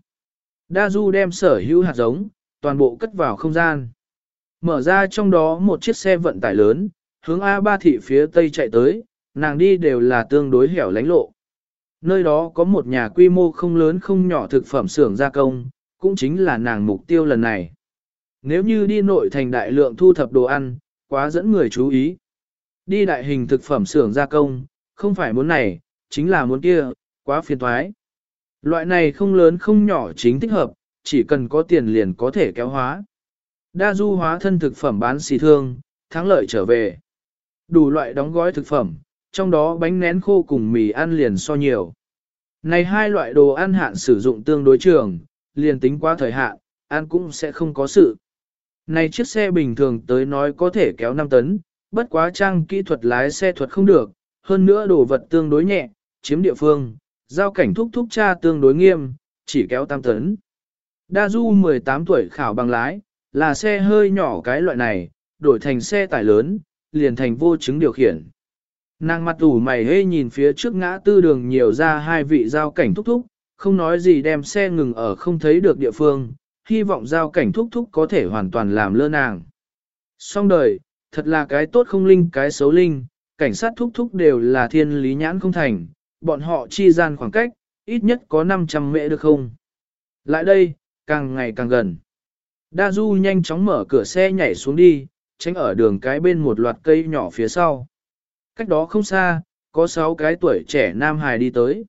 Đa Du đem sở hữu hạt giống, toàn bộ cất vào không gian. Mở ra trong đó một chiếc xe vận tải lớn, hướng A Ba thị phía tây chạy tới, nàng đi đều là tương đối hẻo lánh lộ. Nơi đó có một nhà quy mô không lớn không nhỏ thực phẩm xưởng gia công, cũng chính là nàng mục tiêu lần này. Nếu như đi nội thành đại lượng thu thập đồ ăn, quá dẫn người chú ý. Đi đại hình thực phẩm xưởng gia công, không phải muốn này, chính là muốn kia, quá phiền thoái. Loại này không lớn không nhỏ chính thích hợp, chỉ cần có tiền liền có thể kéo hóa. Đa du hóa thân thực phẩm bán xì thương, thắng lợi trở về. Đủ loại đóng gói thực phẩm, trong đó bánh nén khô cùng mì ăn liền so nhiều. Này hai loại đồ ăn hạn sử dụng tương đối trường, liền tính qua thời hạn, ăn cũng sẽ không có sự. Này chiếc xe bình thường tới nói có thể kéo 5 tấn, bất quá trang kỹ thuật lái xe thuật không được, hơn nữa đồ vật tương đối nhẹ, chiếm địa phương, giao cảnh thúc thúc cha tương đối nghiêm, chỉ kéo 8 tấn. Đa Du 18 tuổi khảo bằng lái, là xe hơi nhỏ cái loại này, đổi thành xe tải lớn, liền thành vô chứng điều khiển. Nàng mặt ủ mày hê nhìn phía trước ngã tư đường nhiều ra hai vị giao cảnh thúc thúc, không nói gì đem xe ngừng ở không thấy được địa phương, hy vọng giao cảnh thúc thúc có thể hoàn toàn làm lơ nàng. Xong đời, thật là cái tốt không linh cái xấu linh, cảnh sát thúc thúc đều là thiên lý nhãn không thành, bọn họ chi gian khoảng cách, ít nhất có 500 mễ được không? Lại đây, càng ngày càng gần. Đa Du nhanh chóng mở cửa xe nhảy xuống đi, tránh ở đường cái bên một loạt cây nhỏ phía sau. Cách đó không xa, có 6 cái tuổi trẻ nam hài đi tới.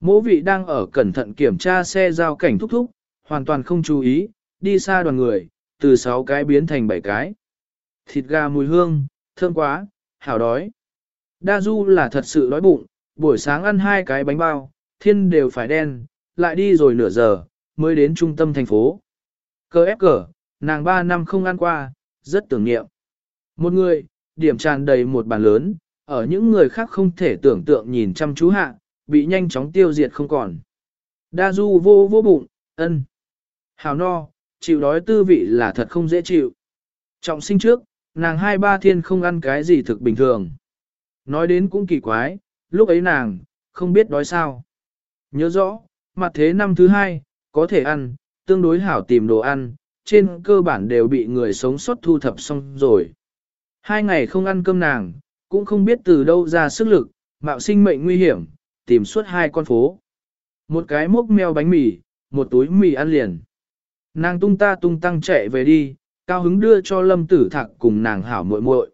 Mỗ vị đang ở cẩn thận kiểm tra xe giao cảnh thúc thúc, hoàn toàn không chú ý, đi xa đoàn người, từ 6 cái biến thành 7 cái. Thịt gà mùi hương, thơm quá, hảo đói. Đa Du là thật sự đói bụng, buổi sáng ăn hai cái bánh bao, thiên đều phải đen, lại đi rồi nửa giờ, mới đến trung tâm thành phố. Cơ ép cờ, nàng 3 năm không ăn qua, rất tưởng niệm. Một người, điểm tràn đầy một bàn lớn, ở những người khác không thể tưởng tượng nhìn chăm chú hạ, bị nhanh chóng tiêu diệt không còn. Đa du vô vô bụng, ân. Hào no, chịu đói tư vị là thật không dễ chịu. Trọng sinh trước, nàng hai ba thiên không ăn cái gì thực bình thường. Nói đến cũng kỳ quái, lúc ấy nàng, không biết đói sao. Nhớ rõ, mặt thế năm thứ hai, có thể ăn, tương đối hảo tìm đồ ăn, trên cơ bản đều bị người sống sót thu thập xong rồi. Hai ngày không ăn cơm nàng, cũng không biết từ đâu ra sức lực, mạo sinh mệnh nguy hiểm, tìm suốt hai con phố. Một cái mốc meo bánh mì, một túi mì ăn liền. Nàng tung ta tung tăng chạy về đi, cao hứng đưa cho lâm tử thạc cùng nàng hảo muội muội.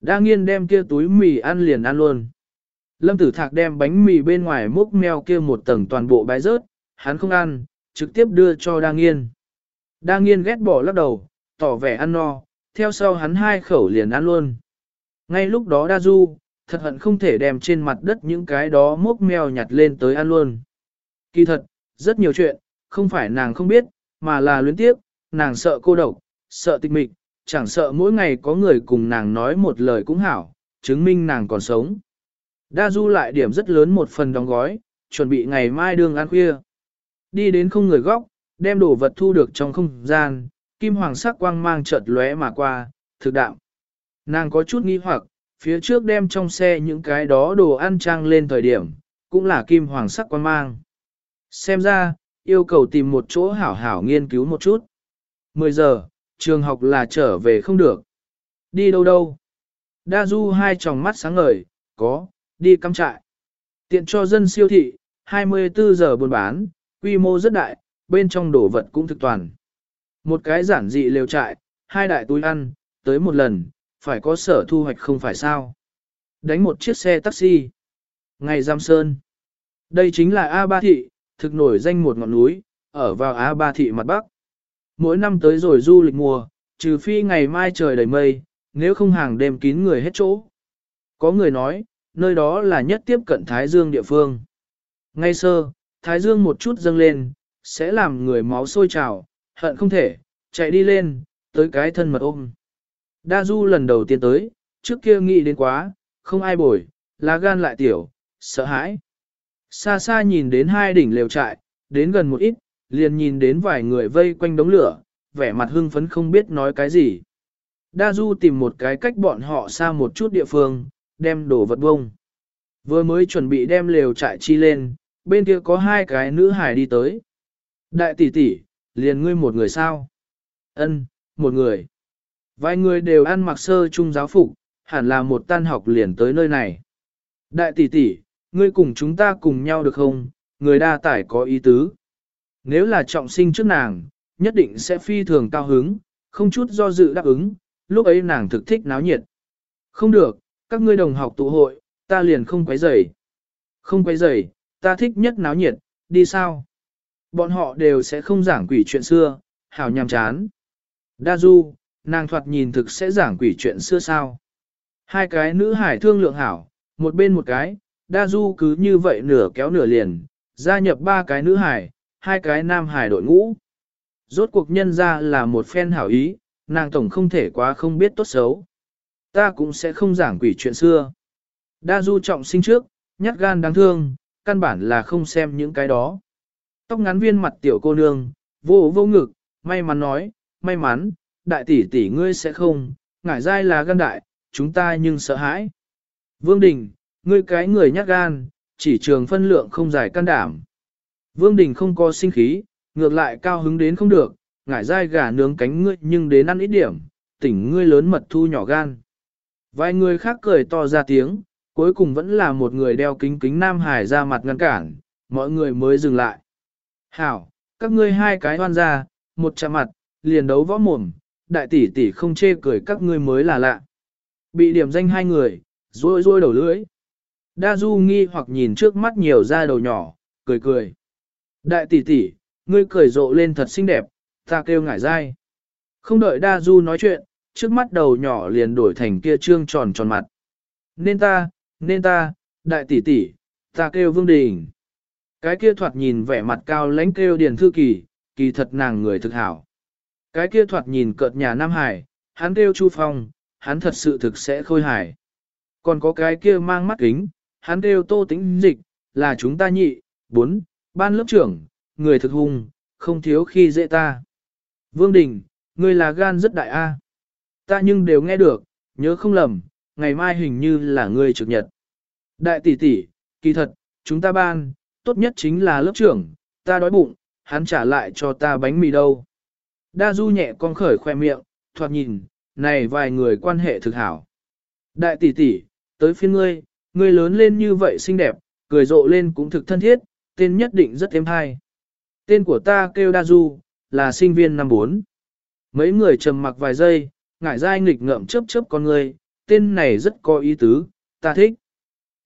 Đa nghiên đem kia túi mì ăn liền ăn luôn. Lâm tử thạc đem bánh mì bên ngoài múc meo kia một tầng toàn bộ bái rớt, hắn không ăn, trực tiếp đưa cho đa nghiên. Đa nghiên ghét bỏ lắc đầu, tỏ vẻ ăn no, theo sau hắn hai khẩu liền ăn luôn. Ngay lúc đó đa du, thật hận không thể đem trên mặt đất những cái đó múc mèo nhặt lên tới ăn luôn. Kỳ thật, rất nhiều chuyện, không phải nàng không biết, mà là luyến tiếc, nàng sợ cô độc, sợ tịch mịch, chẳng sợ mỗi ngày có người cùng nàng nói một lời cũng hảo, chứng minh nàng còn sống. Đa du lại điểm rất lớn một phần đóng gói, chuẩn bị ngày mai đường ăn khuya. Đi đến không người góc, đem đồ vật thu được trong không gian, kim hoàng sắc quang mang chợt lóe mà qua, thực đạo. Nàng có chút nghi hoặc, phía trước đem trong xe những cái đó đồ ăn trang lên thời điểm, cũng là kim hoàng sắc quang mang. Xem ra, yêu cầu tìm một chỗ hảo hảo nghiên cứu một chút. 10 giờ, trường học là trở về không được. Đi đâu đâu? Đa du hai tròng mắt sáng ngời, có, đi cắm trại. Tiện cho dân siêu thị, 24 giờ buôn bán, quy mô rất đại, bên trong đồ vật cũng thực toàn. Một cái giản dị lều trại, hai đại túi ăn, tới một lần, phải có sở thu hoạch không phải sao. Đánh một chiếc xe taxi. Ngày Giam Sơn. Đây chính là A Ba Thị, thực nổi danh một ngọn núi, ở vào A Ba Thị mặt Bắc. Mỗi năm tới rồi du lịch mùa, trừ phi ngày mai trời đầy mây, nếu không hàng đêm kín người hết chỗ. Có người nói, nơi đó là nhất tiếp cận Thái Dương địa phương. Ngay sơ, Thái Dương một chút dâng lên, sẽ làm người máu sôi trào, hận không thể, chạy đi lên, tới cái thân mật ôm. Đa Du lần đầu tiên tới, trước kia nghĩ đến quá, không ai bồi, lá gan lại tiểu, sợ hãi. Xa xa nhìn đến hai đỉnh lều trại, đến gần một ít, liền nhìn đến vài người vây quanh đống lửa, vẻ mặt hưng phấn không biết nói cái gì. Đa Du tìm một cái cách bọn họ xa một chút địa phương, đem đổ vật bông. Vừa mới chuẩn bị đem lều trại chi lên, bên kia có hai cái nữ hải đi tới. Đại tỷ tỷ, liền ngươi một người sao? Ân, một người. Vài người đều ăn mặc sơ trung giáo phục, hẳn là một tan học liền tới nơi này. Đại tỷ tỷ, ngươi cùng chúng ta cùng nhau được không? Người đa tải có ý tứ. Nếu là trọng sinh trước nàng, nhất định sẽ phi thường cao hứng, không chút do dự đáp ứng, lúc ấy nàng thực thích náo nhiệt. Không được, các ngươi đồng học tụ hội, ta liền không quấy rầy. Không quấy rầy, ta thích nhất náo nhiệt, đi sao? Bọn họ đều sẽ không giảng quỷ chuyện xưa, hảo nhàm chán. Đa du, nàng thoạt nhìn thực sẽ giảng quỷ chuyện xưa sao. Hai cái nữ hải thương lượng hảo, một bên một cái, đa du cứ như vậy nửa kéo nửa liền, gia nhập ba cái nữ hải, hai cái nam hải đội ngũ. Rốt cuộc nhân ra là một phen hảo ý, nàng tổng không thể quá không biết tốt xấu. Ta cũng sẽ không giảng quỷ chuyện xưa. Đa du trọng sinh trước, nhát gan đáng thương, căn bản là không xem những cái đó. Tóc ngắn viên mặt tiểu cô nương, vô vô ngực, may mắn nói, may mắn, đại tỷ tỷ ngươi sẽ không, ngải dai là gan đại, chúng ta nhưng sợ hãi. Vương Đình, ngươi cái người nhát gan, chỉ trường phân lượng không giải can đảm. Vương Đình không có sinh khí, ngược lại cao hứng đến không được, ngải dai gà nướng cánh ngươi nhưng đến ăn ít điểm, tỉnh ngươi lớn mật thu nhỏ gan. Vài người khác cười to ra tiếng, cuối cùng vẫn là một người đeo kính kính Nam Hải ra mặt ngăn cản, mọi người mới dừng lại. Hảo, các ngươi hai cái hoan ra, một chạm mặt, liền đấu võ mồm, đại tỷ tỷ không chê cười các ngươi mới là lạ. Bị điểm danh hai người, rôi rôi đầu lưỡi. Đa Du nghi hoặc nhìn trước mắt nhiều da đầu nhỏ, cười cười. Đại tỷ tỷ, ngươi cười rộ lên thật xinh đẹp, ta kêu ngải dai. Không đợi Đa Du nói chuyện, trước mắt đầu nhỏ liền đổi thành kia trương tròn tròn mặt. Nên ta, nên ta, đại tỷ tỷ, ta kêu Vương Đình. Cái kia thoạt nhìn vẻ mặt cao lãnh kêu Điền Thư Kỳ, kỳ thật nàng người thực hảo. Cái kia thoạt nhìn cợt nhà Nam Hải, hắn kêu Chu Phong, hắn thật sự thực sẽ khôi hài. Còn có cái kia mang mắt kính, hắn kêu Tô Tĩnh Dịch, là chúng ta nhị, bốn, ban lớp trưởng, người thực hung, không thiếu khi dễ ta. Vương Đình, ngươi là gan rất đại a. ta nhưng đều nghe được, nhớ không lầm, ngày mai hình như là ngươi trực nhật. Đại tỷ tỷ, kỳ thật, chúng ta ban, tốt nhất chính là lớp trưởng, ta đói bụng, hắn trả lại cho ta bánh mì đâu. Đa du nhẹ con khởi khoe miệng, thoạt nhìn, này vài người quan hệ thực hảo. Đại tỷ tỷ, tới phiên ngươi, ngươi lớn lên như vậy xinh đẹp, cười rộ lên cũng thực thân thiết, tên nhất định rất êm hay. Tên của ta kêu Đa Du, là sinh viên năm 4. Mấy người trầm mặc vài giây, ngải dai nghịch ngợm chớp chớp con ngươi, tên này rất có ý tứ, ta thích.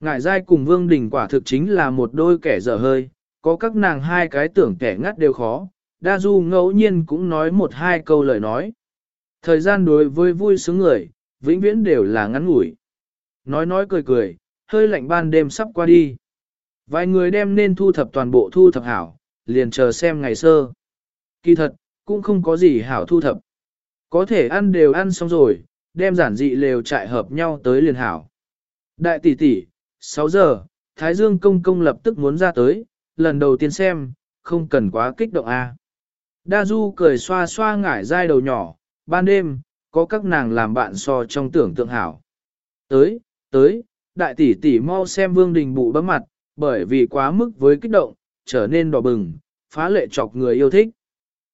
Ngải dai cùng Vương Đình quả thực chính là một đôi kẻ dở hơi, có các nàng hai cái tưởng kẻ ngắt đều khó, Đa Du ngẫu nhiên cũng nói một hai câu lời nói. Thời gian đối với vui sướng người, vĩnh viễn đều là ngắn ngủi. Nói nói cười cười, hơi lạnh ban đêm sắp qua đi. Vài người đem nên thu thập toàn bộ thu thập hảo, liền chờ xem ngày sơ. Kỳ thật, cũng không có gì hảo thu thập. Có thể ăn đều ăn xong rồi, đem giản dị lều trại hợp nhau tới liền hảo. Đại tỷ tỷ, 6 giờ, Thái Dương công công lập tức muốn ra tới, lần đầu tiên xem, không cần quá kích động a. À. Đa Du cười xoa xoa ngải dai đầu nhỏ, ban đêm, có các nàng làm bạn so trong tưởng tượng hảo. Tới, tới, đại tỷ tỷ mau xem vương đình bụ bấm mặt, bởi vì quá mức với kích động, trở nên đỏ bừng, phá lệ chọc người yêu thích.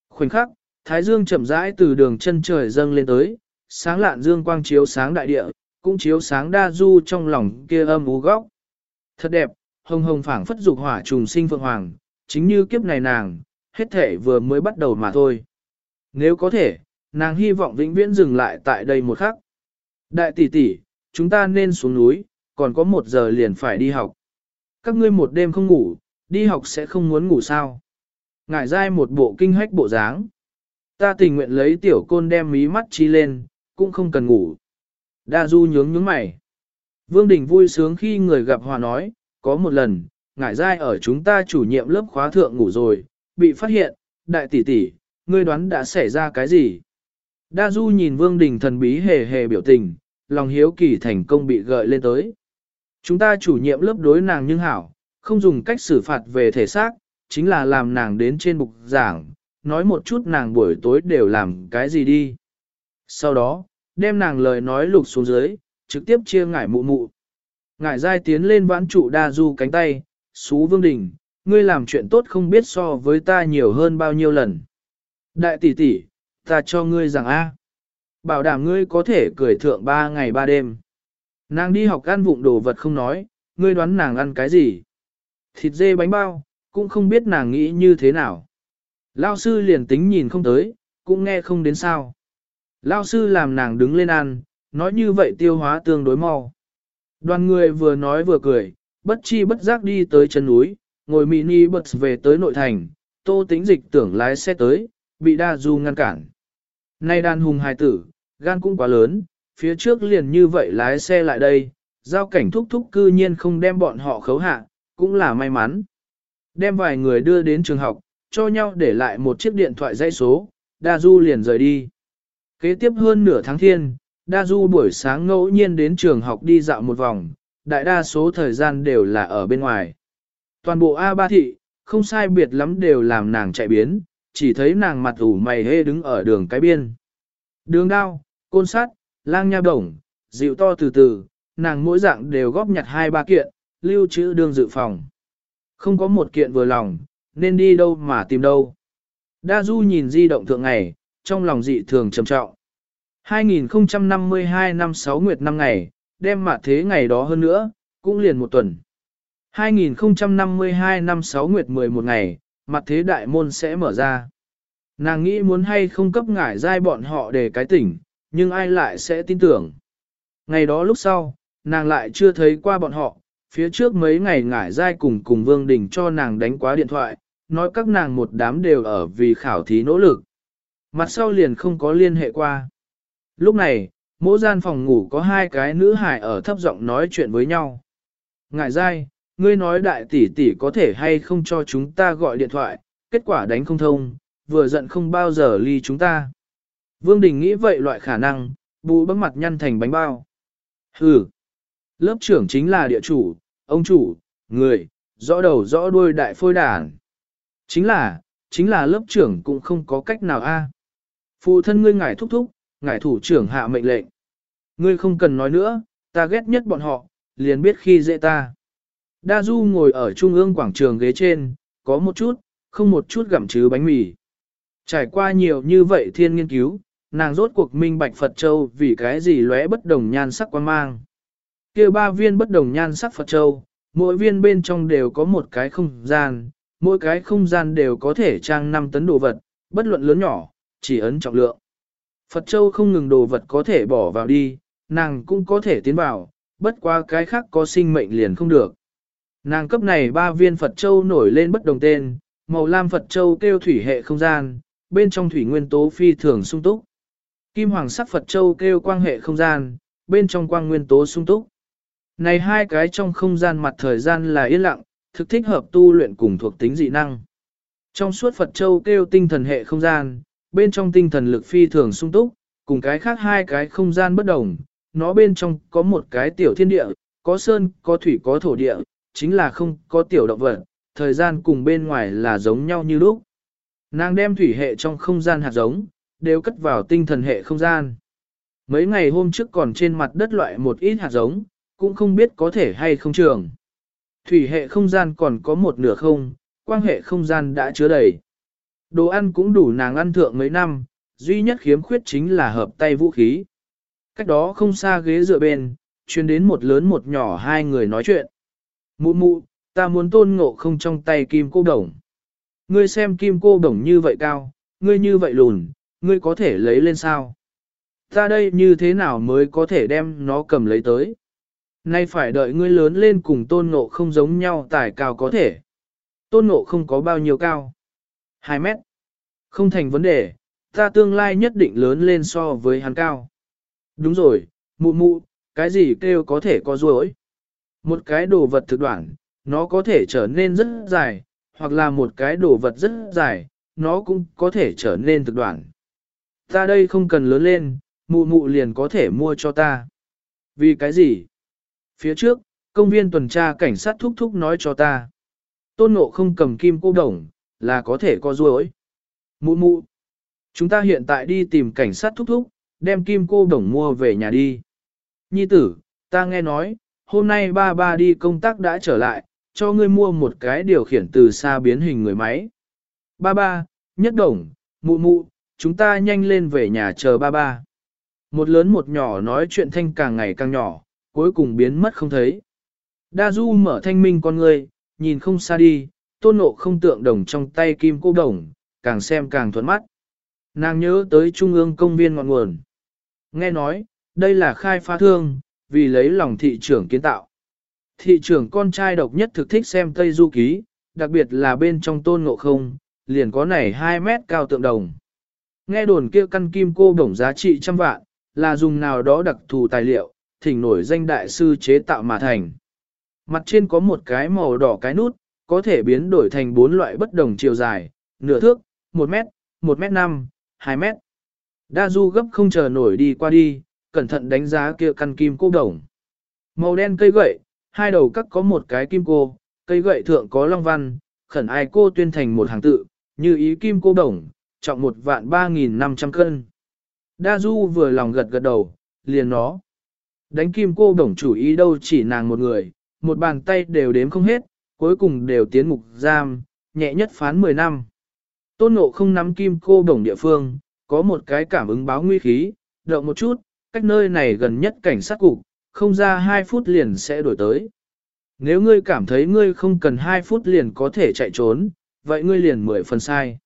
Khoảnh khắc, Thái Dương chậm rãi từ đường chân trời dâng lên tới, sáng lạn dương quang chiếu sáng đại địa, cũng chiếu sáng đa du trong lòng kia âm ú góc. Thật đẹp, hồng hồng phảng phất dục hỏa trùng sinh phượng hoàng, chính như kiếp này nàng, hết thể vừa mới bắt đầu mà thôi. Nếu có thể, nàng hy vọng vĩnh viễn dừng lại tại đây một khắc. Đại tỷ tỷ, chúng ta nên xuống núi, còn có một giờ liền phải đi học. Các ngươi một đêm không ngủ, đi học sẽ không muốn ngủ sao. Ngải dai một bộ kinh hách bộ dáng. Ta tình nguyện lấy tiểu côn đem mí mắt chi lên, cũng không cần ngủ. Đa du nhướng nhướng mày. Vương Đình vui sướng khi người gặp hòa nói, có một lần, ngải dai ở chúng ta chủ nhiệm lớp khóa thượng ngủ rồi, bị phát hiện, đại tỷ tỷ, ngươi đoán đã xảy ra cái gì? Đa du nhìn Vương Đình thần bí hề hề biểu tình, lòng hiếu kỳ thành công bị gợi lên tới. Chúng ta chủ nhiệm lớp đối nàng nhưng hảo, không dùng cách xử phạt về thể xác, chính là làm nàng đến trên bục giảng, nói một chút nàng buổi tối đều làm cái gì đi. Sau đó, đem nàng lời nói lục xuống dưới, trực tiếp chia ngải mụ mụ. Ngải dai tiến lên vãn trụ đa du cánh tay, xú vương đình, ngươi làm chuyện tốt không biết so với ta nhiều hơn bao nhiêu lần. Đại tỷ tỷ, ta cho ngươi rằng a, bảo đảm ngươi có thể cười thượng ba ngày ba đêm. Nàng đi học ăn vụng đồ vật không nói, ngươi đoán nàng ăn cái gì? Thịt dê bánh bao, cũng không biết nàng nghĩ như thế nào. Lao sư liền tính nhìn không tới, cũng nghe không đến sao. Lao sư làm nàng đứng lên ăn, nói như vậy tiêu hóa tương đối mau. Đoàn người vừa nói vừa cười, bất chi bất giác đi tới chân núi, ngồi mini bật về tới nội thành, tô tính dịch tưởng lái xe tới, bị đa du ngăn cản. Nay đàn hùng hài tử, gan cũng quá lớn, phía trước liền như vậy lái xe lại đây, giao cảnh thúc thúc cư nhiên không đem bọn họ khấu hạ, cũng là may mắn. Đem vài người đưa đến trường học, cho nhau để lại một chiếc điện thoại dây số, Đa Du liền rời đi. Kế tiếp hơn nửa tháng thiên, Đa Du buổi sáng ngẫu nhiên đến trường học đi dạo một vòng, đại đa số thời gian đều là ở bên ngoài. Toàn bộ A3 thị, không sai biệt lắm đều làm nàng chạy biến, chỉ thấy nàng mặt ủ mày hê đứng ở đường cái biên. Đường đao, côn sắt, lang nha đồng, dịu to từ từ, nàng mỗi dạng đều góp nhặt hai ba kiện, lưu trữ đường dự phòng. Không có một kiện vừa lòng, nên đi đâu mà tìm đâu. Đa Du nhìn di động thượng ngày, trong lòng dị thường trầm trọng. 2052 năm 6 nguyệt năm ngày, đem mạt thế ngày đó hơn nữa, cũng liền một tuần. 2052 năm 6 nguyệt 11 ngày, mặt thế đại môn sẽ mở ra. Nàng nghĩ muốn hay không cấp ngải giai bọn họ để cái tỉnh, nhưng ai lại sẽ tin tưởng. Ngày đó lúc sau, nàng lại chưa thấy qua bọn họ, phía trước mấy ngày ngải giai cùng cùng Vương Đình cho nàng đánh quá điện thoại, nói các nàng một đám đều ở vì khảo thí nỗ lực. Mặt sau liền không có liên hệ qua. Lúc này, mỗi gian phòng ngủ có hai cái nữ hải ở thấp giọng nói chuyện với nhau. Ngải dai, ngươi nói đại tỷ tỷ có thể hay không cho chúng ta gọi điện thoại, kết quả đánh không thông, vừa giận không bao giờ ly chúng ta. Vương Đình nghĩ vậy loại khả năng, bù bấm mặt nhăn thành bánh bao. Hừ, lớp trưởng chính là địa chủ, ông chủ, người, rõ đầu rõ đuôi đại phôi đàn. Chính là, chính là lớp trưởng cũng không có cách nào a. Phụ thân ngươi ngài thúc thúc, ngài thủ trưởng hạ mệnh lệnh. Ngươi không cần nói nữa, ta ghét nhất bọn họ, liền biết khi dễ ta. Đa Du ngồi ở trung ương quảng trường ghế trên, có một chút, không một chút gặm chứ bánh mì. Trải qua nhiều như vậy thiên nghiên cứu, nàng rốt cuộc minh bạch Phật Châu vì cái gì lóe bất đồng nhan sắc quan mang. kia ba viên bất đồng nhan sắc Phật Châu, mỗi viên bên trong đều có một cái không gian, mỗi cái không gian đều có thể trang 5 tấn đồ vật, bất luận lớn nhỏ, chỉ ấn trọng lượng. Phật Châu không ngừng đồ vật có thể bỏ vào đi, nàng cũng có thể tiến vào, bất qua cái khác có sinh mệnh liền không được. Nàng cấp này ba viên Phật Châu nổi lên bất đồng tên, màu lam Phật Châu kêu thủy hệ không gian, bên trong thủy nguyên tố phi thường sung túc. Kim hoàng sắc Phật Châu kêu quang hệ không gian, bên trong quang nguyên tố sung túc. Này hai cái trong không gian mặt thời gian là yên lặng, thực thích hợp tu luyện cùng thuộc tính dị năng. Trong suốt Phật Châu kêu tinh thần hệ không gian, bên trong tinh thần lực phi thường sung túc, cùng cái khác hai cái không gian bất đồng, nó bên trong có một cái tiểu thiên địa, có sơn, có thủy, có thổ địa, chính là không có tiểu động vật, thời gian cùng bên ngoài là giống nhau như lúc. Nàng đem thủy hệ trong không gian hạt giống, đều cất vào tinh thần hệ không gian. Mấy ngày hôm trước còn trên mặt đất loại một ít hạt giống, cũng không biết có thể hay không trường. Thủy hệ không gian còn có một nửa không, quang hệ không gian đã chứa đầy. Đồ ăn cũng đủ nàng ăn thượng mấy năm, duy nhất khiếm khuyết chính là hợp tay vũ khí. Cách đó không xa ghế dựa bên, chuyên đến một lớn một nhỏ hai người nói chuyện. Mụ mụ, ta muốn tôn ngộ không trong tay kim cô đồng. Ngươi xem kim cô đồng như vậy cao, ngươi như vậy lùn, ngươi có thể lấy lên sao? Ta đây như thế nào mới có thể đem nó cầm lấy tới? Nay phải đợi ngươi lớn lên cùng tôn ngộ không giống nhau tài cao có thể. Tôn ngộ không có bao nhiêu cao? 2 mét. Không thành vấn đề, ta tương lai nhất định lớn lên so với hắn cao. Đúng rồi, mụ mụ, cái gì kêu có thể có dối. Một cái đồ vật thực đoạn, nó có thể trở nên rất dài, hoặc là một cái đồ vật rất dài, nó cũng có thể trở nên thực đoạn. Ta đây không cần lớn lên, mụ mụ liền có thể mua cho ta. Vì cái gì? Phía trước, công viên tuần tra cảnh sát thúc thúc nói cho ta. Tôn ngộ không cầm kim cô đồng, là có thể co ruối. Mụ mụ. Chúng ta hiện tại đi tìm cảnh sát thúc thúc, đem kim cô đồng mua về nhà đi. Nhi tử, ta nghe nói, hôm nay ba ba đi công tác đã trở lại, cho ngươi mua một cái điều khiển từ xa biến hình người máy. Ba ba, nhất đồng, mụ mụ, chúng ta nhanh lên về nhà chờ ba ba. Một lớn một nhỏ nói chuyện thanh càng ngày càng nhỏ, cuối cùng biến mất không thấy. Đa Du mở thanh minh con người, nhìn không xa đi, tôn nộ không tượng đồng trong tay kim cô đồng, càng xem càng thuận mắt. Nàng nhớ tới trung ương công viên ngọn nguồn. Nghe nói, đây là khai phá thương, vì lấy lòng thị trưởng kiến tạo. Thị trưởng con trai độc nhất thực thích xem Tây Du Ký, đặc biệt là bên trong tôn ngộ không, liền có này 2 mét cao tượng đồng. Nghe đồn kia căn kim cô đồng giá trị trăm vạn, là dùng nào đó đặc thù tài liệu, thỉnh nổi danh đại sư chế tạo mà thành. Mặt trên có một cái màu đỏ cái nút, có thể biến đổi thành bốn loại bất đồng chiều dài, nửa thước, 1 mét, 1 mét 5, 2 mét. Đa du gấp không chờ nổi đi qua đi, cẩn thận đánh giá kia căn kim cô đồng. Màu đen cây gậy, hai đầu cắt có một cái kim cô, cây gậy thượng có long văn, khẩn ai cô tuyên thành một hàng tự, như ý kim cô đồng, trọng một vạn ba nghìn năm trăm cân. Đa Du vừa lòng gật gật đầu, liền nó. Đánh kim cô đồng chủ ý đâu chỉ nàng một người, một bàn tay đều đếm không hết, cuối cùng đều tiến ngục giam, nhẹ nhất phán 10 năm. Tôn ngộ không nắm kim cô đồng địa phương, có một cái cảm ứng báo nguy khí, động một chút, cách nơi này gần nhất cảnh sát cục, không ra 2 phút liền sẽ đổi tới. Nếu ngươi cảm thấy ngươi không cần 2 phút liền có thể chạy trốn, vậy ngươi liền 10 phần sai.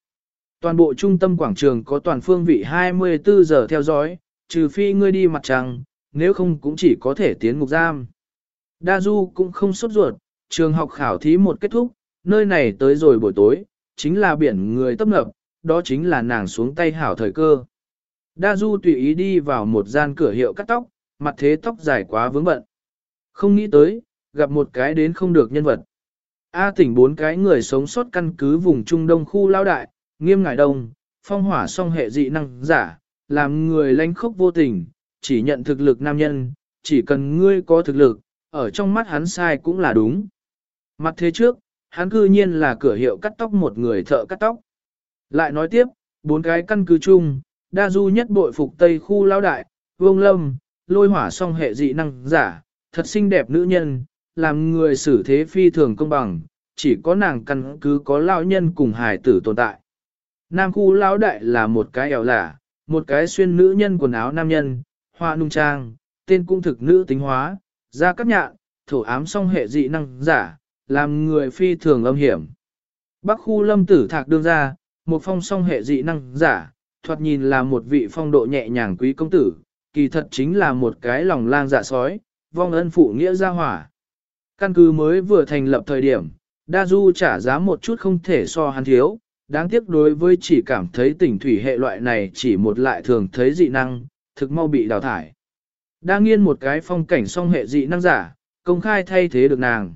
Toàn bộ trung tâm quảng trường có toàn phương vị 24 giờ theo dõi, trừ phi ngươi đi mặt trăng, nếu không cũng chỉ có thể tiến ngục giam. Đa Du cũng không sốt ruột, trường học khảo thí một kết thúc, nơi này tới rồi buổi tối, chính là biển người tấp nập, đó chính là nàng xuống tay hảo thời cơ. Đa Du tùy ý đi vào một gian cửa hiệu cắt tóc, mặt thế tóc dài quá vướng bận. Không nghĩ tới, gặp một cái đến không được nhân vật. A tỉnh bốn cái người sống sót căn cứ vùng Trung Đông khu lao đại, nghiêm ngải đông, phong hỏa song hệ dị năng giả, làm người lánh khốc vô tình, chỉ nhận thực lực nam nhân, chỉ cần ngươi có thực lực, ở trong mắt hắn sai cũng là đúng. Mặt thế trước, hắn cư nhiên là cửa hiệu cắt tóc một người thợ cắt tóc. Lại nói tiếp, bốn cái căn cứ chung, đa du nhất bội phục tây khu lao đại, vương lâm, lôi hỏa song hệ dị năng giả, thật xinh đẹp nữ nhân, làm người xử thế phi thường công bằng, chỉ có nàng căn cứ có lao nhân cùng hài tử tồn tại. Nam khu lão đại là một cái ẻo lả, một cái xuyên nữ nhân quần áo nam nhân, hoa nung trang, tên cung thực nữ tính hóa, ra cắt nhạn, thổ ám song hệ dị năng giả, làm người phi thường âm hiểm. Bắc khu lâm tử thạc đương ra, một phong song hệ dị năng giả, thoạt nhìn là một vị phong độ nhẹ nhàng quý công tử, kỳ thật chính là một cái lòng lang dạ sói, vong ân phụ nghĩa gia hỏa. Căn cứ mới vừa thành lập thời điểm, Đa Du trả giá một chút không thể so hắn thiếu, đáng tiếc đối với chỉ cảm thấy tỉnh thủy hệ loại này chỉ một lại thường thấy dị năng, thực mau bị đào thải. Đa nghiên một cái phong cảnh song hệ dị năng giả, công khai thay thế được nàng.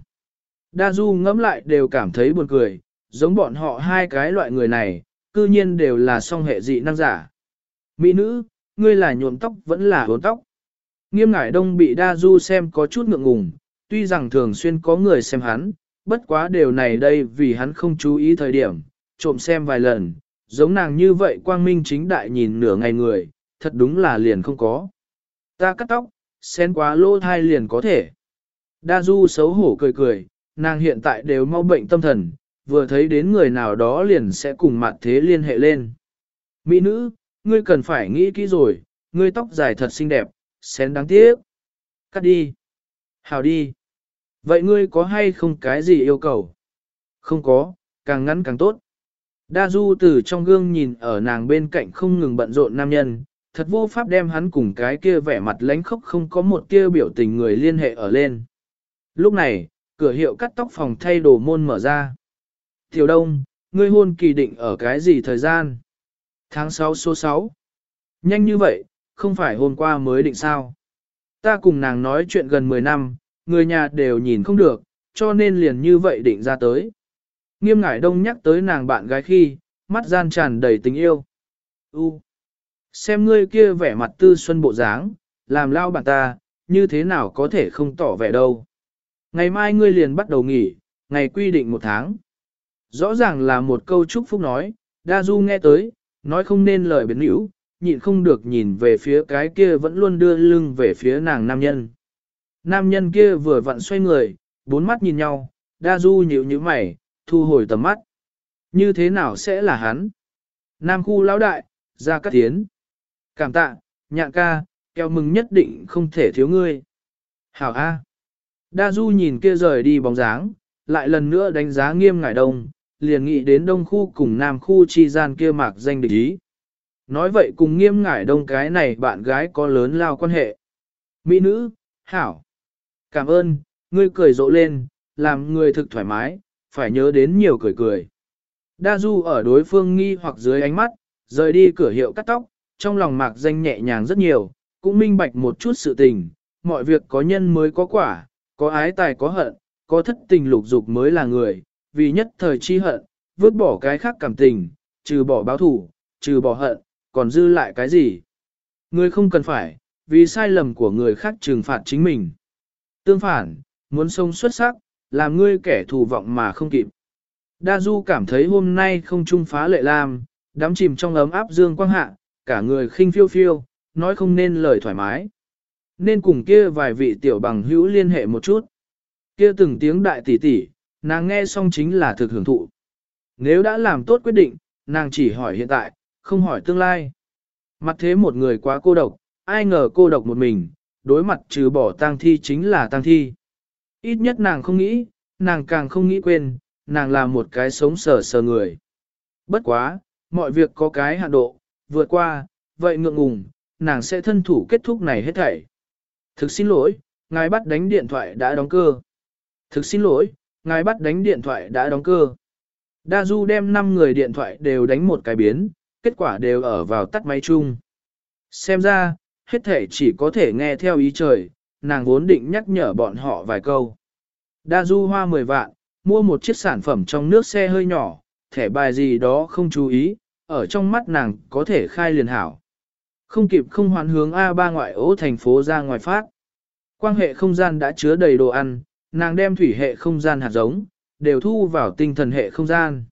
Đa Du ngẫm lại đều cảm thấy buồn cười, giống bọn họ hai cái loại người này, cư nhiên đều là song hệ dị năng giả. Mỹ nữ, ngươi là nhuộm tóc vẫn là hốn tóc. Nghiêm ngải đông bị Đa Du xem có chút ngượng ngùng, tuy rằng thường xuyên có người xem hắn, bất quá điều này đây vì hắn không chú ý thời điểm, trộm xem vài lần, giống nàng như vậy quang minh chính đại nhìn nửa ngày người, thật đúng là liền không có. Ta cắt tóc, xen quá lô thai liền có thể. Đa Du xấu hổ cười cười, nàng hiện tại đều mau bệnh tâm thần, vừa thấy đến người nào đó liền sẽ cùng mặt thế liên hệ lên. Mỹ nữ, ngươi cần phải nghĩ kỹ rồi, ngươi tóc dài thật xinh đẹp, xén đáng tiếc. Cắt đi. Hào đi. Vậy ngươi có hay không cái gì yêu cầu? Không có, càng ngắn càng tốt. Đa Du từ trong gương nhìn ở nàng bên cạnh không ngừng bận rộn nam nhân, thật vô pháp đem hắn cùng cái kia vẻ mặt lánh khóc không có một tia biểu tình người liên hệ ở lên. Lúc này, cửa hiệu cắt tóc phòng thay đồ môn mở ra. Tiểu Đông, ngươi hôn kỳ định ở cái gì thời gian? Tháng 6 số 6. Nhanh như vậy, không phải hôm qua mới định sao? Ta cùng nàng nói chuyện gần 10 năm, người nhà đều nhìn không được, cho nên liền như vậy định ra tới. Nghiêm ngải đông nhắc tới nàng bạn gái khi, mắt gian tràn đầy tình yêu. U. Xem ngươi kia vẻ mặt tư xuân bộ dáng, làm lao bạn ta, như thế nào có thể không tỏ vẻ đâu. Ngày mai ngươi liền bắt đầu nghỉ, ngày quy định một tháng. Rõ ràng là một câu chúc phúc nói, đa du nghe tới, nói không nên lời biến hữu, nhịn không được nhìn về phía cái kia vẫn luôn đưa lưng về phía nàng nam nhân. Nam nhân kia vừa vặn xoay người, bốn mắt nhìn nhau, đa du nhíu như mày, thu hồi tầm mắt. Như thế nào sẽ là hắn? Nam khu lão đại, ra cắt tiến. Cảm tạ, nhạn ca, keo mừng nhất định không thể thiếu ngươi. Hảo A. Đa du nhìn kia rời đi bóng dáng, lại lần nữa đánh giá nghiêm ngải đông, liền nghĩ đến đông khu cùng nam khu chi gian kia mạc danh địch ý. Nói vậy cùng nghiêm ngải đông cái này bạn gái có lớn lao quan hệ. Mỹ nữ, hảo. Cảm ơn, ngươi cười rộ lên, làm người thực thoải mái, phải nhớ đến nhiều cười cười. Đa du ở đối phương nghi hoặc dưới ánh mắt, rời đi cửa hiệu cắt tóc, trong lòng mạc danh nhẹ nhàng rất nhiều, cũng minh bạch một chút sự tình, mọi việc có nhân mới có quả, có ái tài có hận, có thất tình lục dục mới là người, vì nhất thời chi hận, vứt bỏ cái khác cảm tình, trừ bỏ báo thủ, trừ bỏ hận, còn dư lại cái gì? Người không cần phải, vì sai lầm của người khác trừng phạt chính mình. Tương phản, muốn sống xuất sắc, làm ngươi kẻ thù vọng mà không kịp. Đa Du cảm thấy hôm nay không trung phá lệ lam, đắm chìm trong ấm áp dương quang hạ, cả người khinh phiêu phiêu, nói không nên lời thoải mái. Nên cùng kia vài vị tiểu bằng hữu liên hệ một chút. Kia từng tiếng đại tỷ tỷ, nàng nghe xong chính là thực hưởng thụ. Nếu đã làm tốt quyết định, nàng chỉ hỏi hiện tại, không hỏi tương lai. Mặt thế một người quá cô độc, ai ngờ cô độc một mình, đối mặt trừ bỏ tang thi chính là tang thi. Ít nhất nàng không nghĩ, nàng càng không nghĩ quên, nàng là một cái sống sờ sờ người. Bất quá, mọi việc có cái hạn độ, vượt qua, vậy ngượng ngùng, nàng sẽ thân thủ kết thúc này hết thảy. Thực xin lỗi, ngài bắt đánh điện thoại đã đóng cơ. Thực xin lỗi, ngài bắt đánh điện thoại đã đóng cơ. Đa Du đem 5 người điện thoại đều đánh một cái biến, kết quả đều ở vào tắt máy chung. Xem ra, hết thể chỉ có thể nghe theo ý trời, nàng vốn định nhắc nhở bọn họ vài câu. Đa Du hoa 10 vạn, mua một chiếc sản phẩm trong nước xe hơi nhỏ, thẻ bài gì đó không chú ý, ở trong mắt nàng có thể khai liền hảo. Không kịp không hoàn hướng A3 ngoại ố thành phố ra ngoài phát. Quan hệ không gian đã chứa đầy đồ ăn, nàng đem thủy hệ không gian hạt giống, đều thu vào tinh thần hệ không gian.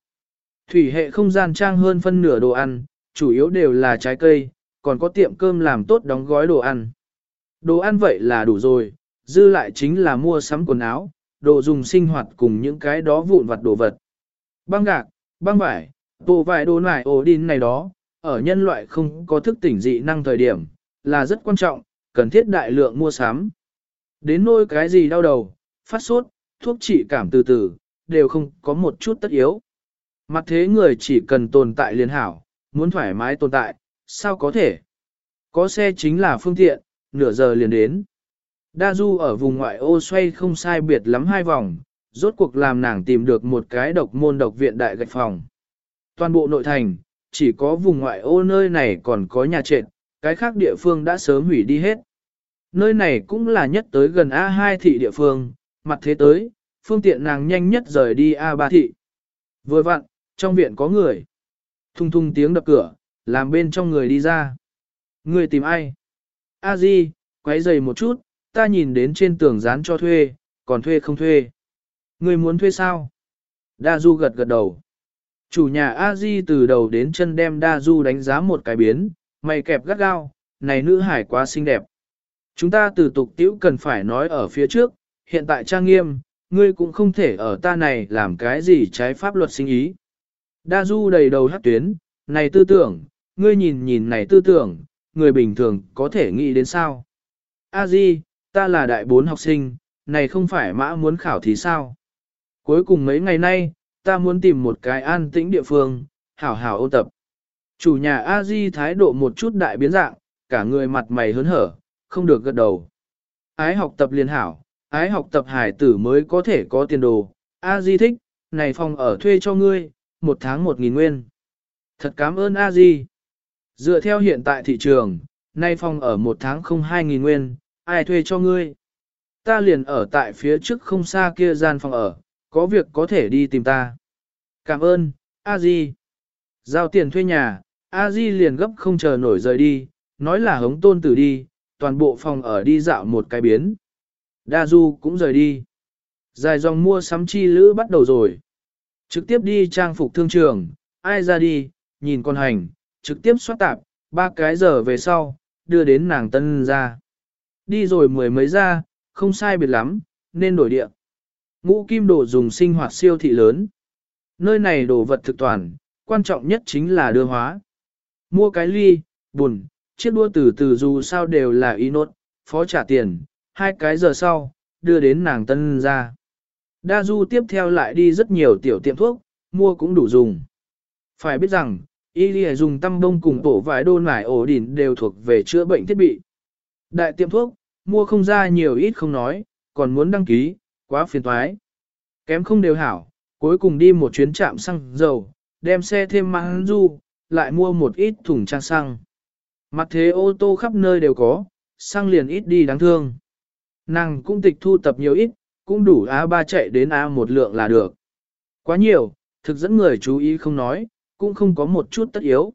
Thủy hệ không gian trang hơn phân nửa đồ ăn, chủ yếu đều là trái cây, còn có tiệm cơm làm tốt đóng gói đồ ăn. Đồ ăn vậy là đủ rồi, dư lại chính là mua sắm quần áo, đồ dùng sinh hoạt cùng những cái đó vụn vặt đồ vật. Băng gạc, băng vải, bộ vải đồ nải ổ đin này đó, ở nhân loại không có thức tỉnh dị năng thời điểm, là rất quan trọng, cần thiết đại lượng mua sắm. Đến nôi cái gì đau đầu, phát sốt, thuốc trị cảm từ từ, đều không có một chút tất yếu. Mặt thế người chỉ cần tồn tại liền hảo, muốn thoải mái tồn tại, sao có thể? Có xe chính là phương tiện, nửa giờ liền đến. Đa Du ở vùng ngoại ô xoay không sai biệt lắm hai vòng, rốt cuộc làm nàng tìm được một cái độc môn độc viện đại gạch phòng. Toàn bộ nội thành, chỉ có vùng ngoại ô nơi này còn có nhà trệt, cái khác địa phương đã sớm hủy đi hết. Nơi này cũng là nhất tới gần A2 thị địa phương, mặt thế tới, phương tiện nàng nhanh nhất rời đi A3 thị. Vừa vặn, trong viện có người. Thung thung tiếng đập cửa, làm bên trong người đi ra. Người tìm ai? A Di, quấy giày một chút, ta nhìn đến trên tường dán cho thuê, còn thuê không thuê. Người muốn thuê sao? Đa Du gật gật đầu. Chủ nhà A Di từ đầu đến chân đem Đa Du đánh giá một cái biến, mày kẹp gắt gao, này nữ hải quá xinh đẹp. Chúng ta từ tục tiễu cần phải nói ở phía trước, hiện tại trang nghiêm, ngươi cũng không thể ở ta này làm cái gì trái pháp luật sinh ý. Đa Du đầy đầu hát tuyến, này tư tưởng, ngươi nhìn nhìn này tư tưởng, người bình thường có thể nghĩ đến sao? A Di, ta là đại bốn học sinh, này không phải mã muốn khảo thì sao? Cuối cùng mấy ngày nay, ta muốn tìm một cái an tĩnh địa phương, hảo hảo ôn tập. Chủ nhà A Di thái độ một chút đại biến dạng, cả người mặt mày hớn hở, không được gật đầu. Ái học tập liền hảo, ái học tập hải tử mới có thể có tiền đồ. A Di thích, này phòng ở thuê cho ngươi, một tháng một nghìn nguyên. Thật cảm ơn A Di. Dựa theo hiện tại thị trường, nay phòng ở một tháng không hai nghìn nguyên, ai thuê cho ngươi? Ta liền ở tại phía trước không xa kia gian phòng ở, có việc có thể đi tìm ta. Cảm ơn, A Di. Giao tiền thuê nhà, A Di liền gấp không chờ nổi rời đi, nói là hống tôn tử đi, toàn bộ phòng ở đi dạo một cái biến. Đa Du cũng rời đi. Dài dòng mua sắm chi lữ bắt đầu rồi. Trực tiếp đi trang phục thương trường, ai ra đi, nhìn con hành, trực tiếp xoát tạp, ba cái giờ về sau, đưa đến nàng tân ra. Đi rồi mười mấy ra, không sai biệt lắm, nên đổi địa. Ngũ kim đồ dùng sinh hoạt siêu thị lớn. Nơi này đồ vật thực toàn, quan trọng nhất chính là đưa hóa. Mua cái ly, bùn, chiếc đua từ từ dù sao đều là y nốt, phó trả tiền, hai cái giờ sau, đưa đến nàng tân ra. Đa du tiếp theo lại đi rất nhiều tiểu tiệm thuốc, mua cũng đủ dùng. Phải biết rằng, y lì dùng tăm bông cùng tổ vải đôn nải ổ đỉnh đều thuộc về chữa bệnh thiết bị. Đại tiệm thuốc, mua không ra nhiều ít không nói, còn muốn đăng ký, quá phiền toái. Kém không đều hảo, cuối cùng đi một chuyến trạm xăng dầu, đem xe thêm mang du, lại mua một ít thùng trang xăng. Mặt thế ô tô khắp nơi đều có, xăng liền ít đi đáng thương. Nàng cũng tịch thu tập nhiều ít, cũng đủ A3 chạy đến a một lượng là được. Quá nhiều, thực dẫn người chú ý không nói, cũng không có một chút tất yếu.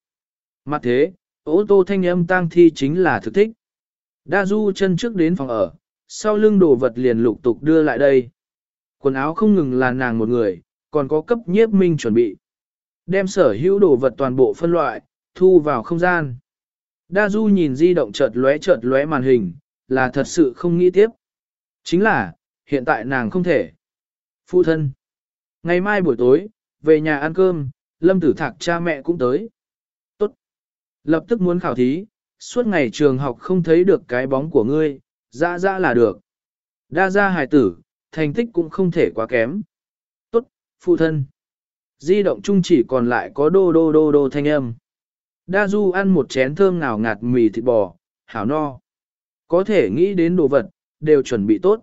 Mặt thế, ô tô thanh âm tang thi chính là thực thích. Đa du chân trước đến phòng ở, sau lưng đồ vật liền lục tục đưa lại đây. Quần áo không ngừng là nàng một người, còn có cấp nhiếp minh chuẩn bị. Đem sở hữu đồ vật toàn bộ phân loại, thu vào không gian. Đa du nhìn di động chợt lóe chợt lóe màn hình, là thật sự không nghĩ tiếp. Chính là, hiện tại nàng không thể. Phụ thân. Ngày mai buổi tối, về nhà ăn cơm, lâm tử thạc cha mẹ cũng tới. Tốt. Lập tức muốn khảo thí, suốt ngày trường học không thấy được cái bóng của ngươi, dã dã là được. Đa gia hài tử, thành tích cũng không thể quá kém. Tốt, phụ thân. Di động chung chỉ còn lại có đô đô đô đô thanh âm. Đa du ăn một chén thơm ngào ngạt mì thịt bò, hảo no. Có thể nghĩ đến đồ vật, đều chuẩn bị tốt.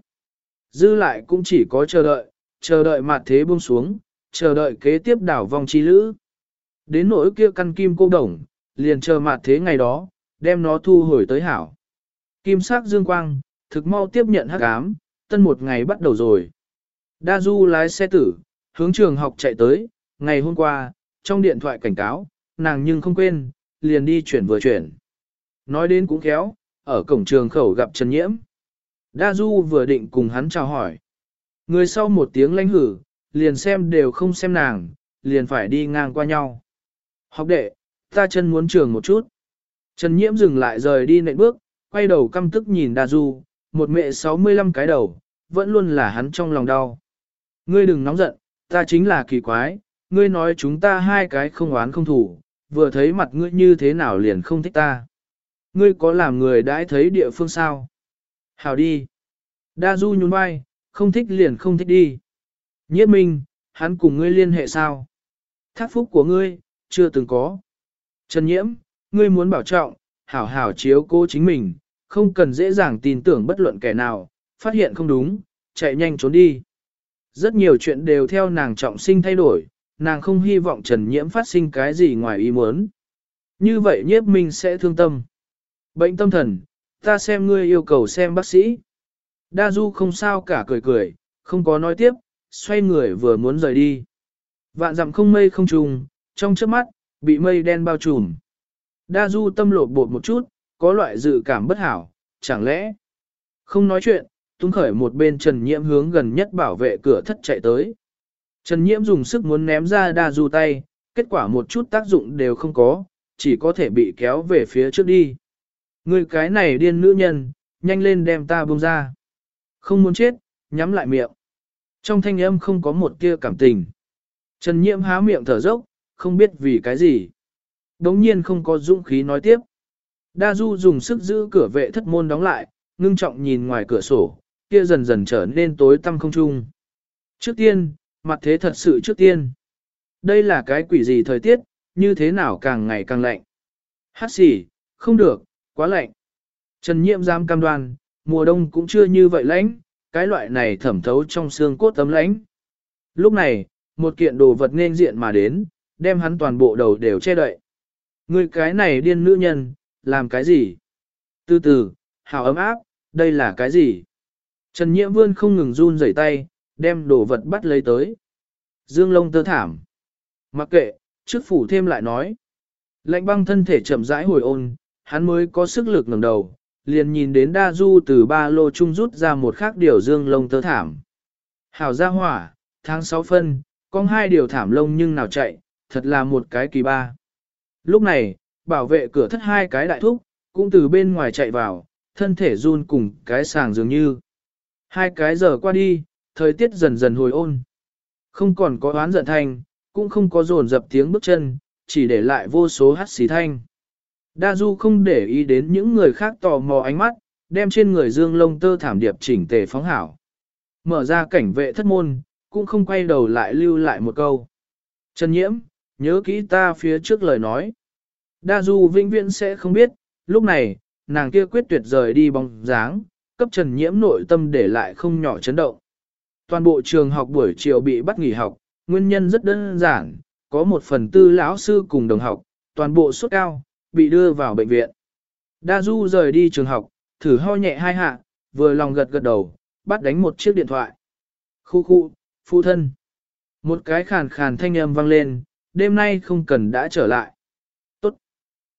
Dư lại cũng chỉ có chờ đợi, chờ đợi mặt thế buông xuống, chờ đợi kế tiếp đảo vòng chi lữ. Đến nỗi kia căn kim cô đồng, liền chờ mặt thế ngày đó, đem nó thu hồi tới hảo. Kim sắc dương quang, thực mau tiếp nhận hắc ám, tân một ngày bắt đầu rồi. Đa Du lái xe tử, hướng trường học chạy tới, ngày hôm qua, trong điện thoại cảnh cáo, nàng nhưng không quên, liền đi chuyển vừa chuyển. Nói đến cũng khéo, ở cổng trường khẩu gặp Trần Nhiễm. Đa Du vừa định cùng hắn chào hỏi. Người sau một tiếng lanh hử, liền xem đều không xem nàng, liền phải đi ngang qua nhau. Học đệ, ta chân muốn trường một chút. Trần Nhiễm dừng lại rời đi nệm bước, quay đầu căm tức nhìn Đa Du, một mẹ 65 cái đầu, vẫn luôn là hắn trong lòng đau. Ngươi đừng nóng giận, ta chính là kỳ quái, ngươi nói chúng ta hai cái không oán không thủ, vừa thấy mặt ngươi như thế nào liền không thích ta. Ngươi có làm người đãi thấy địa phương sao? Hào đi. Đa Du nhún vai, không thích liền không thích đi. Nhiếp minh, hắn cùng ngươi liên hệ sao? Thác phúc của ngươi, chưa từng có. Trần nhiễm, ngươi muốn bảo trọng, hảo hảo chiếu cố chính mình, không cần dễ dàng tin tưởng bất luận kẻ nào, phát hiện không đúng, chạy nhanh trốn đi. Rất nhiều chuyện đều theo nàng trọng sinh thay đổi, nàng không hy vọng Trần Nhiễm phát sinh cái gì ngoài ý muốn. Như vậy nhiếp minh sẽ thương tâm. Bệnh tâm thần, ta xem ngươi yêu cầu xem bác sĩ. Đa Du không sao cả cười cười, không có nói tiếp, xoay người vừa muốn rời đi. Vạn dặm không mây không trùng, trong trước mắt, bị mây đen bao trùm. Đa Du tâm lột bột một chút, có loại dự cảm bất hảo, chẳng lẽ không nói chuyện, tung khởi một bên Trần Nhiễm hướng gần nhất bảo vệ cửa thất chạy tới. Trần Nhiễm dùng sức muốn ném ra đa du tay, kết quả một chút tác dụng đều không có, chỉ có thể bị kéo về phía trước đi. Người cái này điên nữ nhân, nhanh lên đem ta buông ra. Không muốn chết, nhắm lại miệng. Trong thanh âm không có một tia cảm tình. Trần Nhiễm há miệng thở dốc, không biết vì cái gì. Đống nhiên không có dũng khí nói tiếp. Đa Du dùng sức giữ cửa vệ thất môn đóng lại, ngưng trọng nhìn ngoài cửa sổ, kia dần dần trở nên tối tăm không trung. Trước tiên, mặt thế thật sự trước tiên. Đây là cái quỷ gì thời tiết, như thế nào càng ngày càng lạnh. Hát xỉ, không được, quá lạnh. Trần Nhiệm giam cam đoan, mùa đông cũng chưa như vậy lạnh, cái loại này thẩm thấu trong xương cốt tấm lãnh. Lúc này, một kiện đồ vật nên diện mà đến, đem hắn toàn bộ đầu đều che đậy. Người cái này điên nữ nhân, làm cái gì? Từ từ, hào ấm áp, đây là cái gì? Trần Nhiễm Vươn không ngừng run rẩy tay, đem đồ vật bắt lấy tới. Dương lông tơ thảm. Mặc kệ, trước phủ thêm lại nói. Lạnh băng thân thể chậm rãi hồi ôn, hắn mới có sức lực ngẩng đầu, liền nhìn đến đa du từ ba lô chung rút ra một khác điều dương lông tơ thảm. Hảo ra hỏa, tháng 6 phân, con hai điều thảm lông nhưng nào chạy, thật là một cái kỳ ba. Lúc này, bảo vệ cửa thất hai cái đại thúc, cũng từ bên ngoài chạy vào, thân thể run cùng cái sàng dường như. Hai cái giờ qua đi, thời tiết dần dần hồi ôn. Không còn có oán giận thanh, cũng không có dồn dập tiếng bước chân, chỉ để lại vô số hát xí thanh. Đa Du không để ý đến những người khác tò mò ánh mắt, đem trên người dương lông tơ thảm điệp chỉnh tề phóng hảo. Mở ra cảnh vệ thất môn, cũng không quay đầu lại lưu lại một câu. Trần Nhiễm, nhớ kỹ ta phía trước lời nói. Đa Du vĩnh viễn sẽ không biết, lúc này, nàng kia quyết tuyệt rời đi bóng dáng, cấp Trần Nhiễm nội tâm để lại không nhỏ chấn động. Toàn bộ trường học buổi chiều bị bắt nghỉ học, nguyên nhân rất đơn giản, có một phần tư lão sư cùng đồng học, toàn bộ sốt cao, bị đưa vào bệnh viện. Đa Du rời đi trường học, thử ho nhẹ hai hạ, vừa lòng gật gật đầu, bắt đánh một chiếc điện thoại. Khu khu, phụ thân. Một cái khàn khàn thanh âm vang lên, đêm nay không cần đã trở lại. Tốt.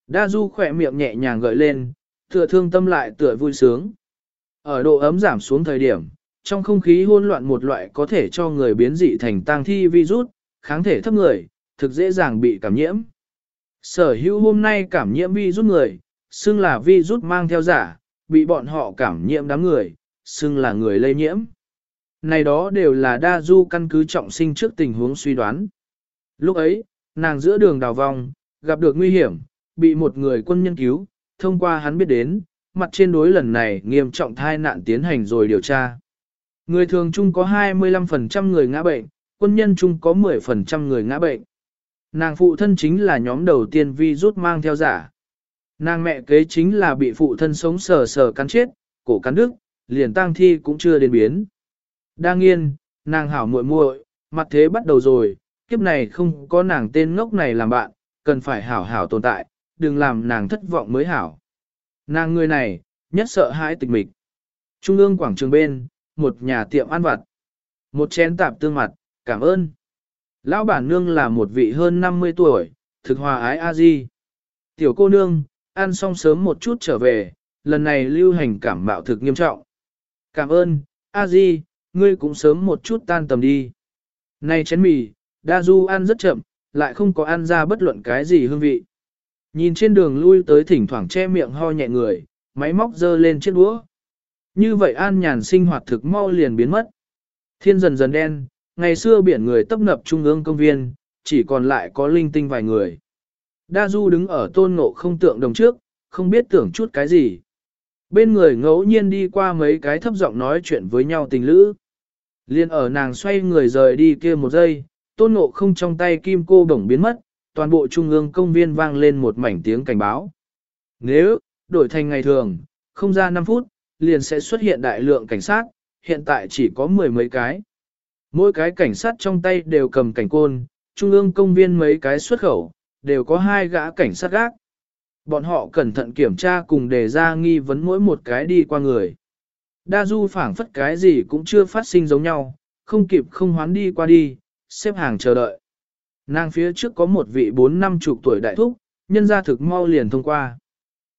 Đa Du khỏe miệng nhẹ nhàng gợi lên, tựa thương tâm lại tựa vui sướng. Ở độ ấm giảm xuống thời điểm, trong không khí hỗn loạn một loại có thể cho người biến dị thành tang thi virus, kháng thể thấp người, thực dễ dàng bị cảm nhiễm. Sở hữu hôm nay cảm nhiễm virus người, xưng là virus mang theo giả, bị bọn họ cảm nhiễm đám người, xưng là người lây nhiễm. Này đó đều là đa du căn cứ trọng sinh trước tình huống suy đoán. Lúc ấy, nàng giữa đường đào vòng, gặp được nguy hiểm, bị một người quân nhân cứu, thông qua hắn biết đến, mặt trên đối lần này nghiêm trọng thai nạn tiến hành rồi điều tra. Người thường chung có 25% người ngã bệnh, quân nhân chung có 10% người ngã bệnh. Nàng phụ thân chính là nhóm đầu tiên vi rút mang theo giả. Nàng mẹ kế chính là bị phụ thân sống sờ sờ cắn chết, cổ cắn đứt, liền tang thi cũng chưa đến biến. Đang nghiên, nàng hảo muội muội, mặt thế bắt đầu rồi, kiếp này không có nàng tên ngốc này làm bạn, cần phải hảo hảo tồn tại, đừng làm nàng thất vọng mới hảo. Nàng người này, nhất sợ hãi tịch mịch. Trung ương quảng trường bên, một nhà tiệm ăn vặt. Một chén tạp tương mặt, cảm ơn. Lão bản nương là một vị hơn 50 tuổi, thực hòa ái a di. Tiểu cô nương, ăn xong sớm một chút trở về, lần này lưu hành cảm mạo thực nghiêm trọng. Cảm ơn, a di, ngươi cũng sớm một chút tan tầm đi. Này chén mì, đa du ăn rất chậm, lại không có ăn ra bất luận cái gì hương vị. Nhìn trên đường lui tới thỉnh thoảng che miệng ho nhẹ người, máy móc dơ lên chiếc đũa. Như vậy an nhàn sinh hoạt thực mau liền biến mất. Thiên dần dần đen, ngày xưa biển người tấp nập trung ương công viên, chỉ còn lại có linh tinh vài người. Đa Du đứng ở tôn ngộ không tượng đồng trước, không biết tưởng chút cái gì. Bên người ngẫu nhiên đi qua mấy cái thấp giọng nói chuyện với nhau tình lữ. Liên ở nàng xoay người rời đi kia một giây, tôn ngộ không trong tay kim cô bổng biến mất, toàn bộ trung ương công viên vang lên một mảnh tiếng cảnh báo. Nếu, đổi thành ngày thường, không ra 5 phút, liền sẽ xuất hiện đại lượng cảnh sát, hiện tại chỉ có mười mấy cái. Mỗi cái cảnh sát trong tay đều cầm cảnh côn, trung ương công viên mấy cái xuất khẩu, đều có hai gã cảnh sát gác. Bọn họ cẩn thận kiểm tra cùng đề ra nghi vấn mỗi một cái đi qua người. Đa du phảng phất cái gì cũng chưa phát sinh giống nhau, không kịp không hoán đi qua đi, xếp hàng chờ đợi. Nàng phía trước có một vị bốn năm chục tuổi đại thúc, nhân ra thực mau liền thông qua.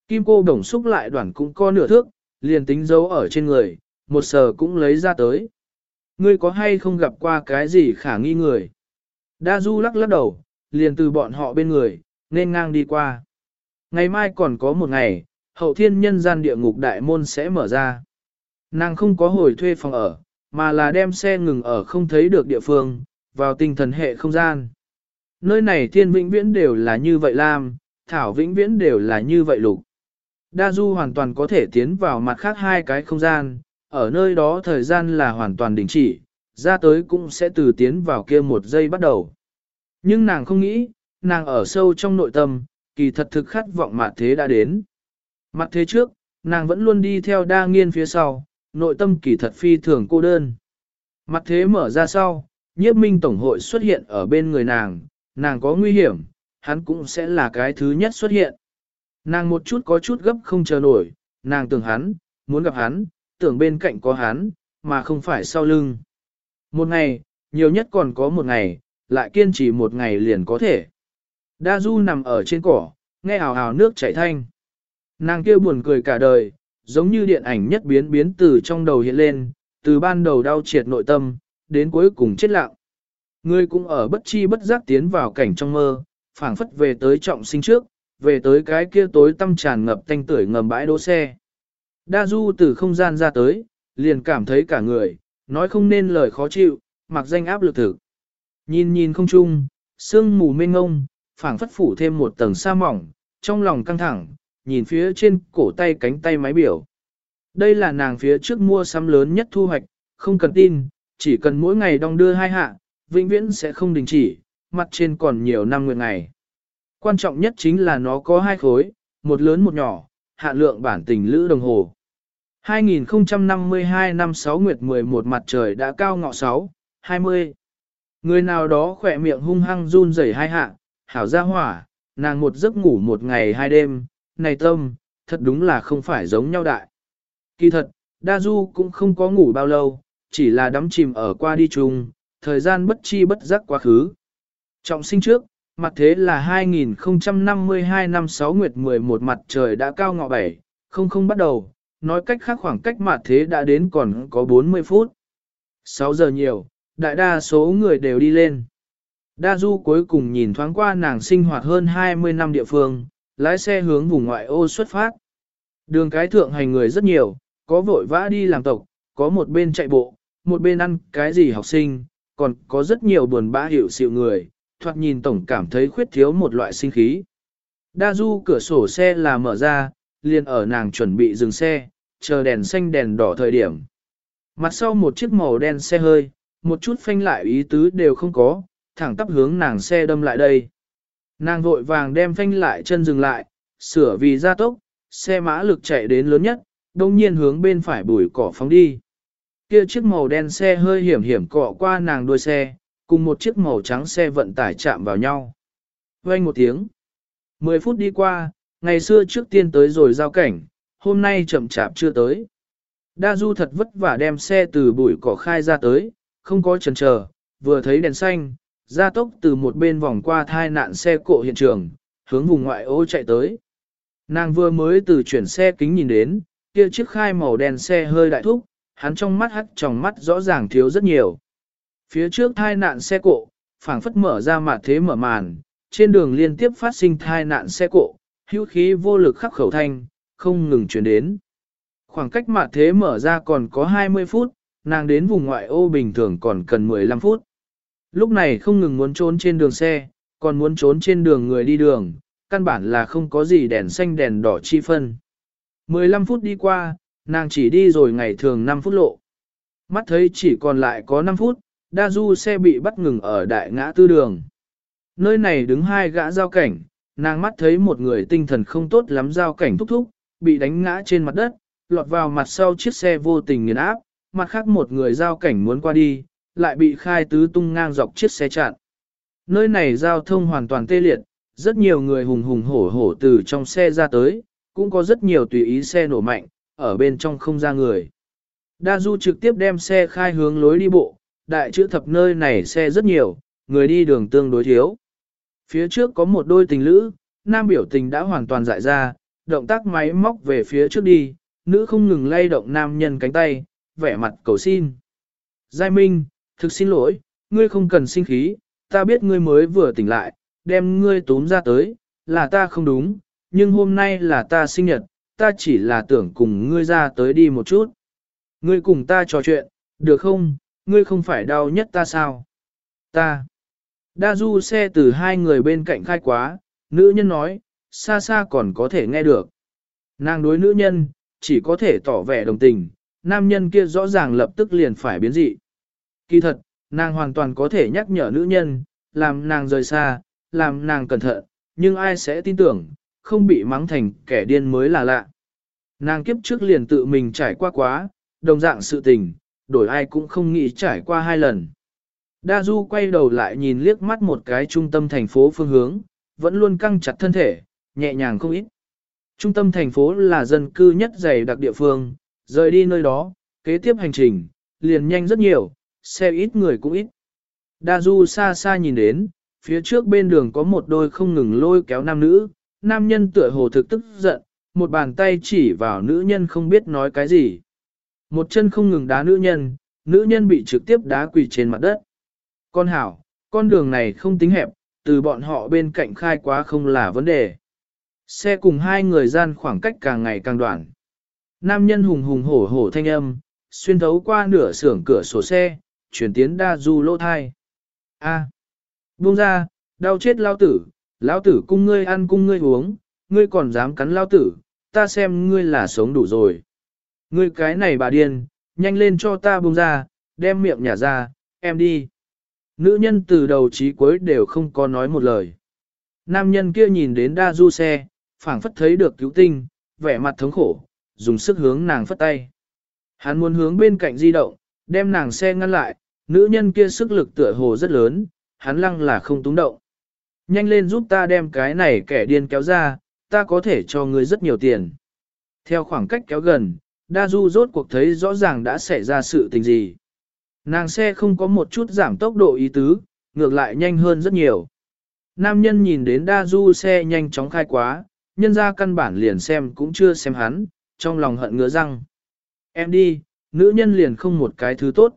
Kim cô đồng xúc lại đoàn cũng có nửa thước, liền tính dấu ở trên người, một sờ cũng lấy ra tới. Ngươi có hay không gặp qua cái gì khả nghi người? Đa du lắc lắc đầu, liền từ bọn họ bên người, nên ngang đi qua. Ngày mai còn có một ngày, hậu thiên nhân gian địa ngục đại môn sẽ mở ra. Nàng không có hồi thuê phòng ở, mà là đem xe ngừng ở không thấy được địa phương, vào tinh thần hệ không gian. Nơi này thiên vĩnh viễn đều là như vậy lam, thảo vĩnh viễn đều là như vậy lục. Đa du hoàn toàn có thể tiến vào mặt khác hai cái không gian, ở nơi đó thời gian là hoàn toàn đình chỉ, ra tới cũng sẽ từ tiến vào kia một giây bắt đầu. Nhưng nàng không nghĩ, nàng ở sâu trong nội tâm, kỳ thật thực khát vọng mặt thế đã đến. Mặt thế trước, nàng vẫn luôn đi theo đa nghiên phía sau, nội tâm kỳ thật phi thường cô đơn. Mặt thế mở ra sau, nhiếp minh tổng hội xuất hiện ở bên người nàng, nàng có nguy hiểm, hắn cũng sẽ là cái thứ nhất xuất hiện. Nàng một chút có chút gấp không chờ nổi, nàng tưởng hắn, muốn gặp hắn, tưởng bên cạnh có hắn, mà không phải sau lưng. Một ngày, nhiều nhất còn có một ngày, lại kiên trì một ngày liền có thể. Đa Du nằm ở trên cỏ, nghe hào hào nước chảy thanh. Nàng kia buồn cười cả đời, giống như điện ảnh nhất biến biến từ trong đầu hiện lên, từ ban đầu đau triệt nội tâm, đến cuối cùng chết lặng. Ngươi cũng ở bất chi bất giác tiến vào cảnh trong mơ, phảng phất về tới trọng sinh trước, về tới cái kia tối tâm tràn ngập tanh tưởi ngầm bãi đỗ xe. Đa Du từ không gian ra tới, liền cảm thấy cả người, nói không nên lời khó chịu, mặc danh áp lực thực. Nhìn nhìn không chung, sương mù mênh ngông, phảng phất phủ thêm một tầng sa mỏng, trong lòng căng thẳng, nhìn phía trên cổ tay cánh tay máy biểu. Đây là nàng phía trước mua sắm lớn nhất thu hoạch, không cần tin, chỉ cần mỗi ngày đong đưa hai hạ, vĩnh viễn sẽ không đình chỉ, mặt trên còn nhiều năm nguyện ngày. Quan trọng nhất chính là nó có hai khối, một lớn một nhỏ, hạn lượng bản tình lữ đồng hồ. 2052 năm 6 nguyệt 11 mặt trời đã cao ngọ 6, 20. Người nào đó khỏe miệng hung hăng run rẩy hai hạ, hảo ra hỏa, nàng một giấc ngủ một ngày hai đêm, này tâm, thật đúng là không phải giống nhau đại. Kỳ thật, Đa Du cũng không có ngủ bao lâu, chỉ là đắm chìm ở qua đi chung, thời gian bất chi bất giác quá khứ. Trọng sinh trước, mặt thế là 2052 năm 6 nguyệt 11 mặt trời đã cao ngọ 7, không không bắt đầu, nói cách khác khoảng cách mặt thế đã đến còn có 40 phút. 6 giờ nhiều, đại đa số người đều đi lên. Đa Du cuối cùng nhìn thoáng qua nàng sinh hoạt hơn 20 năm địa phương, lái xe hướng vùng ngoại ô xuất phát. Đường cái thượng hành người rất nhiều, có vội vã đi làm tộc, có một bên chạy bộ, một bên ăn cái gì học sinh, còn có rất nhiều buồn bã hiểu xịu người, thoạt nhìn tổng cảm thấy khuyết thiếu một loại sinh khí. Đa Du cửa sổ xe là mở ra, liền ở nàng chuẩn bị dừng xe, chờ đèn xanh đèn đỏ thời điểm. Mặt sau một chiếc màu đen xe hơi, một chút phanh lại ý tứ đều không có, thẳng tắp hướng nàng xe đâm lại đây. Nàng vội vàng đem phanh lại chân dừng lại, sửa vì gia tốc, xe mã lực chạy đến lớn nhất, đồng nhiên hướng bên phải bùi cỏ phóng đi. Kia chiếc màu đen xe hơi hiểm hiểm cọ qua nàng đuôi xe, cùng một chiếc màu trắng xe vận tải chạm vào nhau. Vang một tiếng. Mười phút đi qua, ngày xưa trước tiên tới rồi giao cảnh, hôm nay chậm chạp chưa tới. Đa Du thật vất vả đem xe từ bụi cỏ khai ra tới, không có chần chờ, vừa thấy đèn xanh, ra tốc từ một bên vòng qua thai nạn xe cộ hiện trường, hướng vùng ngoại ô chạy tới. Nàng vừa mới từ chuyển xe kính nhìn đến, kia chiếc khai màu đen xe hơi đại thúc, hắn trong mắt hắt trong mắt rõ ràng thiếu rất nhiều. Phía trước thai nạn xe cộ, phảng phất mở ra mặt thế mở màn, trên đường liên tiếp phát sinh thai nạn xe cộ, hữu khí vô lực khắc khẩu thanh, không ngừng chuyển đến. Khoảng cách mà thế mở ra còn có 20 phút, nàng đến vùng ngoại ô bình thường còn cần 15 phút. Lúc này không ngừng muốn trốn trên đường xe, còn muốn trốn trên đường người đi đường, căn bản là không có gì đèn xanh đèn đỏ chi phân. 15 phút đi qua, nàng chỉ đi rồi ngày thường 5 phút lộ. Mắt thấy chỉ còn lại có 5 phút, đa du xe bị bắt ngừng ở đại ngã tư đường. Nơi này đứng hai gã giao cảnh, nàng mắt thấy một người tinh thần không tốt lắm giao cảnh thúc thúc, bị đánh ngã trên mặt đất, lọt vào mặt sau chiếc xe vô tình nghiền áp, mặt khác một người giao cảnh muốn qua đi, lại bị khai tứ tung ngang dọc chiếc xe chặn. Nơi này giao thông hoàn toàn tê liệt, rất nhiều người hùng hùng hổ hổ từ trong xe ra tới, cũng có rất nhiều tùy ý xe nổ mạnh, ở bên trong không ra người. Đa Du trực tiếp đem xe khai hướng lối đi bộ, đại chữ thập nơi này xe rất nhiều, người đi đường tương đối thiếu. Phía trước có một đôi tình lữ, nam biểu tình đã hoàn toàn dại ra, động tác máy móc về phía trước đi, nữ không ngừng lay động nam nhân cánh tay, vẻ mặt cầu xin. Giai Minh, thực xin lỗi, ngươi không cần sinh khí, ta biết ngươi mới vừa tỉnh lại, đem ngươi túm ra tới, là ta không đúng, nhưng hôm nay là ta sinh nhật, ta chỉ là tưởng cùng ngươi ra tới đi một chút. Ngươi cùng ta trò chuyện, được không, ngươi không phải đau nhất ta sao? Ta. Đa du xe từ hai người bên cạnh khai quá, nữ nhân nói, xa xa còn có thể nghe được. Nàng đối nữ nhân, chỉ có thể tỏ vẻ đồng tình, nam nhân kia rõ ràng lập tức liền phải biến dị. Kỳ thật, nàng hoàn toàn có thể nhắc nhở nữ nhân, làm nàng rời xa, làm nàng cẩn thận, nhưng ai sẽ tin tưởng, không bị mắng thành kẻ điên mới là lạ. Nàng kiếp trước liền tự mình trải qua quá, đồng dạng sự tình, đổi ai cũng không nghĩ trải qua hai lần. Đa Du quay đầu lại nhìn liếc mắt một cái trung tâm thành phố phương hướng, vẫn luôn căng chặt thân thể, nhẹ nhàng không ít. Trung tâm thành phố là dân cư nhất dày đặc địa phương, rời đi nơi đó, kế tiếp hành trình, liền nhanh rất nhiều, xe ít người cũng ít. Đa Du xa xa nhìn đến, phía trước bên đường có một đôi không ngừng lôi kéo nam nữ, nam nhân tựa hồ thực tức giận, một bàn tay chỉ vào nữ nhân không biết nói cái gì. Một chân không ngừng đá nữ nhân, nữ nhân bị trực tiếp đá quỳ trên mặt đất. Con hảo, con đường này không tính hẹp, từ bọn họ bên cạnh khai quá không là vấn đề. Xe cùng hai người gian khoảng cách càng ngày càng đoạn. Nam nhân hùng hùng hổ hổ thanh âm, xuyên thấu qua nửa xưởng cửa sổ xe, chuyển tiến đa du lỗ thai. A. Buông ra, đau chết lao tử, lão tử cung ngươi ăn cung ngươi uống, ngươi còn dám cắn lão tử, ta xem ngươi là sống đủ rồi. Ngươi cái này bà điên, nhanh lên cho ta buông ra, đem miệng nhả ra, em đi. Nữ nhân từ đầu chí cuối đều không có nói một lời. Nam nhân kia nhìn đến đa du xe, phảng phất thấy được cứu tinh, vẻ mặt thống khổ, dùng sức hướng nàng phất tay. Hắn muốn hướng bên cạnh di động, đem nàng xe ngăn lại, nữ nhân kia sức lực tựa hồ rất lớn, hắn lăng là không túng động. Nhanh lên giúp ta đem cái này kẻ điên kéo ra, ta có thể cho ngươi rất nhiều tiền. Theo khoảng cách kéo gần, Đa Du rốt cuộc thấy rõ ràng đã xảy ra sự tình gì. Nàng xe không có một chút giảm tốc độ ý tứ, ngược lại nhanh hơn rất nhiều. Nam nhân nhìn đến Đa Du xe nhanh chóng khai quá, nhân ra căn bản liền xem cũng chưa xem hắn, trong lòng hận ngứa răng. Em đi, nữ nhân liền không một cái thứ tốt.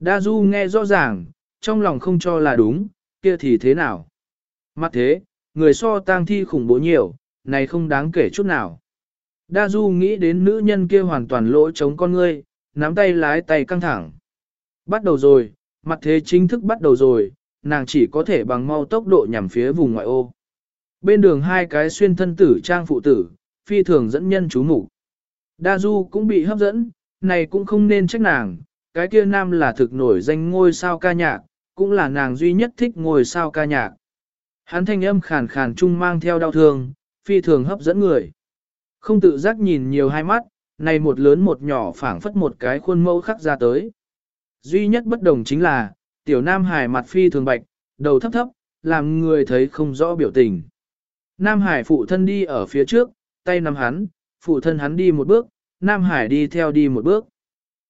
Đa Du nghe rõ ràng, trong lòng không cho là đúng, kia thì thế nào? Mặt thế, người so tang thi khủng bố nhiều, này không đáng kể chút nào. Đa Du nghĩ đến nữ nhân kia hoàn toàn lỗ chống con ngươi, nắm tay lái tay căng thẳng. Bắt đầu rồi, mặt thế chính thức bắt đầu rồi, nàng chỉ có thể bằng mau tốc độ nhằm phía vùng ngoại ô. Bên đường hai cái xuyên thân tử trang phụ tử, phi thường dẫn nhân chú mục Đa Du cũng bị hấp dẫn, này cũng không nên trách nàng, cái kia nam là thực nổi danh ngôi sao ca nhạc, cũng là nàng duy nhất thích ngôi sao ca nhạc. Hắn thanh âm khàn khàn chung mang theo đau thương, phi thường hấp dẫn người. Không tự giác nhìn nhiều hai mắt, này một lớn một nhỏ phảng phất một cái khuôn mẫu khắc ra tới. Duy nhất bất đồng chính là, tiểu nam hải mặt phi thường bạch, đầu thấp thấp, làm người thấy không rõ biểu tình. Nam hải phụ thân đi ở phía trước, tay nắm hắn, phụ thân hắn đi một bước, Nam hải đi theo đi một bước.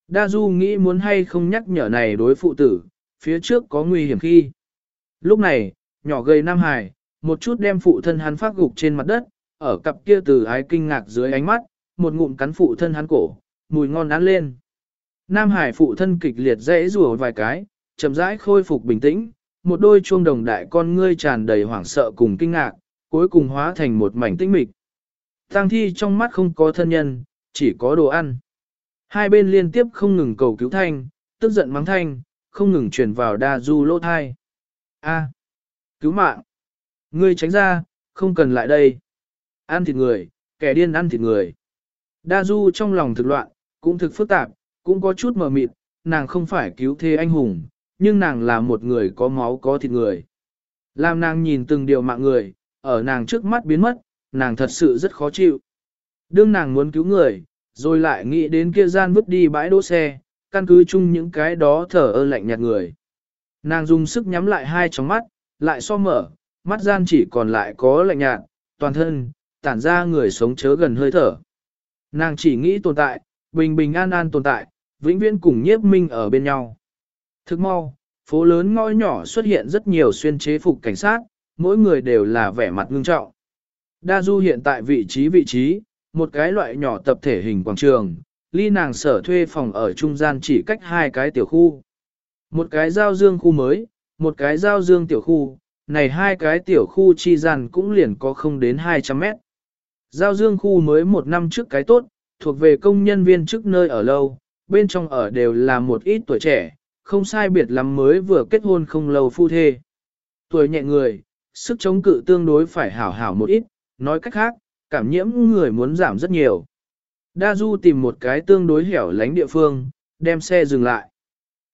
Đa Du nghĩ muốn hay không nhắc nhở này đối phụ tử, phía trước có nguy hiểm khi. Lúc này, nhỏ gầy Nam Hải, một chút đem phụ thân hắn phát gục trên mặt đất, ở cặp kia từ ái kinh ngạc dưới ánh mắt, một ngụm cắn phụ thân hắn cổ, mùi ngon ăn lên. Nam Hải phụ thân kịch liệt dễ rùa vài cái, chậm rãi khôi phục bình tĩnh, một đôi chuông đồng đại con ngươi tràn đầy hoảng sợ cùng kinh ngạc, cuối cùng hóa thành một mảnh tĩnh mịch. Tang thi trong mắt không có thân nhân, chỉ có đồ ăn. Hai bên liên tiếp không ngừng cầu cứu thanh, tức giận mắng thanh, không ngừng truyền vào đa du lỗ thai. A, cứu mạng! Ngươi tránh ra, không cần lại đây. Ăn thịt người, kẻ điên ăn thịt người. Đa du trong lòng thực loạn, cũng thực phức tạp, cũng có chút mờ mịt, nàng không phải cứu thế anh hùng, nhưng nàng là một người có máu có thịt người. Làm nàng nhìn từng điều mạng người, ở nàng trước mắt biến mất, nàng thật sự rất khó chịu. Đương nàng muốn cứu người, rồi lại nghĩ đến kia gian vứt đi bãi đỗ xe, căn cứ chung những cái đó thở ơ lạnh nhạt người. Nàng dùng sức nhắm lại hai tròng mắt, lại so mở, mắt gian chỉ còn lại có lạnh nhạt, toàn thân, tản ra người sống chớ gần hơi thở. Nàng chỉ nghĩ tồn tại, bình bình an an tồn tại, vĩnh viễn cùng nhiếp minh ở bên nhau. Thức mau, phố lớn ngõ nhỏ xuất hiện rất nhiều xuyên chế phục cảnh sát, mỗi người đều là vẻ mặt ngưng trọng. Đa Du hiện tại vị trí vị trí, một cái loại nhỏ tập thể hình quảng trường, ly nàng sở thuê phòng ở trung gian chỉ cách hai cái tiểu khu. Một cái giao dương khu mới, một cái giao dương tiểu khu, này hai cái tiểu khu chi gian cũng liền có không đến 200 mét. Giao dương khu mới một năm trước cái tốt, thuộc về công nhân viên trước nơi ở lâu, bên trong ở đều là một ít tuổi trẻ, không sai biệt lắm mới vừa kết hôn không lâu phu thê. Tuổi nhẹ người, sức chống cự tương đối phải hảo hảo một ít, nói cách khác, cảm nhiễm người muốn giảm rất nhiều. Đa Du tìm một cái tương đối hẻo lánh địa phương, đem xe dừng lại.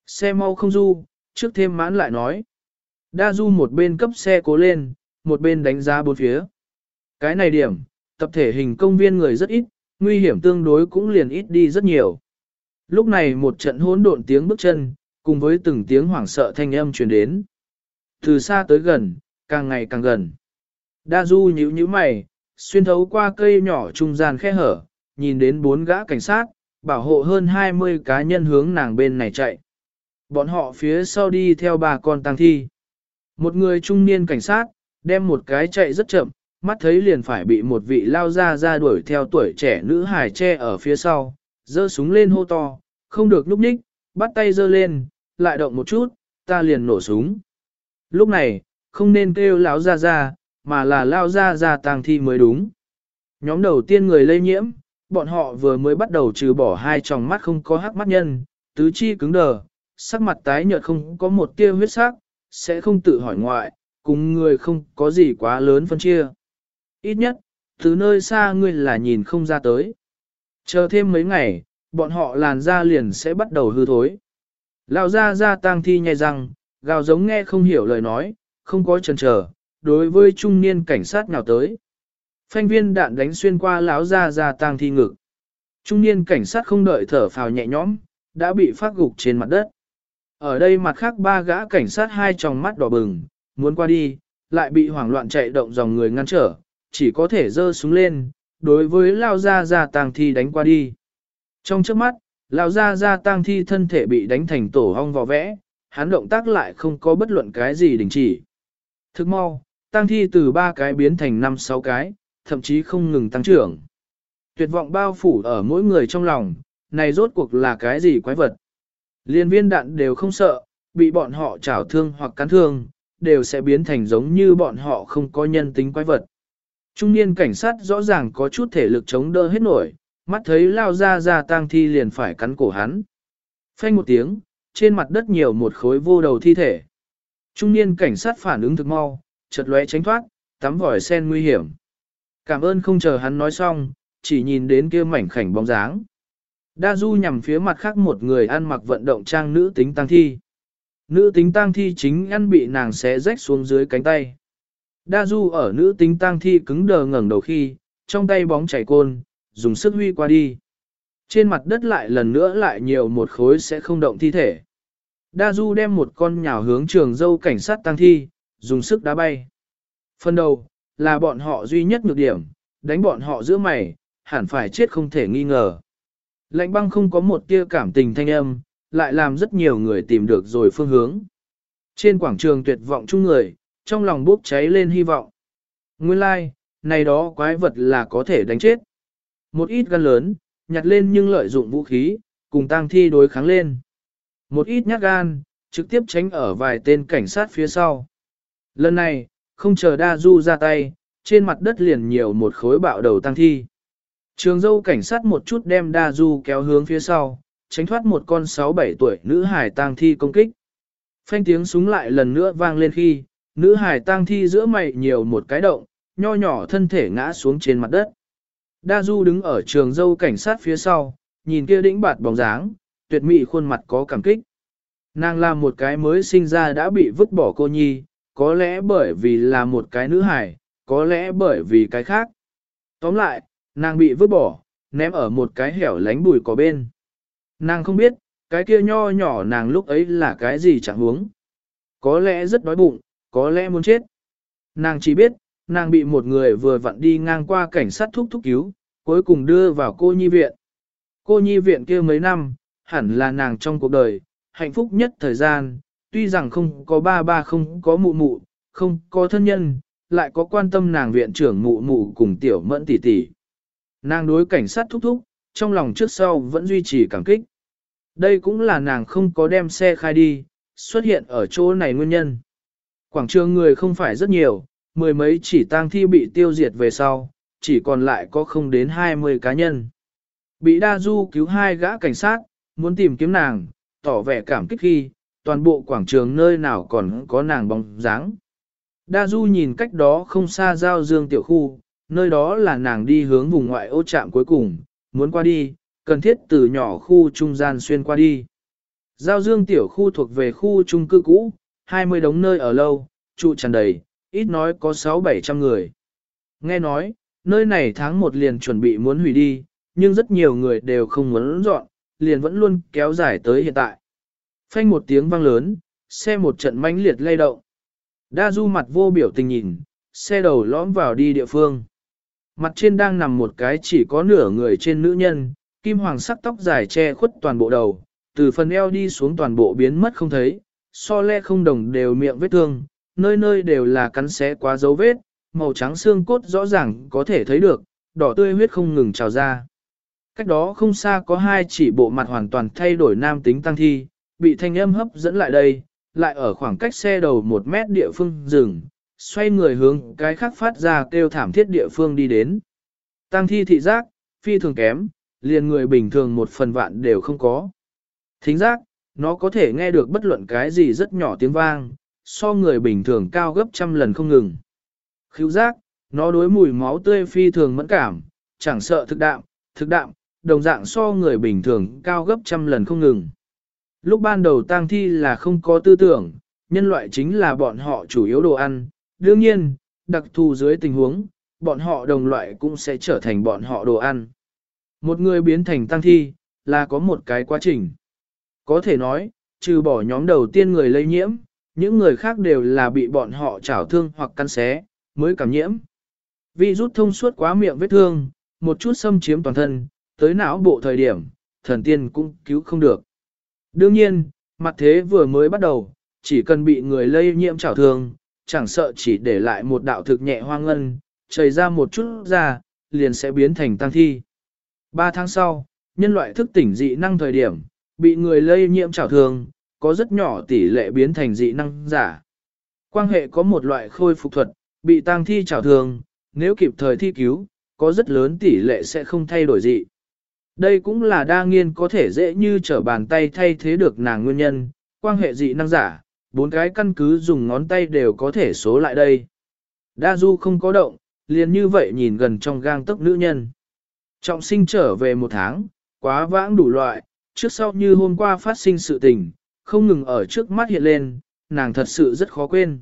Xe mau không du, trước thêm mãn lại nói. Đa Du một bên cấp xe cố lên, một bên đánh giá bốn phía. Cái này điểm, tập thể hình công viên người rất ít, nguy hiểm tương đối cũng liền ít đi rất nhiều. Lúc này một trận hỗn độn tiếng bước chân, cùng với từng tiếng hoảng sợ thanh âm truyền đến. Từ xa tới gần, càng ngày càng gần. Đa Du nhíu nhíu mày, xuyên thấu qua cây nhỏ trung gian khe hở, nhìn đến bốn gã cảnh sát, bảo hộ hơn 20 cá nhân hướng nàng bên này chạy. Bọn họ phía sau đi theo bà con tăng thi. Một người trung niên cảnh sát, đem một cái chạy rất chậm, mắt thấy liền phải bị một vị lao ra ra đuổi theo tuổi trẻ nữ hài che ở phía sau, giơ súng lên hô to, không được núp ních, bắt tay giơ lên, lại động một chút, ta liền nổ súng. Lúc này, không nên kêu lão ra ra, mà là lao ra ra tang thi mới đúng. Nhóm đầu tiên người lây nhiễm, bọn họ vừa mới bắt đầu trừ bỏ hai tròng mắt không có hắc mắt nhân, tứ chi cứng đờ, sắc mặt tái nhợt không có một tia huyết sắc, sẽ không tự hỏi ngoại, cùng người không có gì quá lớn phân chia. Ít nhất, từ nơi xa ngươi là nhìn không ra tới. Chờ thêm mấy ngày, bọn họ làn da liền sẽ bắt đầu hư thối. Lão ra ra tang thi nhai răng, gào giống nghe không hiểu lời nói, không có chần chờ, đối với trung niên cảnh sát nào tới. Phanh viên đạn đánh xuyên qua lão ra ra tang thi ngực. Trung niên cảnh sát không đợi thở phào nhẹ nhõm, đã bị phát gục trên mặt đất. Ở đây mặt khác ba gã cảnh sát hai tròng mắt đỏ bừng, muốn qua đi, lại bị hoảng loạn chạy động dòng người ngăn trở, chỉ có thể giơ súng lên, đối với lao ra ra tang thi đánh qua đi. Trong trước mắt, lao ra ra tang thi thân thể bị đánh thành tổ hong vò vẽ, hắn động tác lại không có bất luận cái gì đình chỉ. Thức mau, tang thi từ ba cái biến thành năm sáu cái, thậm chí không ngừng tăng trưởng. Tuyệt vọng bao phủ ở mỗi người trong lòng, này rốt cuộc là cái gì quái vật. Liên viên đạn đều không sợ, bị bọn họ chảo thương hoặc cắn thương, đều sẽ biến thành giống như bọn họ không có nhân tính quái vật. Trung niên cảnh sát rõ ràng có chút thể lực chống đỡ hết nổi, mắt thấy lao ra ra tang thi liền phải cắn cổ hắn. Phanh một tiếng, trên mặt đất nhiều một khối vô đầu thi thể. Trung niên cảnh sát phản ứng thực mau, chật lóe tránh thoát, tắm vòi sen nguy hiểm. Cảm ơn không chờ hắn nói xong, chỉ nhìn đến kia mảnh khảnh bóng dáng. Đa Du nhằm phía mặt khác một người ăn mặc vận động trang nữ tính tăng thi. Nữ tính tăng thi chính ăn bị nàng xé rách xuống dưới cánh tay. Đa Du ở nữ tính tăng thi cứng đờ ngẩng đầu khi, trong tay bóng chảy côn, dùng sức huy qua đi. Trên mặt đất lại lần nữa lại nhiều một khối sẽ không động thi thể. Đa Du đem một con nhào hướng trường dâu cảnh sát tăng thi, dùng sức đá bay. Phần đầu, là bọn họ duy nhất nhược điểm, đánh bọn họ giữa mày, hẳn phải chết không thể nghi ngờ. Lạnh băng không có một tia cảm tình thanh âm, lại làm rất nhiều người tìm được rồi phương hướng. Trên quảng trường tuyệt vọng chung người, trong lòng bốc cháy lên hy vọng. Nguyên lai, like, này đó quái vật là có thể đánh chết. Một ít gan lớn, nhặt lên nhưng lợi dụng vũ khí, cùng tang thi đối kháng lên. Một ít nhát gan, trực tiếp tránh ở vài tên cảnh sát phía sau. Lần này, không chờ đa du ra tay, trên mặt đất liền nhiều một khối bạo đầu tang thi. Trường dâu cảnh sát một chút đem đa du kéo hướng phía sau, tránh thoát một con 6-7 tuổi nữ hải tang thi công kích. Phanh tiếng súng lại lần nữa vang lên khi, nữ hải tang thi giữa mày nhiều một cái động, nho nhỏ thân thể ngã xuống trên mặt đất. Đa du đứng ở trường dâu cảnh sát phía sau, nhìn kia đĩnh bạt bóng dáng, tuyệt mỹ khuôn mặt có cảm kích. Nàng là một cái mới sinh ra đã bị vứt bỏ cô nhi, có lẽ bởi vì là một cái nữ hải, có lẽ bởi vì cái khác. Tóm lại, nàng bị vứt bỏ, ném ở một cái hẻo lánh bùi có bên. Nàng không biết, cái kia nho nhỏ nàng lúc ấy là cái gì chẳng huống. Có lẽ rất đói bụng, có lẽ muốn chết. Nàng chỉ biết, nàng bị một người vừa vặn đi ngang qua cảnh sát thúc thúc cứu, cuối cùng đưa vào cô nhi viện. Cô nhi viện kia mấy năm, hẳn là nàng trong cuộc đời, hạnh phúc nhất thời gian, tuy rằng không có ba ba không có mụ mụ, không có thân nhân, lại có quan tâm nàng viện trưởng mụ mụ cùng tiểu mẫn tỷ tỷ. Nàng đối cảnh sát thúc thúc, trong lòng trước sau vẫn duy trì cảm kích. Đây cũng là nàng không có đem xe khai đi, xuất hiện ở chỗ này nguyên nhân. Quảng trường người không phải rất nhiều, mười mấy chỉ tang thi bị tiêu diệt về sau, chỉ còn lại có không đến 20 cá nhân. Bị đa du cứu hai gã cảnh sát, muốn tìm kiếm nàng, tỏ vẻ cảm kích khi, toàn bộ quảng trường nơi nào còn có nàng bóng dáng. Đa du nhìn cách đó không xa giao dương tiểu khu, nơi đó là nàng đi hướng vùng ngoại ô trạm cuối cùng, muốn qua đi, cần thiết từ nhỏ khu trung gian xuyên qua đi. Giao dương tiểu khu thuộc về khu trung cư cũ, 20 đống nơi ở lâu, trụ tràn đầy, ít nói có 6-700 người. Nghe nói, nơi này tháng 1 liền chuẩn bị muốn hủy đi, nhưng rất nhiều người đều không muốn dọn, liền vẫn luôn kéo dài tới hiện tại. Phanh một tiếng vang lớn, xe một trận mãnh liệt lay động. Đa du mặt vô biểu tình nhìn, xe đầu lõm vào đi địa phương. Mặt trên đang nằm một cái chỉ có nửa người trên nữ nhân, kim hoàng sắc tóc dài che khuất toàn bộ đầu, từ phần eo đi xuống toàn bộ biến mất không thấy, so le không đồng đều miệng vết thương, nơi nơi đều là cắn xé quá dấu vết, màu trắng xương cốt rõ ràng có thể thấy được, đỏ tươi huyết không ngừng trào ra. Cách đó không xa có hai chỉ bộ mặt hoàn toàn thay đổi nam tính tăng thi, bị thanh âm hấp dẫn lại đây, lại ở khoảng cách xe đầu một mét địa phương dừng, xoay người hướng cái khác phát ra kêu thảm thiết địa phương đi đến. Tăng thi thị giác, phi thường kém, liền người bình thường một phần vạn đều không có. Thính giác, nó có thể nghe được bất luận cái gì rất nhỏ tiếng vang, so người bình thường cao gấp trăm lần không ngừng. Khứu giác, nó đối mùi máu tươi phi thường mẫn cảm, chẳng sợ thực đạm, thực đạm, đồng dạng so người bình thường cao gấp trăm lần không ngừng. Lúc ban đầu tang thi là không có tư tưởng, nhân loại chính là bọn họ chủ yếu đồ ăn, đương nhiên, đặc thù dưới tình huống, bọn họ đồng loại cũng sẽ trở thành bọn họ đồ ăn. Một người biến thành tăng thi, là có một cái quá trình. Có thể nói, trừ bỏ nhóm đầu tiên người lây nhiễm, những người khác đều là bị bọn họ chảo thương hoặc căn xé, mới cảm nhiễm. Vi rút thông suốt quá miệng vết thương, một chút xâm chiếm toàn thân, tới não bộ thời điểm, thần tiên cũng cứu không được. Đương nhiên, mặt thế vừa mới bắt đầu, chỉ cần bị người lây nhiễm chảo thương, chẳng sợ chỉ để lại một đạo thực nhẹ hoang ngân, chảy ra một chút ra, liền sẽ biến thành tăng thi. Ba tháng sau, nhân loại thức tỉnh dị năng thời điểm, bị người lây nhiễm trảo thường, có rất nhỏ tỷ lệ biến thành dị năng giả. Quan hệ có một loại khôi phục thuật, bị tăng thi trảo thường, nếu kịp thời thi cứu, có rất lớn tỷ lệ sẽ không thay đổi dị. Đây cũng là đa nghiên có thể dễ như trở bàn tay thay thế được nàng nguyên nhân, quan hệ dị năng giả, bốn cái căn cứ dùng ngón tay đều có thể số lại đây. Đa du không có động, liền như vậy nhìn gần trong gang tấc nữ nhân. Trọng sinh trở về một tháng, quá vãng đủ loại, trước sau như hôm qua phát sinh sự tình, không ngừng ở trước mắt hiện lên, nàng thật sự rất khó quên.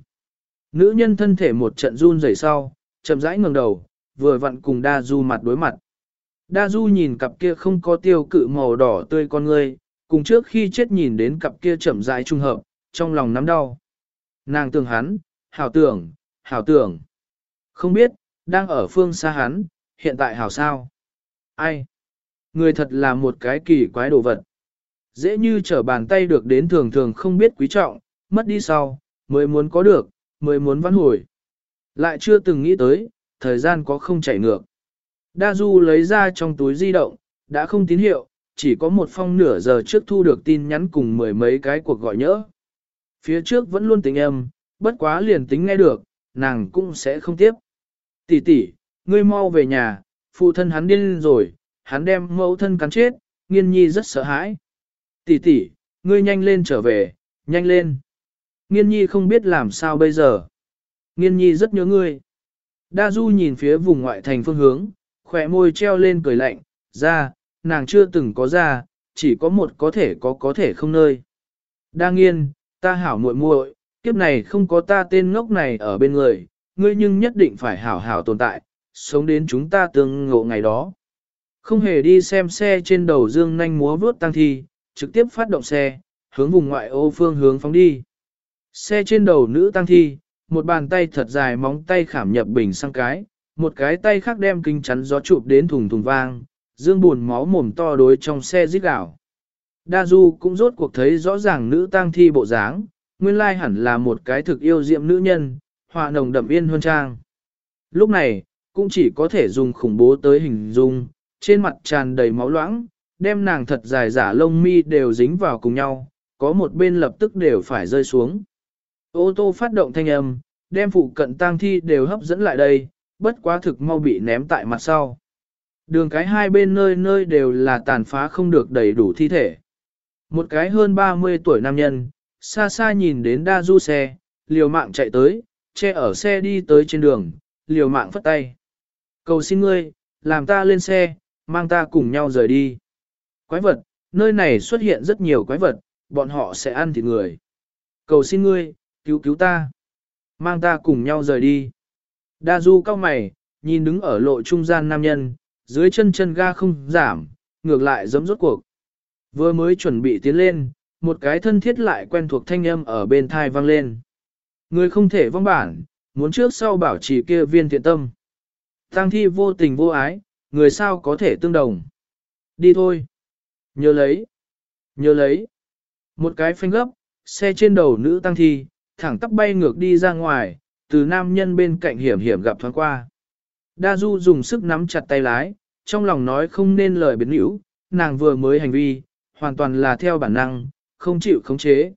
Nữ nhân thân thể một trận run rẩy sau, chậm rãi ngẩng đầu, vừa vặn cùng đa du mặt đối mặt. Đa Du nhìn cặp kia không có tiêu cự màu đỏ tươi con ngươi, cùng trước khi chết nhìn đến cặp kia chậm rãi trung hợp, trong lòng nắm đau. Nàng tưởng hắn, hảo tưởng, hảo tưởng. Không biết, đang ở phương xa hắn, hiện tại hảo sao? Ai? Người thật là một cái kỳ quái đồ vật. Dễ như trở bàn tay được đến thường thường không biết quý trọng, mất đi sau, mới muốn có được, mới muốn vãn hồi. Lại chưa từng nghĩ tới, thời gian có không chảy ngược. Đa Du lấy ra trong túi di động, đã không tín hiệu, chỉ có một phong nửa giờ trước thu được tin nhắn cùng mười mấy cái cuộc gọi nhỡ. Phía trước vẫn luôn tính âm, bất quá liền tính nghe được, nàng cũng sẽ không tiếp. Tỷ tỷ, ngươi mau về nhà, phụ thân hắn điên rồi, hắn đem mẫu thân cắn chết, nghiên nhi rất sợ hãi. Tỷ tỷ, ngươi nhanh lên trở về, nhanh lên. Nghiên nhi không biết làm sao bây giờ. Nghiên nhi rất nhớ ngươi. Đa Du nhìn phía vùng ngoại thành phương hướng, khỏe môi treo lên cười lạnh, ra, nàng chưa từng có ra, chỉ có một có thể có có thể không nơi. Đa nghiên, ta hảo muội muội, kiếp này không có ta tên ngốc này ở bên người, ngươi nhưng nhất định phải hảo hảo tồn tại, sống đến chúng ta tương ngộ ngày đó. Không hề đi xem xe trên đầu dương nhanh múa vướt tăng thi, trực tiếp phát động xe, hướng vùng ngoại ô phương hướng phóng đi. Xe trên đầu nữ tăng thi, một bàn tay thật dài móng tay khảm nhập bình sang cái, một cái tay khác đem kinh chắn gió chụp đến thùng thùng vang, dương buồn máu mồm to đối trong xe rít gạo. Đa Du cũng rốt cuộc thấy rõ ràng nữ tang thi bộ dáng, nguyên lai hẳn là một cái thực yêu diệm nữ nhân, họa nồng đậm yên huân trang. Lúc này, cũng chỉ có thể dùng khủng bố tới hình dung, trên mặt tràn đầy máu loãng, đem nàng thật dài giả lông mi đều dính vào cùng nhau, có một bên lập tức đều phải rơi xuống. Ô tô phát động thanh âm, đem phụ cận tang thi đều hấp dẫn lại đây, bất quá thực mau bị ném tại mặt sau. Đường cái hai bên nơi nơi đều là tàn phá không được đầy đủ thi thể. Một cái hơn 30 tuổi nam nhân, xa xa nhìn đến đa du xe, liều mạng chạy tới, che ở xe đi tới trên đường, liều mạng phất tay. Cầu xin ngươi, làm ta lên xe, mang ta cùng nhau rời đi. Quái vật, nơi này xuất hiện rất nhiều quái vật, bọn họ sẽ ăn thịt người. Cầu xin ngươi, cứu cứu ta. Mang ta cùng nhau rời đi. Đa du cao mày, nhìn đứng ở lộ trung gian nam nhân, dưới chân chân ga không giảm, ngược lại giấm rốt cuộc. Vừa mới chuẩn bị tiến lên, một cái thân thiết lại quen thuộc thanh âm ở bên thai vang lên. Người không thể vong bản, muốn trước sau bảo trì kia viên thiện tâm. Tăng thi vô tình vô ái, người sao có thể tương đồng. Đi thôi. Nhớ lấy. Nhớ lấy. Một cái phanh gấp, xe trên đầu nữ tăng thi, thẳng tắp bay ngược đi ra ngoài, từ nam nhân bên cạnh hiểm hiểm gặp thoáng qua. Đa Du dùng sức nắm chặt tay lái, trong lòng nói không nên lời biến hữu, nàng vừa mới hành vi, hoàn toàn là theo bản năng, không chịu khống chế.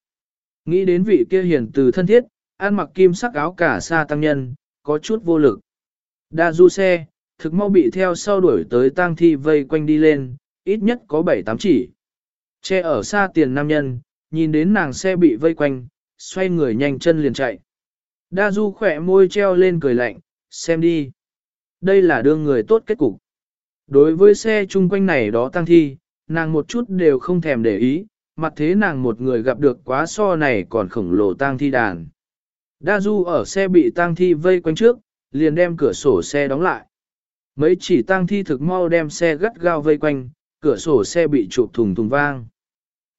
Nghĩ đến vị kia hiền từ thân thiết, ăn mặc kim sắc áo cả sa tăng nhân, có chút vô lực. Đa Du xe, thực mau bị theo sau đuổi tới tang thi vây quanh đi lên, ít nhất có 7-8 chỉ. Che ở xa tiền nam nhân, nhìn đến nàng xe bị vây quanh, xoay người nhanh chân liền chạy. Đa Du khỏe môi treo lên cười lạnh, xem đi. Đây là đương người tốt kết cục. Đối với xe chung quanh này đó tăng thi, nàng một chút đều không thèm để ý, mặt thế nàng một người gặp được quá so này còn khổng lồ tang thi đàn. Đa Du ở xe bị tang thi vây quanh trước, liền đem cửa sổ xe đóng lại. Mấy chỉ tang thi thực mau đem xe gắt gao vây quanh, cửa sổ xe bị chụp thùng thùng vang.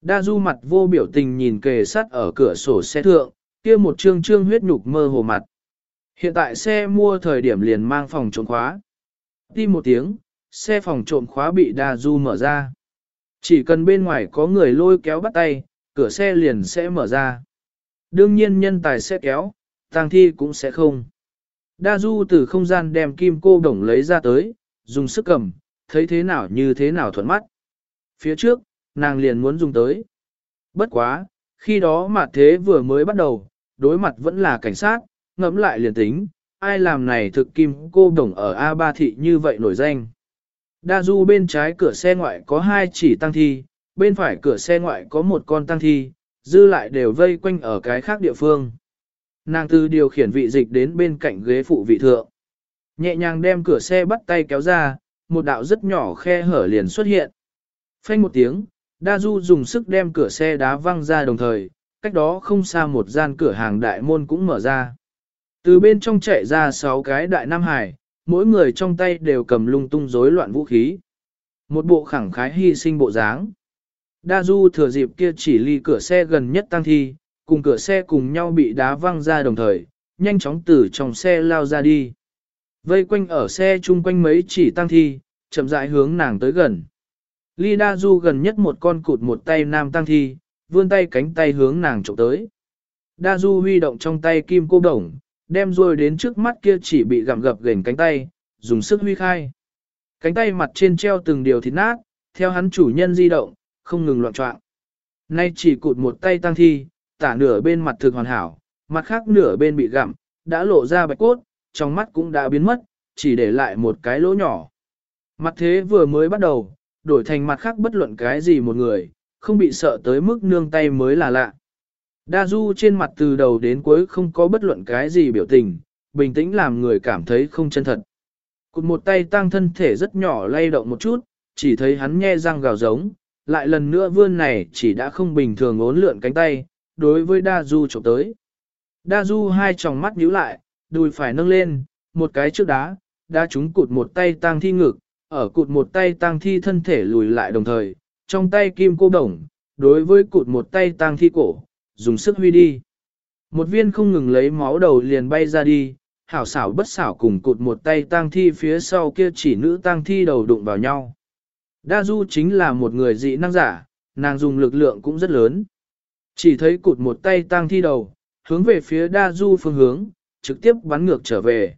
Đa Du mặt vô biểu tình nhìn kề sắt ở cửa sổ xe thượng, kia một trương trương huyết nhục mơ hồ mặt. Hiện tại xe mua thời điểm liền mang phòng trộm khóa. Đi một tiếng, xe phòng trộm khóa bị Đa Du mở ra. Chỉ cần bên ngoài có người lôi kéo bắt tay, cửa xe liền sẽ mở ra. Đương nhiên nhân tài sẽ kéo, tang thi cũng sẽ không. Đa Du từ không gian đem kim cô đồng lấy ra tới, dùng sức cầm, thấy thế nào như thế nào thuận mắt. Phía trước, nàng liền muốn dùng tới. Bất quá, khi đó mặt thế vừa mới bắt đầu, đối mặt vẫn là cảnh sát, ngẫm lại liền tính, ai làm này thực kim cô đồng ở A3 thị như vậy nổi danh. Đa du bên trái cửa xe ngoại có hai chỉ tăng thi, bên phải cửa xe ngoại có một con tăng thi, dư lại đều vây quanh ở cái khác địa phương. Nàng Tư điều khiển vị dịch đến bên cạnh ghế phụ vị thượng. Nhẹ nhàng đem cửa xe bắt tay kéo ra, một đạo rất nhỏ khe hở liền xuất hiện. Phanh một tiếng, Đa Du dùng sức đem cửa xe đá văng ra đồng thời, cách đó không xa một gian cửa hàng đại môn cũng mở ra. Từ bên trong chạy ra sáu cái đại nam hải, mỗi người trong tay đều cầm lung tung rối loạn vũ khí. Một bộ khẳng khái hy sinh bộ dáng. Đa Du thừa dịp kia chỉ ly cửa xe gần nhất tăng thi, cùng cửa xe cùng nhau bị đá văng ra đồng thời, nhanh chóng từ trong xe lao ra đi. Vây quanh ở xe chung quanh mấy chỉ tăng thi, chậm rãi hướng nàng tới gần. Ly Đa Du gần nhất một con cụt một tay nam tăng thi, vươn tay cánh tay hướng nàng trộm tới. Đa Du huy động trong tay kim cô đồng, đem rồi đến trước mắt kia chỉ bị gặm gập gềnh cánh tay, dùng sức huy khai. Cánh tay mặt trên treo từng điều thịt nát, theo hắn chủ nhân di động, không ngừng loạn trọng. Nay chỉ cụt một tay tăng thi, tả nửa bên mặt thực hoàn hảo, mặt khác nửa bên bị gặm, đã lộ ra bạch cốt, trong mắt cũng đã biến mất, chỉ để lại một cái lỗ nhỏ. Mặt thế vừa mới bắt đầu, đổi thành mặt khác bất luận cái gì một người, không bị sợ tới mức nương tay mới là lạ. Đa Du trên mặt từ đầu đến cuối không có bất luận cái gì biểu tình, bình tĩnh làm người cảm thấy không chân thật. Cụt một tay tăng thân thể rất nhỏ lay động một chút, chỉ thấy hắn nhe răng gào giống, lại lần nữa vươn này chỉ đã không bình thường ốn lượn cánh tay, đối với Đa Du chụp tới. Đa Du hai tròng mắt nhíu lại, đùi phải nâng lên, một cái trước đá, đá chúng cụt một tay tăng thi ngực, ở cụt một tay tăng thi thân thể lùi lại đồng thời, trong tay kim cô đồng, đối với cụt một tay tăng thi cổ, dùng sức huy đi. Một viên không ngừng lấy máu đầu liền bay ra đi, hảo xảo bất xảo cùng cụt một tay tang thi phía sau kia chỉ nữ tang thi đầu đụng vào nhau. Đa Du chính là một người dị năng giả, nàng dùng lực lượng cũng rất lớn. Chỉ thấy cụt một tay tang thi đầu, hướng về phía Đa Du phương hướng, trực tiếp bắn ngược trở về.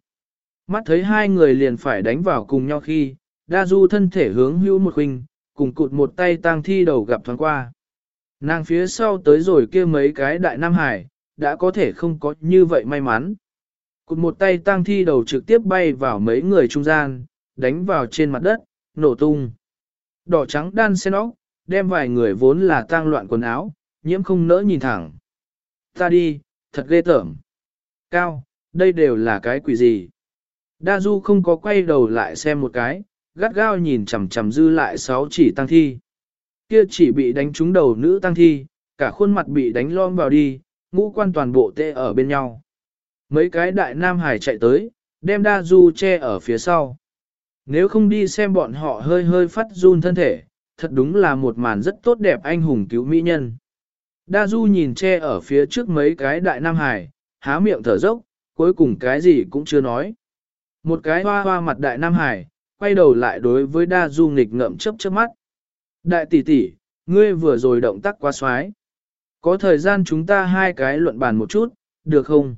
Mắt thấy hai người liền phải đánh vào cùng nhau khi, Đa Du thân thể hướng hữu một huynh, cùng cụt một tay tang thi đầu gặp thoáng qua. Nàng phía sau tới rồi kia mấy cái đại nam hải, đã có thể không có như vậy may mắn. Cụt một tay tang thi đầu trực tiếp bay vào mấy người trung gian, đánh vào trên mặt đất, nổ tung. Đỏ trắng đan xen óc, đem vài người vốn là tang loạn quần áo, nhiễm không nỡ nhìn thẳng. Ta đi, thật ghê tởm. Cao, đây đều là cái quỷ gì? Đa Du không có quay đầu lại xem một cái, gắt gao nhìn chằm chằm dư lại sáu chỉ tăng thi. Kia chỉ bị đánh trúng đầu nữ tăng thi, cả khuôn mặt bị đánh lom vào đi, ngũ quan toàn bộ tê ở bên nhau. Mấy cái đại nam hải chạy tới, đem đa du che ở phía sau. Nếu không đi xem bọn họ hơi hơi phát run thân thể, thật đúng là một màn rất tốt đẹp anh hùng cứu mỹ nhân. Đa du nhìn che ở phía trước mấy cái đại nam hải, há miệng thở dốc, cuối cùng cái gì cũng chưa nói. Một cái hoa hoa mặt đại nam hải, quay đầu lại đối với đa du nghịch ngậm chớp chớp mắt. Đại tỷ tỷ, ngươi vừa rồi động tác quá xoái. Có thời gian chúng ta hai cái luận bàn một chút, được không?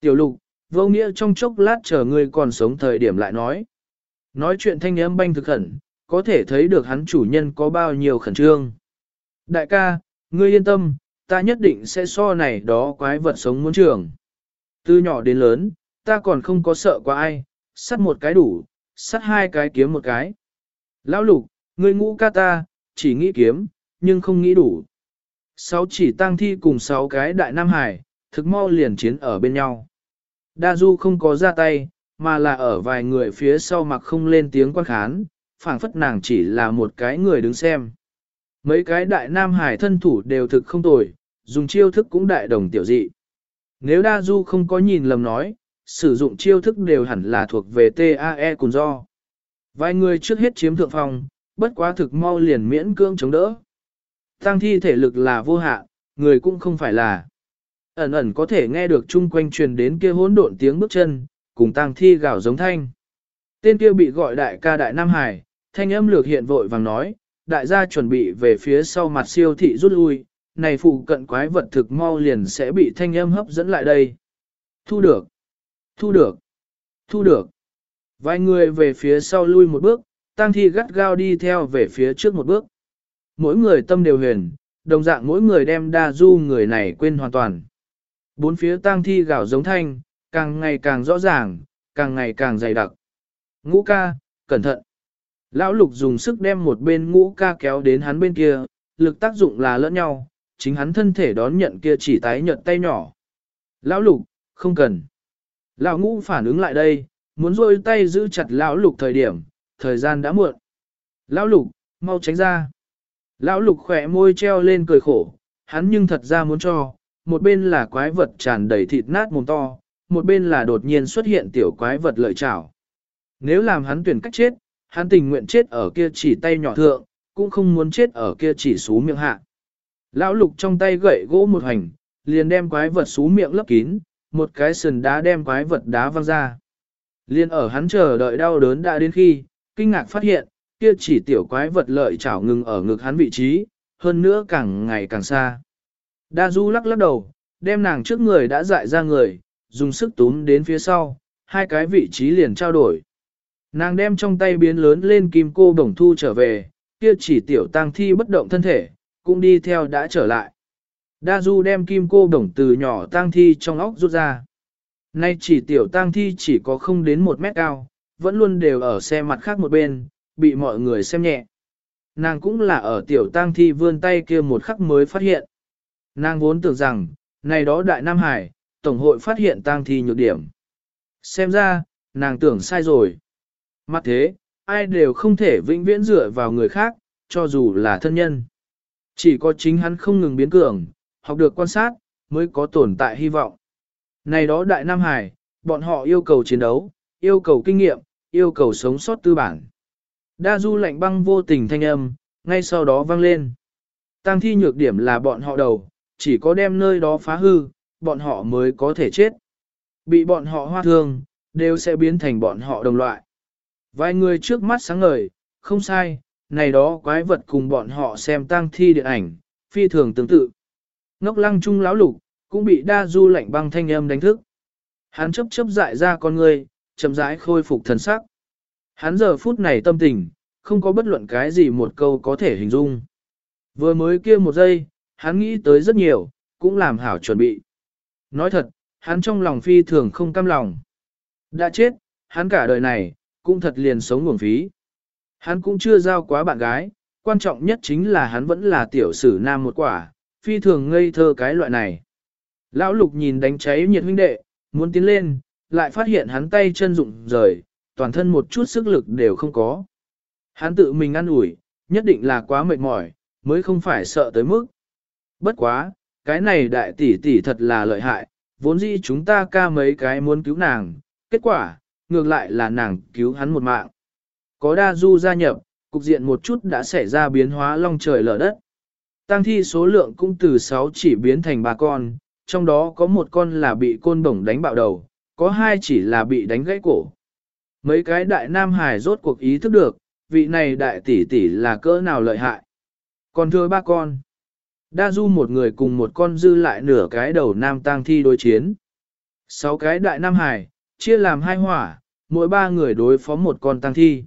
Tiểu lục, vô nghĩa trong chốc lát chờ ngươi còn sống thời điểm lại nói. Nói chuyện thanh âm banh thực khẩn, có thể thấy được hắn chủ nhân có bao nhiêu khẩn trương. Đại ca, ngươi yên tâm, ta nhất định sẽ so này đó quái vật sống muốn trường. Từ nhỏ đến lớn, ta còn không có sợ qua ai, sắt một cái đủ, sắt hai cái kiếm một cái. Lão lục, ngươi ngũ ca ta, chỉ nghĩ kiếm, nhưng không nghĩ đủ. Sáu chỉ tang thi cùng sáu cái đại nam hải, thực mau liền chiến ở bên nhau. Đa Du không có ra tay, mà là ở vài người phía sau mặc không lên tiếng quan khán, phảng phất nàng chỉ là một cái người đứng xem. Mấy cái đại nam hải thân thủ đều thực không tồi, dùng chiêu thức cũng đại đồng tiểu dị. Nếu Đa Du không có nhìn lầm nói, sử dụng chiêu thức đều hẳn là thuộc về TAE cùng do. Vài người trước hết chiếm thượng phòng, bất quá thực mau liền miễn cương chống đỡ. Tăng thi thể lực là vô hạn, người cũng không phải là. Ẩn ẩn có thể nghe được chung quanh truyền đến kia hỗn độn tiếng bước chân, cùng tăng thi gào giống thanh. Tên kia bị gọi đại ca đại Nam Hải, thanh âm lược hiện vội vàng nói, đại gia chuẩn bị về phía sau mặt siêu thị rút lui, này phụ cận quái vật thực mau liền sẽ bị thanh âm hấp dẫn lại đây. Thu được, thu được, thu được. Vài người về phía sau lui một bước, Tang thi gắt gao đi theo về phía trước một bước. Mỗi người tâm đều huyền, đồng dạng mỗi người đem đa du người này quên hoàn toàn. Bốn phía tang thi gạo giống thanh, càng ngày càng rõ ràng, càng ngày càng dày đặc. Ngũ ca, cẩn thận. Lão lục dùng sức đem một bên ngũ ca kéo đến hắn bên kia, lực tác dụng là lẫn nhau, chính hắn thân thể đón nhận kia chỉ tái nhận tay nhỏ. Lão lục, không cần. Lão ngũ phản ứng lại đây, muốn rôi tay giữ chặt lão lục thời điểm, thời gian đã muộn. Lão lục, mau tránh ra. Lão lục khỏe môi treo lên cười khổ, hắn nhưng thật ra muốn cho, một bên là quái vật tràn đầy thịt nát mồm to, một bên là đột nhiên xuất hiện tiểu quái vật lợi chảo. Nếu làm hắn tuyển cách chết, hắn tình nguyện chết ở kia chỉ tay nhỏ thượng, cũng không muốn chết ở kia chỉ xú miệng hạ. Lão lục trong tay gậy gỗ một hành, liền đem quái vật xú miệng lấp kín, một cái sườn đá đem quái vật đá văng ra. Liên ở hắn chờ đợi đau đớn đã đến khi, kinh ngạc phát hiện, kia chỉ tiểu quái vật lợi chảo ngừng ở ngực hắn vị trí, hơn nữa càng ngày càng xa. Đa Du lắc lắc đầu, đem nàng trước người đã dại ra người, dùng sức túm đến phía sau, hai cái vị trí liền trao đổi. Nàng đem trong tay biến lớn lên kim cô đồng thu trở về, kia chỉ tiểu tang thi bất động thân thể, cũng đi theo đã trở lại. Đa Du đem kim cô đồng từ nhỏ tang thi trong óc rút ra. Nay chỉ tiểu tang thi chỉ có không đến một mét cao, vẫn luôn đều ở xe mặt khác một bên, bị mọi người xem nhẹ. Nàng cũng là ở tiểu tang thi vươn tay kia một khắc mới phát hiện. Nàng vốn tưởng rằng, này đó đại Nam Hải, Tổng hội phát hiện tang thi nhược điểm. Xem ra, nàng tưởng sai rồi. Mặt thế, ai đều không thể vĩnh viễn dựa vào người khác, cho dù là thân nhân. Chỉ có chính hắn không ngừng biến cường, học được quan sát, mới có tồn tại hy vọng. Này đó đại Nam Hải, bọn họ yêu cầu chiến đấu, yêu cầu kinh nghiệm, yêu cầu sống sót tư bản. Đa du lạnh băng vô tình thanh âm, ngay sau đó vang lên. Tăng thi nhược điểm là bọn họ đầu, chỉ có đem nơi đó phá hư, bọn họ mới có thể chết. Bị bọn họ hoa thương, đều sẽ biến thành bọn họ đồng loại. Vài người trước mắt sáng ngời, không sai, này đó quái vật cùng bọn họ xem tăng thi điện ảnh, phi thường tương tự. Ngốc lăng trung lão lục, cũng bị đa du lạnh băng thanh âm đánh thức. Hắn chấp chấp dại ra con người, chậm rãi khôi phục thần sắc. Hắn giờ phút này tâm tình, không có bất luận cái gì một câu có thể hình dung. Vừa mới kia một giây, hắn nghĩ tới rất nhiều, cũng làm hảo chuẩn bị. Nói thật, hắn trong lòng phi thường không cam lòng. Đã chết, hắn cả đời này, cũng thật liền sống nguồn phí. Hắn cũng chưa giao quá bạn gái, quan trọng nhất chính là hắn vẫn là tiểu sử nam một quả, phi thường ngây thơ cái loại này. Lão lục nhìn đánh cháy nhiệt huynh đệ, muốn tiến lên, lại phát hiện hắn tay chân rụng rời, toàn thân một chút sức lực đều không có. Hắn tự mình ăn ủi, nhất định là quá mệt mỏi, mới không phải sợ tới mức. Bất quá, cái này đại tỷ tỷ thật là lợi hại, vốn dĩ chúng ta ca mấy cái muốn cứu nàng, kết quả, ngược lại là nàng cứu hắn một mạng. Có đa du gia nhập, cục diện một chút đã xảy ra biến hóa long trời lở đất. Tăng thi số lượng cũng từ 6 chỉ biến thành 3 con, trong đó có một con là bị côn bổng đánh bạo đầu, có hai chỉ là bị đánh gãy cổ. Mấy cái đại nam hải rốt cuộc ý thức được, vị này đại tỷ tỷ là cỡ nào lợi hại. Còn thưa ba con. Đa du một người cùng một con dư lại nửa cái đầu nam tang thi đối chiến. Sáu cái đại nam hải, chia làm hai hỏa, mỗi ba người đối phó một con tang thi.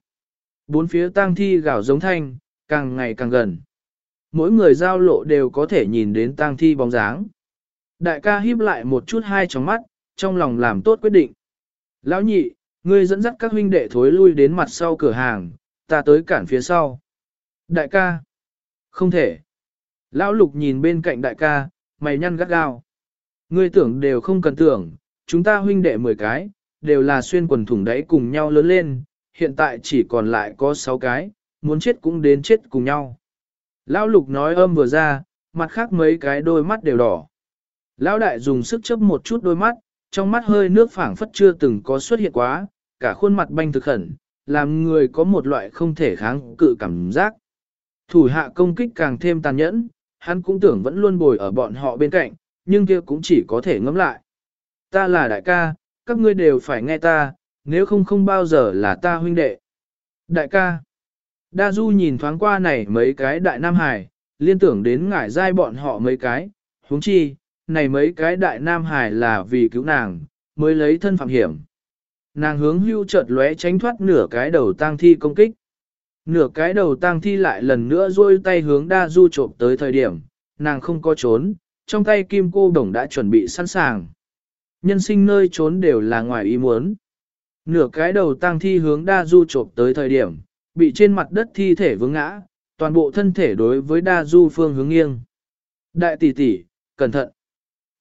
Bốn phía tang thi gào giống thanh, càng ngày càng gần. Mỗi người giao lộ đều có thể nhìn đến tang thi bóng dáng. Đại ca híp lại một chút hai tròng mắt, trong lòng làm tốt quyết định. Lão nhị, ngươi dẫn dắt các huynh đệ thối lui đến mặt sau cửa hàng, ta tới cản phía sau. Đại ca, không thể. Lão lục nhìn bên cạnh đại ca, mày nhăn gắt gao. Ngươi tưởng đều không cần tưởng, chúng ta huynh đệ 10 cái, đều là xuyên quần thủng đáy cùng nhau lớn lên, hiện tại chỉ còn lại có 6 cái, muốn chết cũng đến chết cùng nhau. Lão lục nói âm vừa ra, mặt khác mấy cái đôi mắt đều đỏ. Lão đại dùng sức chấp một chút đôi mắt, trong mắt hơi nước phảng phất chưa từng có xuất hiện quá, cả khuôn mặt banh thực khẩn, làm người có một loại không thể kháng cự cảm giác. Thủ hạ công kích càng thêm tàn nhẫn, hắn cũng tưởng vẫn luôn bồi ở bọn họ bên cạnh, nhưng kia cũng chỉ có thể ngẫm lại. Ta là đại ca, các ngươi đều phải nghe ta, nếu không không bao giờ là ta huynh đệ. Đại ca, Đa Du nhìn thoáng qua này mấy cái đại nam hải, liên tưởng đến ngải dai bọn họ mấy cái, huống chi, này mấy cái đại nam hải là vì cứu nàng, mới lấy thân phạm hiểm. Nàng hướng hưu chợt lóe tránh thoát nửa cái đầu tang thi công kích. Nửa cái đầu tang thi lại lần nữa duỗi tay hướng đa du trộm tới thời điểm, nàng không có trốn, trong tay kim cô đồng đã chuẩn bị sẵn sàng. Nhân sinh nơi trốn đều là ngoài ý muốn. Nửa cái đầu tang thi hướng đa du trộm tới thời điểm, bị trên mặt đất thi thể vướng ngã, toàn bộ thân thể đối với đa du phương hướng nghiêng. Đại tỷ tỷ, cẩn thận.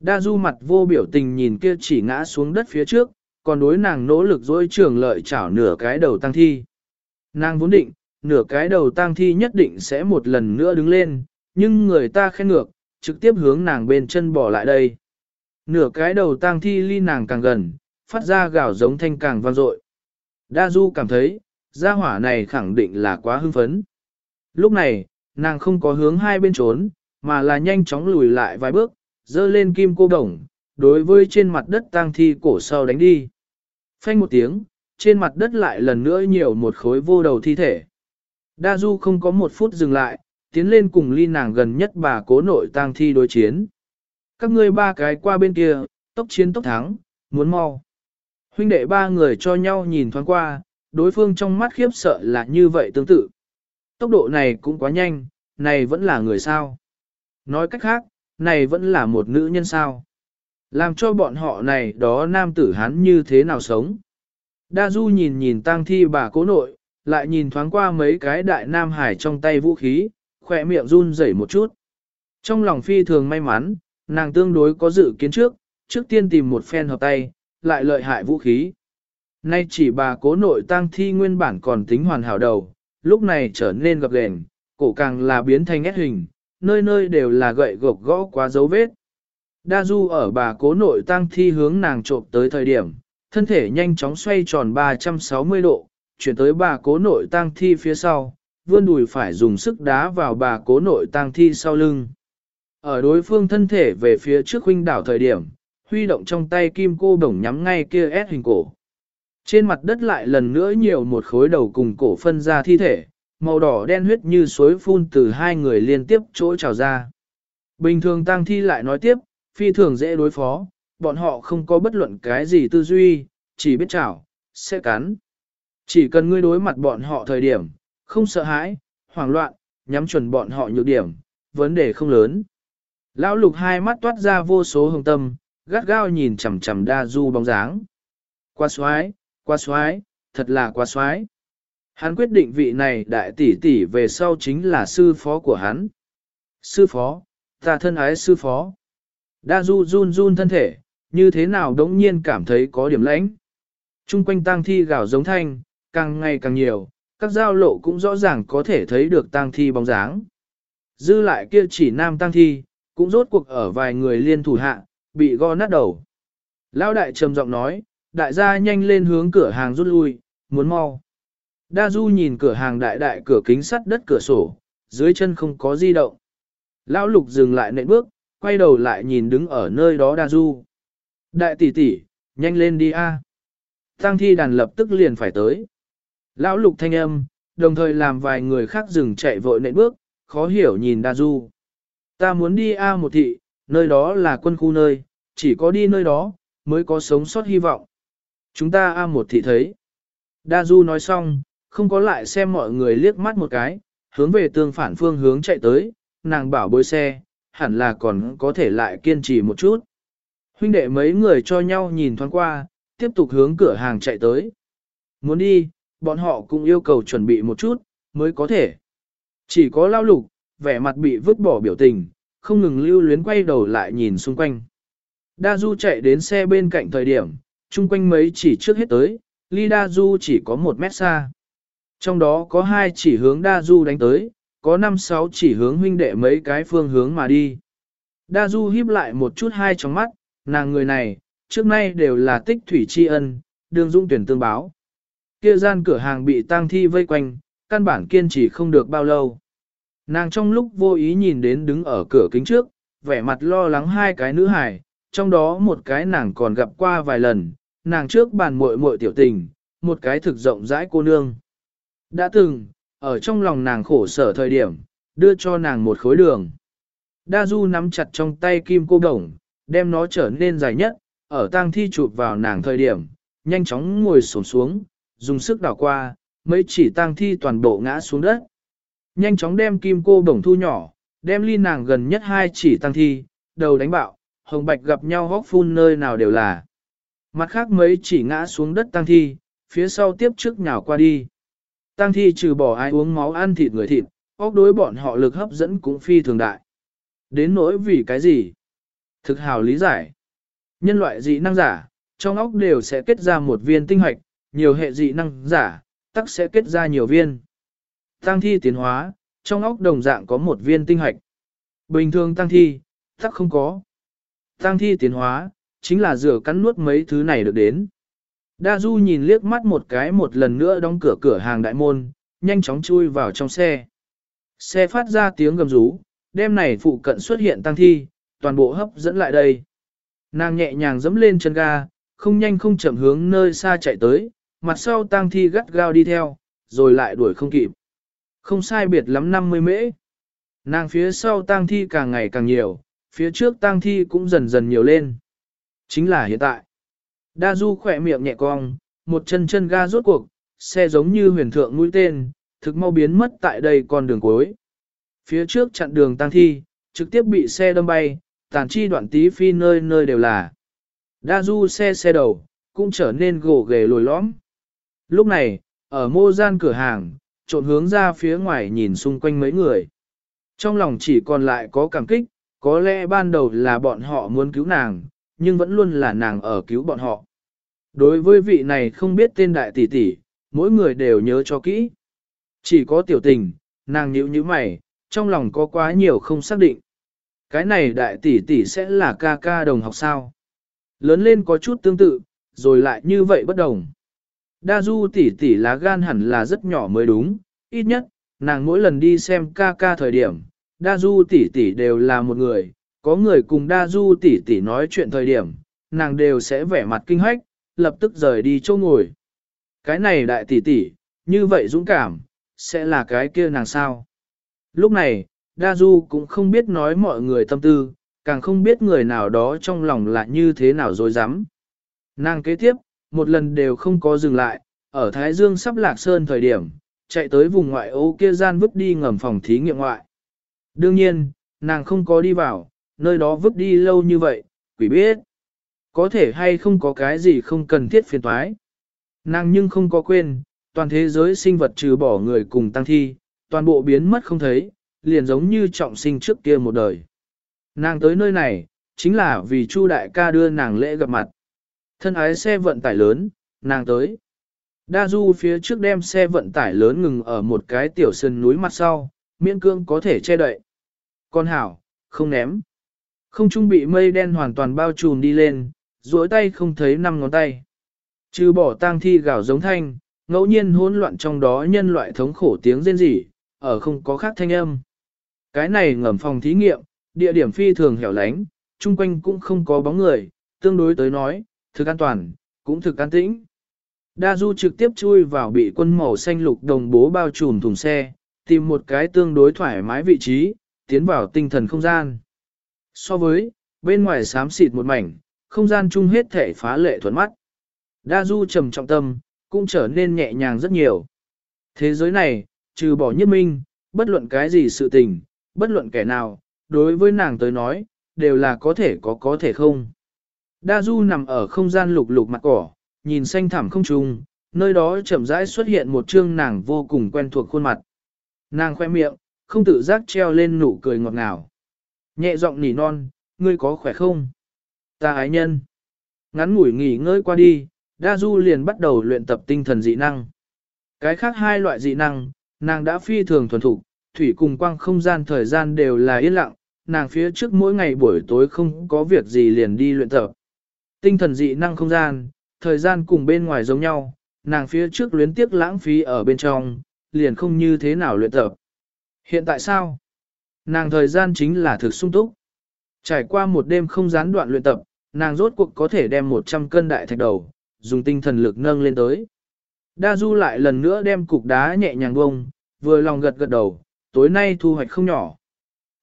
Đa du mặt vô biểu tình nhìn kia chỉ ngã xuống đất phía trước, còn đối nàng nỗ lực dối trường lợi chảo nửa cái đầu tăng thi. Nàng vốn định, nửa cái đầu tăng thi nhất định sẽ một lần nữa đứng lên, nhưng người ta khen ngược, trực tiếp hướng nàng bên chân bỏ lại đây. Nửa cái đầu tăng thi ly nàng càng gần, phát ra gào giống thanh càng vang dội. Đa Du cảm thấy, gia hỏa này khẳng định là quá hưng phấn. Lúc này, nàng không có hướng hai bên trốn, mà là nhanh chóng lùi lại vài bước, dơ lên kim cô đồng, đối với trên mặt đất tang thi cổ sau đánh đi. Phanh một tiếng, trên mặt đất lại lần nữa nhiều một khối vô đầu thi thể. Đa Du không có một phút dừng lại, tiến lên cùng ly nàng gần nhất bà cố nội tang thi đối chiến. Các ngươi ba cái qua bên kia, tốc chiến tốc thắng, muốn mau. Huynh đệ ba người cho nhau nhìn thoáng qua, đối phương trong mắt khiếp sợ là như vậy tương tự. Tốc độ này cũng quá nhanh, này vẫn là người sao. Nói cách khác, này vẫn là một nữ nhân sao. Làm cho bọn họ này đó nam tử hán như thế nào sống. Đa Du nhìn nhìn tang thi bà cố nội, lại nhìn thoáng qua mấy cái đại nam hải trong tay vũ khí, khỏe miệng run rẩy một chút. Trong lòng phi thường may mắn, nàng tương đối có dự kiến trước, trước tiên tìm một phen hợp tay, lại lợi hại vũ khí. Nay chỉ bà cố nội tang thi nguyên bản còn tính hoàn hảo đầu, lúc này trở nên gập ghềnh, cổ càng là biến thành ép hình, nơi nơi đều là gậy gộc gõ quá dấu vết. Đa du ở bà cố nội tang thi hướng nàng trộm tới thời điểm, thân thể nhanh chóng xoay tròn 360 độ, chuyển tới bà cố nội tang thi phía sau, vươn đùi phải dùng sức đá vào bà cố nội tang thi sau lưng. Ở đối phương thân thể về phía trước huynh đảo thời điểm, huy động trong tay kim cô đồng nhắm ngay kia ép hình cổ. Trên mặt đất lại lần nữa nhiều một khối đầu cùng cổ phân ra thi thể, màu đỏ đen huyết như suối phun từ hai người liên tiếp chỗ trào ra. Bình thường tang thi lại nói tiếp, phi thường dễ đối phó, bọn họ không có bất luận cái gì tư duy, chỉ biết chảo, sẽ cắn. Chỉ cần ngươi đối mặt bọn họ thời điểm, không sợ hãi, hoảng loạn, nhắm chuẩn bọn họ nhược điểm, vấn đề không lớn. Lão lục hai mắt toát ra vô số hồng tâm, gắt gao nhìn chằm chằm đa du bóng dáng. Qua xoái, qua xoái, thật là qua xoái. Hắn quyết định vị này đại tỷ tỷ về sau chính là sư phó của hắn. Sư phó, ta thân ái sư phó. Đa du run run thân thể, như thế nào đống nhiên cảm thấy có điểm lãnh. Trung quanh tang thi gào giống thanh, càng ngày càng nhiều, các giao lộ cũng rõ ràng có thể thấy được tang thi bóng dáng. Dư lại kia chỉ nam tang thi, cũng rốt cuộc ở vài người liên thủ hạ, bị go nát đầu. Lão đại trầm giọng nói, đại gia nhanh lên hướng cửa hàng rút lui, muốn mau. Đa Du nhìn cửa hàng đại đại cửa kính sắt đất cửa sổ, dưới chân không có di động. Lão lục dừng lại nệm bước, quay đầu lại nhìn đứng ở nơi đó Đa Du. Đại tỷ tỷ, nhanh lên đi a. Tăng thi đàn lập tức liền phải tới. Lão lục thanh âm, đồng thời làm vài người khác dừng chạy vội nệm bước, khó hiểu nhìn Đa Du. Ta muốn đi A một thị, nơi đó là quân khu nơi, chỉ có đi nơi đó, mới có sống sót hy vọng. Chúng ta A một thị thấy. Đa Du nói xong, không có lại xem mọi người liếc mắt một cái, hướng về tương phản phương hướng chạy tới, nàng bảo bối xe, hẳn là còn có thể lại kiên trì một chút. Huynh đệ mấy người cho nhau nhìn thoáng qua, tiếp tục hướng cửa hàng chạy tới. Muốn đi, bọn họ cũng yêu cầu chuẩn bị một chút, mới có thể. Chỉ có lao lục, vẻ mặt bị vứt bỏ biểu tình, không ngừng lưu luyến quay đầu lại nhìn xung quanh. Đa Du chạy đến xe bên cạnh thời điểm, chung quanh mấy chỉ trước hết tới, ly Đa Du chỉ có một mét xa. Trong đó có hai chỉ hướng Đa Du đánh tới, có năm sáu chỉ hướng huynh đệ mấy cái phương hướng mà đi. Đa Du híp lại một chút hai trong mắt, nàng người này, trước nay đều là tích thủy tri ân, đường dung tuyển tương báo. Kia gian cửa hàng bị tang thi vây quanh, căn bản kiên trì không được bao lâu. Nàng trong lúc vô ý nhìn đến đứng ở cửa kính trước, vẻ mặt lo lắng hai cái nữ hài, trong đó một cái nàng còn gặp qua vài lần, nàng trước bàn muội muội tiểu tình, một cái thực rộng rãi cô nương. Đã từng, ở trong lòng nàng khổ sở thời điểm, đưa cho nàng một khối đường. Đa Du nắm chặt trong tay kim cô đồng, đem nó trở nên dài nhất, ở tang thi chụp vào nàng thời điểm, nhanh chóng ngồi xổm xuống, dùng sức đảo qua, mấy chỉ tang thi toàn bộ ngã xuống đất. Nhanh chóng đem kim cô đồng thu nhỏ, đem ly nàng gần nhất hai chỉ tang thi, đầu đánh bạo, hồng bạch gặp nhau hóc phun nơi nào đều là. Mặt khác mấy chỉ ngã xuống đất tang thi, phía sau tiếp trước nhào qua đi. Tang thi trừ bỏ ai uống máu ăn thịt người thịt, óc đối bọn họ lực hấp dẫn cũng phi thường đại. Đến nỗi vì cái gì? Thực hào lý giải. Nhân loại dị năng giả, trong óc đều sẽ kết ra một viên tinh hoạch, nhiều hệ dị năng giả, tắc sẽ kết ra nhiều viên. Tăng thi tiến hóa, trong óc đồng dạng có một viên tinh hoạch. Bình thường tăng thi, tắc không có. Tăng thi tiến hóa, chính là rửa cắn nuốt mấy thứ này được đến. Đa Du nhìn liếc mắt một cái một lần nữa đóng cửa cửa hàng đại môn, nhanh chóng chui vào trong xe. Xe phát ra tiếng gầm rú, đêm này phụ cận xuất hiện tăng thi, toàn bộ hấp dẫn lại đây. Nàng nhẹ nhàng dẫm lên chân ga, không nhanh không chậm hướng nơi xa chạy tới, mặt sau tăng thi gắt gao đi theo, rồi lại đuổi không kịp. Không sai biệt lắm 50 mễ. Nàng phía sau tang thi càng ngày càng nhiều, phía trước tang thi cũng dần dần nhiều lên. Chính là hiện tại. Đa Du khỏe miệng nhẹ cong, một chân chân ga rốt cuộc, xe giống như huyền thượng mũi tên, thực mau biến mất tại đây con đường cuối. Phía trước chặn đường tang thi, trực tiếp bị xe đâm bay, tàn chi đoạn tí phi nơi nơi đều là. Đa Du xe xe đầu, cũng trở nên gỗ ghề lồi lõm. Lúc này, ở mô gian cửa hàng, trộn hướng ra phía ngoài nhìn xung quanh mấy người. Trong lòng chỉ còn lại có cảm kích, có lẽ ban đầu là bọn họ muốn cứu nàng, nhưng vẫn luôn là nàng ở cứu bọn họ. Đối với vị này không biết tên đại tỷ tỷ, mỗi người đều nhớ cho kỹ. Chỉ có tiểu tình, nàng nhíu như mày, trong lòng có quá nhiều không xác định. Cái này đại tỷ tỷ sẽ là ca ca đồng học sao? Lớn lên có chút tương tự, rồi lại như vậy bất đồng. Đa du tỷ tỷ lá gan hẳn là rất nhỏ mới đúng, ít nhất, nàng mỗi lần đi xem ca ca thời điểm, đa du tỷ tỷ đều là một người, có người cùng đa du tỷ tỷ nói chuyện thời điểm, nàng đều sẽ vẻ mặt kinh hách, lập tức rời đi chỗ ngồi. Cái này đại tỷ tỷ, như vậy dũng cảm, sẽ là cái kia nàng sao? Lúc này, Đa Du cũng không biết nói mọi người tâm tư, càng không biết người nào đó trong lòng là như thế nào dối rắm Nàng kế tiếp, một lần đều không có dừng lại, ở Thái Dương sắp lạc sơn thời điểm, chạy tới vùng ngoại ô kia gian vứt đi ngầm phòng thí nghiệm ngoại. Đương nhiên, nàng không có đi vào, nơi đó vứt đi lâu như vậy, quỷ biết. Có thể hay không có cái gì không cần thiết phiền toái. Nàng nhưng không có quên, toàn thế giới sinh vật trừ bỏ người cùng tăng thi, toàn bộ biến mất không thấy, liền giống như trọng sinh trước kia một đời. Nàng tới nơi này, chính là vì Chu đại ca đưa nàng lễ gặp mặt. Thân ái xe vận tải lớn, nàng tới. Đa du phía trước đem xe vận tải lớn ngừng ở một cái tiểu sân núi mặt sau, miễn cương có thể che đậy. Con hảo, không ném. Không trung bị mây đen hoàn toàn bao trùm đi lên, duỗi tay không thấy năm ngón tay. Trừ bỏ tang thi gào giống thanh, ngẫu nhiên hỗn loạn trong đó nhân loại thống khổ tiếng rên rỉ, ở không có khác thanh âm. Cái này ngầm phòng thí nghiệm, địa điểm phi thường hẻo lánh, chung quanh cũng không có bóng người, tương đối tới nói, thực an toàn, cũng thực an tĩnh. Đa Du trực tiếp chui vào bị quân màu xanh lục đồng bố bao trùm thùng xe, tìm một cái tương đối thoải mái vị trí, tiến vào tinh thần không gian. So với, bên ngoài xám xịt một mảnh, không gian chung hết thể phá lệ thuận mắt. Đa Du trầm trọng tâm, cũng trở nên nhẹ nhàng rất nhiều. Thế giới này, trừ bỏ nhất minh, bất luận cái gì sự tình, bất luận kẻ nào, đối với nàng tới nói, đều là có thể có có thể không. Đa Du nằm ở không gian lục lục mặt cỏ, nhìn xanh thẳm không trung, nơi đó chậm rãi xuất hiện một trương nàng vô cùng quen thuộc khuôn mặt. Nàng khoe miệng, không tự giác treo lên nụ cười ngọt ngào. Nhẹ giọng nỉ non, ngươi có khỏe không? Ta ái nhân. Ngắn ngủi nghỉ ngơi qua đi, Đa Du liền bắt đầu luyện tập tinh thần dị năng. Cái khác hai loại dị năng, nàng đã phi thường thuần thục, thủy cùng quang không gian thời gian đều là yên lặng, nàng phía trước mỗi ngày buổi tối không có việc gì liền đi luyện tập. Tinh thần dị năng không gian, thời gian cùng bên ngoài giống nhau, nàng phía trước luyến tiếc lãng phí ở bên trong, liền không như thế nào luyện tập. Hiện tại sao? Nàng thời gian chính là thực sung túc. Trải qua một đêm không gián đoạn luyện tập, nàng rốt cuộc có thể đem 100 cân đại thạch đầu, dùng tinh thần lực nâng lên tới. Đa Du lại lần nữa đem cục đá nhẹ nhàng bông, vừa lòng gật gật đầu, tối nay thu hoạch không nhỏ.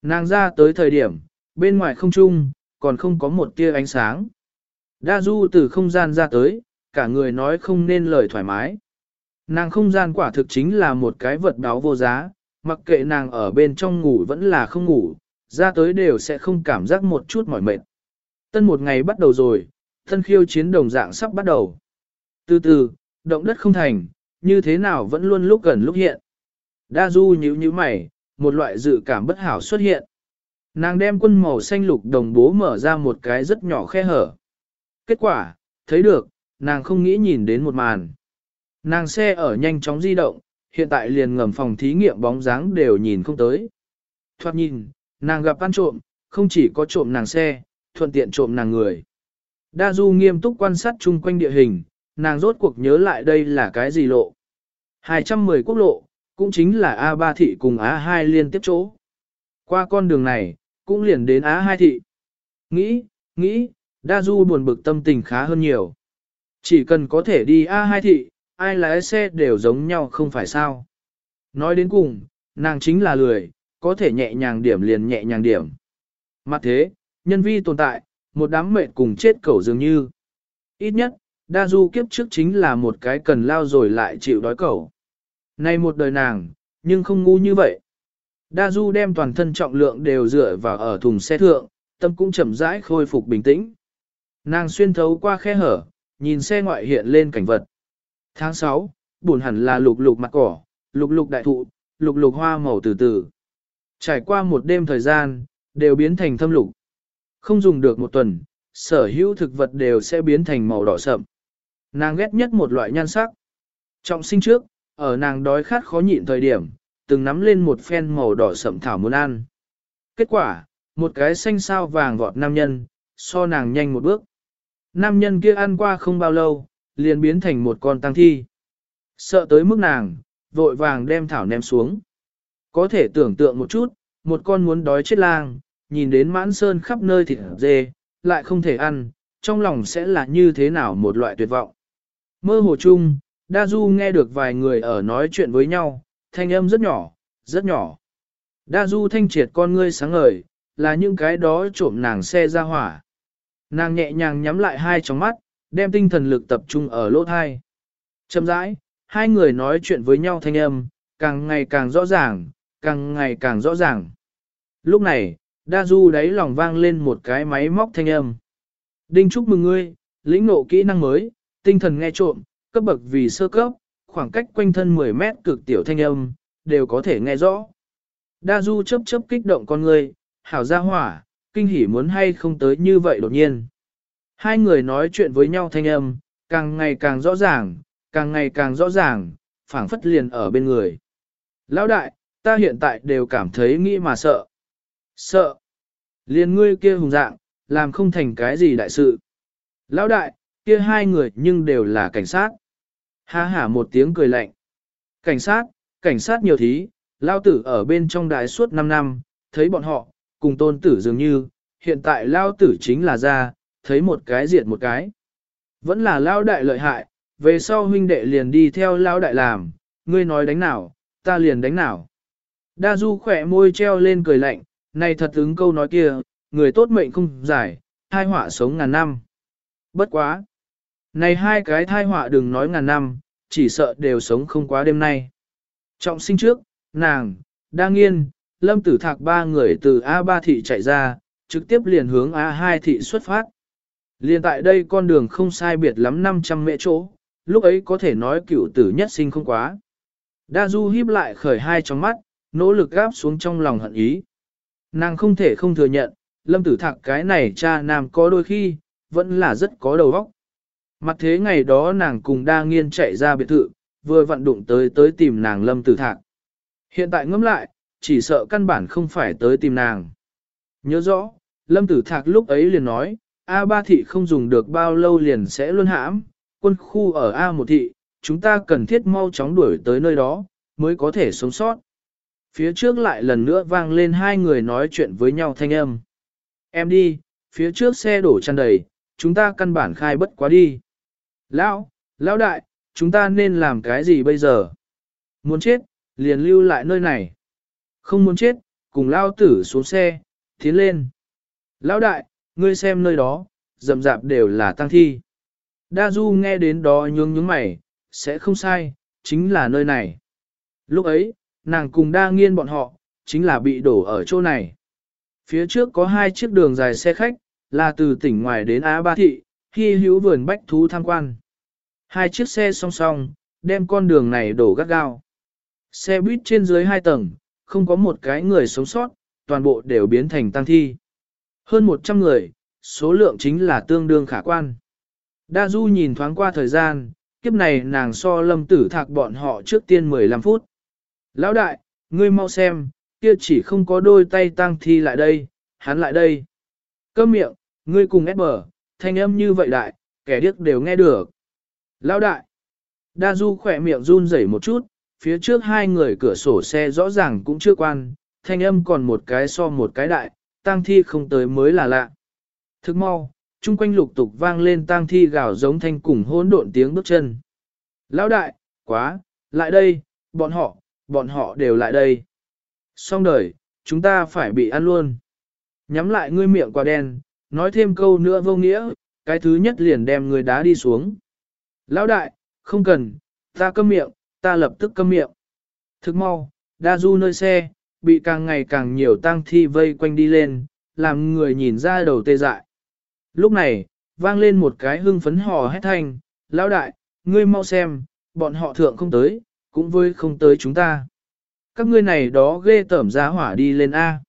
Nàng ra tới thời điểm, bên ngoài không trung, còn không có một tia ánh sáng. Đa Du từ không gian ra tới, cả người nói không nên lời thoải mái. Nàng không gian quả thực chính là một cái vật báo vô giá, mặc kệ nàng ở bên trong ngủ vẫn là không ngủ, ra tới đều sẽ không cảm giác một chút mỏi mệt. Tân một ngày bắt đầu rồi, thân khiêu chiến đồng dạng sắp bắt đầu. Từ từ, động đất không thành, như thế nào vẫn luôn lúc gần lúc hiện. Đa du nhíu nhíu mày, một loại dự cảm bất hảo xuất hiện. Nàng đem quân màu xanh lục đồng bố mở ra một cái rất nhỏ khe hở. Kết quả, thấy được, nàng không nghĩ nhìn đến một màn. Nàng xe ở nhanh chóng di động, hiện tại liền ngầm phòng thí nghiệm bóng dáng đều nhìn không tới. Thoát nhìn, nàng gặp ăn trộm, không chỉ có trộm nàng xe, thuận tiện trộm nàng người. Đa Du nghiêm túc quan sát chung quanh địa hình, nàng rốt cuộc nhớ lại đây là cái gì lộ. 210 quốc lộ, cũng chính là A3 thị cùng A2 liên tiếp chỗ. Qua con đường này, cũng liền đến A2 thị. Nghĩ, nghĩ, Đa Du buồn bực tâm tình khá hơn nhiều. Chỉ cần có thể đi A2 thị, ai lái xe đều giống nhau không phải sao. Nói đến cùng, nàng chính là lười, có thể nhẹ nhàng điểm liền nhẹ nhàng điểm. Mặt thế, nhân vi tồn tại, một đám mệt cùng chết cẩu dường như. Ít nhất, đa du kiếp trước chính là một cái cần lao rồi lại chịu đói cẩu. Nay một đời nàng, nhưng không ngu như vậy. Đa du đem toàn thân trọng lượng đều dựa vào ở thùng xe thượng, tâm cũng chậm rãi khôi phục bình tĩnh. Nàng xuyên thấu qua khe hở, nhìn xe ngoại hiện lên cảnh vật. Tháng 6, buồn hẳn là lục lục mặt cỏ, lục lục đại thụ, lục lục hoa màu từ từ. Trải qua một đêm thời gian, đều biến thành thâm lục. Không dùng được một tuần, sở hữu thực vật đều sẽ biến thành màu đỏ sậm. Nàng ghét nhất một loại nhan sắc. Trọng sinh trước, ở nàng đói khát khó nhịn thời điểm, từng nắm lên một phen màu đỏ sậm thảo muốn ăn. Kết quả, một cái xanh sao vàng vọt nam nhân, so nàng nhanh một bước. Nam nhân kia ăn qua không bao lâu, liền biến thành một con tăng thi. Sợ tới mức nàng, vội vàng đem thảo ném xuống. Có thể tưởng tượng một chút, một con muốn đói chết lang, nhìn đến mãn sơn khắp nơi thịt dê, lại không thể ăn, trong lòng sẽ là như thế nào một loại tuyệt vọng. Mơ hồ chung, Đa Du nghe được vài người ở nói chuyện với nhau, thanh âm rất nhỏ, rất nhỏ. Đa Du thanh triệt con ngươi sáng ngời, là những cái đó trộm nàng xe ra hỏa. Nàng nhẹ nhàng nhắm lại hai tròng mắt, đem tinh thần lực tập trung ở lỗ thai. Chậm rãi, hai người nói chuyện với nhau thanh âm, càng ngày càng rõ ràng, càng ngày càng rõ ràng. Lúc này, Đa Du đáy lòng vang lên một cái máy móc thanh âm. Đinh chúc mừng ngươi, lĩnh ngộ kỹ năng mới, tinh thần nghe trộm, cấp bậc vì sơ cấp, khoảng cách quanh thân 10 mét cực tiểu thanh âm, đều có thể nghe rõ. Đa Du chấp chấp kích động con ngươi, hảo ra hỏa, kinh hỉ muốn hay không tới như vậy đột nhiên. Hai người nói chuyện với nhau thanh âm, càng ngày càng rõ ràng, càng ngày càng rõ ràng, phảng phất liền ở bên người. Lão đại, ta hiện tại đều cảm thấy nghĩ mà sợ. Sợ. Liền ngươi kia hùng dạng, làm không thành cái gì đại sự. Lão đại, kia hai người nhưng đều là cảnh sát. Ha hả một tiếng cười lạnh. Cảnh sát, cảnh sát nhiều thí, lao tử ở bên trong đại suốt 5 năm, thấy bọn họ, cùng tôn tử dường như, hiện tại lao tử chính là ra, thấy một cái diệt một cái. Vẫn là lao đại lợi hại, về sau huynh đệ liền đi theo lao đại làm, ngươi nói đánh nào, ta liền đánh nào. Đa du khỏe môi treo lên cười lạnh, này thật ứng câu nói kia, người tốt mệnh không giải, thai họa sống ngàn năm. Bất quá. Này hai cái thai họa đừng nói ngàn năm, chỉ sợ đều sống không quá đêm nay. Trọng sinh trước, nàng, đa nghiên, lâm tử thạc ba người từ A3 thị chạy ra, trực tiếp liền hướng A2 thị xuất phát. Liền tại đây con đường không sai biệt lắm 500 mễ chỗ, lúc ấy có thể nói cựu tử nhất sinh không quá. Đa Du híp lại khởi hai trong mắt, nỗ lực gáp xuống trong lòng hận ý. Nàng không thể không thừa nhận, lâm tử thạc cái này cha nam có đôi khi, vẫn là rất có đầu óc. Mặt thế ngày đó nàng cùng đa nghiên chạy ra biệt thự, vừa vận đụng tới tới tìm nàng lâm tử thạc. Hiện tại ngẫm lại, chỉ sợ căn bản không phải tới tìm nàng. Nhớ rõ, lâm tử thạc lúc ấy liền nói, A3 thị không dùng được bao lâu liền sẽ luôn hãm, quân khu ở A1 thị, chúng ta cần thiết mau chóng đuổi tới nơi đó, mới có thể sống sót. Phía trước lại lần nữa vang lên hai người nói chuyện với nhau thanh âm. Em đi, phía trước xe đổ chăn đầy, chúng ta căn bản khai bất quá đi. Lão, lão đại, chúng ta nên làm cái gì bây giờ? Muốn chết, liền lưu lại nơi này. Không muốn chết, cùng lao tử xuống xe, tiến lên. Lão đại, ngươi xem nơi đó, rậm rạp đều là tăng thi. Đa Du nghe đến đó nhướng nhướng mày, sẽ không sai, chính là nơi này. Lúc ấy, nàng cùng đa nghiên bọn họ, chính là bị đổ ở chỗ này. Phía trước có hai chiếc đường dài xe khách, là từ tỉnh ngoài đến Á Ba Thị, khi hữu vườn bách thú tham quan. Hai chiếc xe song song, đem con đường này đổ gắt gao. Xe buýt trên dưới hai tầng, không có một cái người sống sót, toàn bộ đều biến thành tăng thi. Hơn 100 người, số lượng chính là tương đương khả quan. Đa Du nhìn thoáng qua thời gian, kiếp này nàng so lâm tử thạc bọn họ trước tiên 15 phút. Lão đại, ngươi mau xem, kia chỉ không có đôi tay tăng thi lại đây, hắn lại đây. Cơm miệng, ngươi cùng ép bờ, thanh âm như vậy đại, kẻ điếc đều nghe được. Lão đại, đa du khỏe miệng run rẩy một chút, phía trước hai người cửa sổ xe rõ ràng cũng chưa quan, thanh âm còn một cái so một cái đại, tang thi không tới mới là lạ. Thức mau, chung quanh lục tục vang lên tang thi gào giống thanh cùng hỗn độn tiếng bước chân. Lão đại, quá, lại đây, bọn họ, bọn họ đều lại đây. Xong đời, chúng ta phải bị ăn luôn. Nhắm lại ngươi miệng quả đen, nói thêm câu nữa vô nghĩa, cái thứ nhất liền đem người đá đi xuống. Lão đại, không cần, ta câm miệng, ta lập tức câm miệng. Thức mau, đa du nơi xe, bị càng ngày càng nhiều tang thi vây quanh đi lên, làm người nhìn ra đầu tê dại. Lúc này, vang lên một cái hưng phấn hò hét thanh, lão đại, ngươi mau xem, Bọn họ thượng không tới, cũng với không tới chúng ta. Các ngươi này đó ghê tởm giá hỏa đi lên A.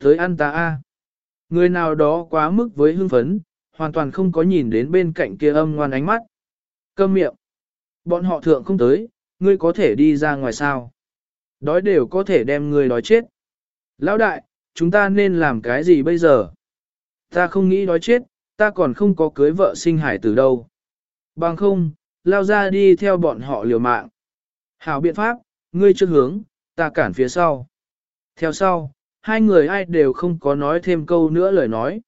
Tới ăn ta A. Người nào đó quá mức với hưng phấn, hoàn toàn không có nhìn đến bên cạnh kia âm ngoan ánh mắt. Câm miệng. Bọn họ thượng không tới, ngươi có thể đi ra ngoài sao. Đói đều có thể đem người đói chết. Lão đại, chúng ta nên làm cái gì bây giờ? Ta không nghĩ đói chết, ta còn không có cưới vợ sinh hải từ đâu. Bằng không, lao ra đi theo bọn họ liều mạng. Hảo biện pháp, ngươi trước hướng, ta cản phía sau. Theo sau, hai người ai đều không có nói thêm câu nữa lời nói.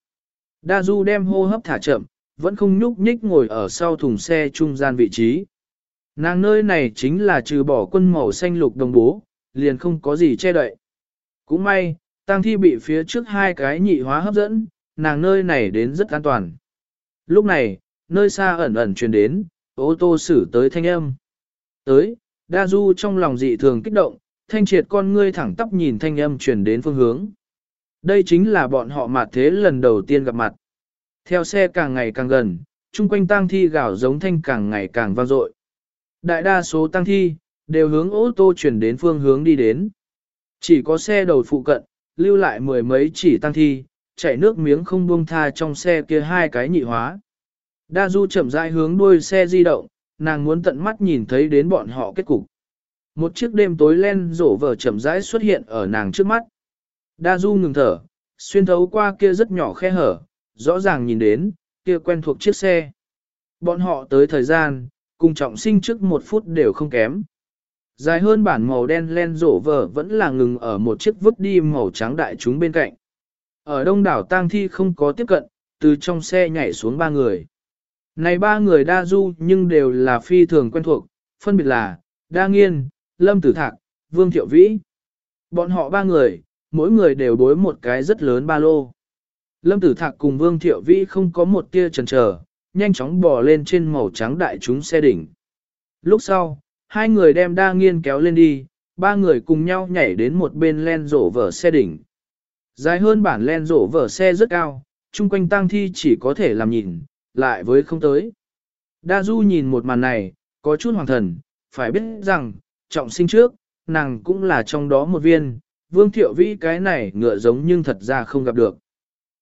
Đa Du đem hô hấp thả chậm, vẫn không nhúc nhích ngồi ở sau thùng xe trung gian vị trí. Nàng nơi này chính là trừ bỏ quân màu xanh lục đồng bố, liền không có gì che đậy. Cũng may, tang thi bị phía trước hai cái nhị hóa hấp dẫn, nàng nơi này đến rất an toàn. Lúc này, nơi xa ẩn ẩn truyền đến, ô tô xử tới thanh âm. Tới, đa du trong lòng dị thường kích động, thanh triệt con ngươi thẳng tắp nhìn thanh âm truyền đến phương hướng. Đây chính là bọn họ mặt thế lần đầu tiên gặp mặt. Theo xe càng ngày càng gần, chung quanh tang thi gạo giống thanh càng ngày càng vang dội. Đại đa số tang thi, đều hướng ô tô chuyển đến phương hướng đi đến. Chỉ có xe đầu phụ cận, lưu lại mười mấy chỉ tăng thi, chảy nước miếng không buông tha trong xe kia hai cái nhị hóa. Đa Du chậm rãi hướng đuôi xe di động, nàng muốn tận mắt nhìn thấy đến bọn họ kết cục. Một chiếc đêm tối len rổ vở chậm rãi xuất hiện ở nàng trước mắt. Đa Du ngừng thở, xuyên thấu qua kia rất nhỏ khe hở, rõ ràng nhìn đến, kia quen thuộc chiếc xe. Bọn họ tới thời gian, cùng trọng sinh trước một phút đều không kém. Dài hơn bản màu đen len rổ vở vẫn là ngừng ở một chiếc vứt đi màu trắng đại chúng bên cạnh. Ở đông đảo tang thi không có tiếp cận, từ trong xe nhảy xuống ba người. Này ba người đa du nhưng đều là phi thường quen thuộc, phân biệt là, đa nghiên, lâm tử thạc, vương thiệu vĩ. Bọn họ ba người, mỗi người đều đối một cái rất lớn ba lô. Lâm tử thạc cùng vương thiệu vĩ không có một tia chần chờ, nhanh chóng bò lên trên màu trắng đại chúng xe đỉnh. Lúc sau, hai người đem đa nghiên kéo lên đi, ba người cùng nhau nhảy đến một bên len rổ vở xe đỉnh. Dài hơn bản len rổ vở xe rất cao, chung quanh tang thi chỉ có thể làm nhìn, lại với không tới. Đa Du nhìn một màn này, có chút hoàng thần, phải biết rằng, trọng sinh trước, nàng cũng là trong đó một viên, vương thiệu vĩ cái này ngựa giống nhưng thật ra không gặp được.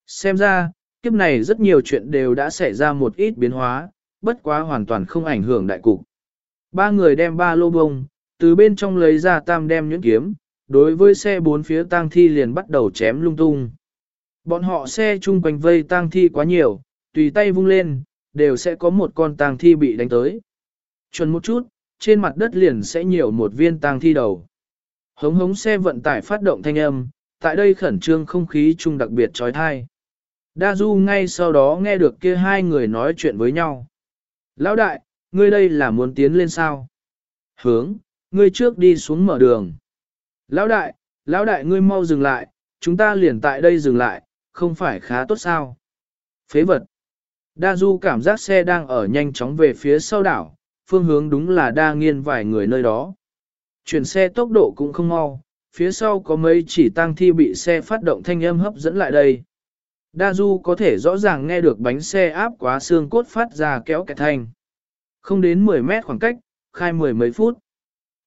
Xem ra, kiếp này rất nhiều chuyện đều đã xảy ra một ít biến hóa, bất quá hoàn toàn không ảnh hưởng đại cục. Ba người đem ba lô bông, từ bên trong lấy ra tam đem nhuyễn kiếm, đối với xe bốn phía tang thi liền bắt đầu chém lung tung. Bọn họ xe chung quanh vây tang thi quá nhiều, tùy tay vung lên, đều sẽ có một con tang thi bị đánh tới. Chuẩn một chút, trên mặt đất liền sẽ nhiều một viên tang thi đầu. Hống hống xe vận tải phát động thanh âm, tại đây khẩn trương không khí chung đặc biệt trói thai. Đa Du ngay sau đó nghe được kia hai người nói chuyện với nhau. Lão đại, ngươi đây là muốn tiến lên sao? Hướng, ngươi trước đi xuống mở đường. Lão đại, lão đại ngươi mau dừng lại, chúng ta liền tại đây dừng lại, không phải khá tốt sao? Phế vật. Đa Du cảm giác xe đang ở nhanh chóng về phía sau đảo, phương hướng đúng là đa nghiên vài người nơi đó. Chuyển xe tốc độ cũng không mau, phía sau có mấy chỉ tăng thi bị xe phát động thanh âm hấp dẫn lại đây. Đa Du có thể rõ ràng nghe được bánh xe áp quá xương cốt phát ra kéo kẹt thanh. Không đến 10 mét khoảng cách, khai mười mấy phút.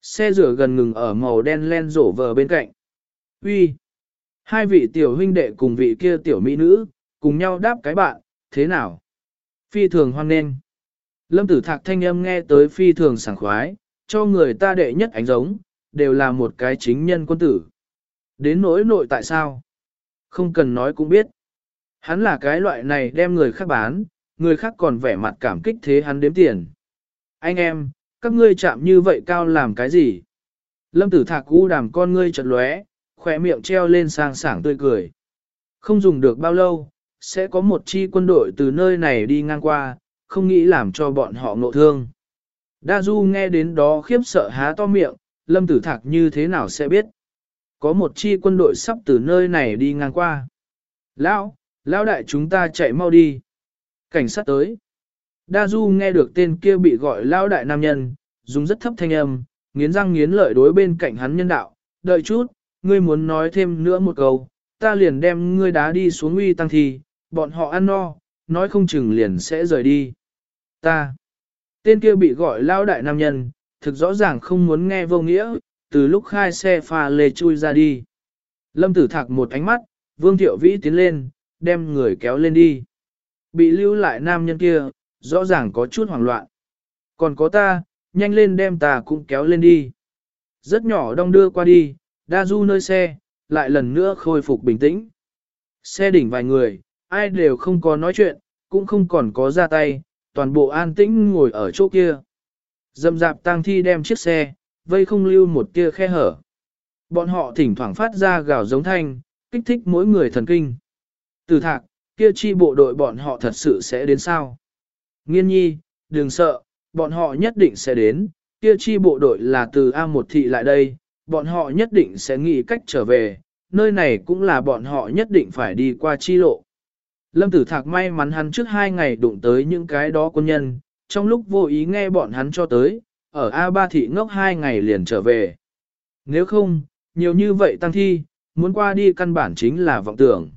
Xe rửa gần ngừng ở màu đen len rổ vờ bên cạnh. Uy, Hai vị tiểu huynh đệ cùng vị kia tiểu mỹ nữ, cùng nhau đáp cái bạn, thế nào? Phi thường hoan nghênh. Lâm tử thạc thanh âm nghe tới phi thường sảng khoái, cho người ta đệ nhất ánh giống, đều là một cái chính nhân quân tử. Đến nỗi nội tại sao? Không cần nói cũng biết. Hắn là cái loại này đem người khác bán, người khác còn vẻ mặt cảm kích thế hắn đếm tiền. Anh em, các ngươi chạm như vậy cao làm cái gì? Lâm tử thạc u đàm con ngươi chật lóe, khỏe miệng treo lên sang sảng tươi cười. Không dùng được bao lâu, sẽ có một chi quân đội từ nơi này đi ngang qua, không nghĩ làm cho bọn họ ngộ thương. Đa Du nghe đến đó khiếp sợ há to miệng, lâm tử thạc như thế nào sẽ biết. Có một chi quân đội sắp từ nơi này đi ngang qua. Lão, lão đại chúng ta chạy mau đi. Cảnh sát tới. Đa Du nghe được tên kia bị gọi lão đại nam nhân, dùng rất thấp thanh âm, nghiến răng nghiến lợi đối bên cạnh hắn nhân đạo. Đợi chút, ngươi muốn nói thêm nữa một câu, ta liền đem ngươi đá đi xuống uy tăng thi, bọn họ ăn no, nói không chừng liền sẽ rời đi. Ta, Tên kia bị gọi lao đại nam nhân, thực rõ ràng không muốn nghe vô nghĩa, từ lúc khai xe pha lê chui ra đi. Lâm tử thạc một ánh mắt, vương thiệu vĩ tiến lên, đem người kéo lên đi. Bị lưu lại nam nhân kia, rõ ràng có chút hoảng loạn. Còn có ta, nhanh lên đem ta cũng kéo lên đi. Rất nhỏ đong đưa qua đi, đa du nơi xe, lại lần nữa khôi phục bình tĩnh. Xe đỉnh vài người, ai đều không có nói chuyện, cũng không còn có ra tay, toàn bộ an tĩnh ngồi ở chỗ kia. Dầm dạp tang thi đem chiếc xe, vây không lưu một tia khe hở. Bọn họ thỉnh thoảng phát ra gào giống thanh, kích thích mỗi người thần kinh. Từ thạc, kia chi bộ đội bọn họ thật sự sẽ đến sao? Nghiên nhi, đừng sợ, bọn họ nhất định sẽ đến, kia chi bộ đội là từ A1 thị lại đây, bọn họ nhất định sẽ nghĩ cách trở về, nơi này cũng là bọn họ nhất định phải đi qua chi lộ. Lâm Tử Thạc may mắn hắn trước hai ngày đụng tới những cái đó quân nhân, trong lúc vô ý nghe bọn hắn cho tới, ở A3 thị ngốc hai ngày liền trở về. Nếu không, nhiều như vậy tăng thi, muốn qua đi căn bản chính là vọng tưởng.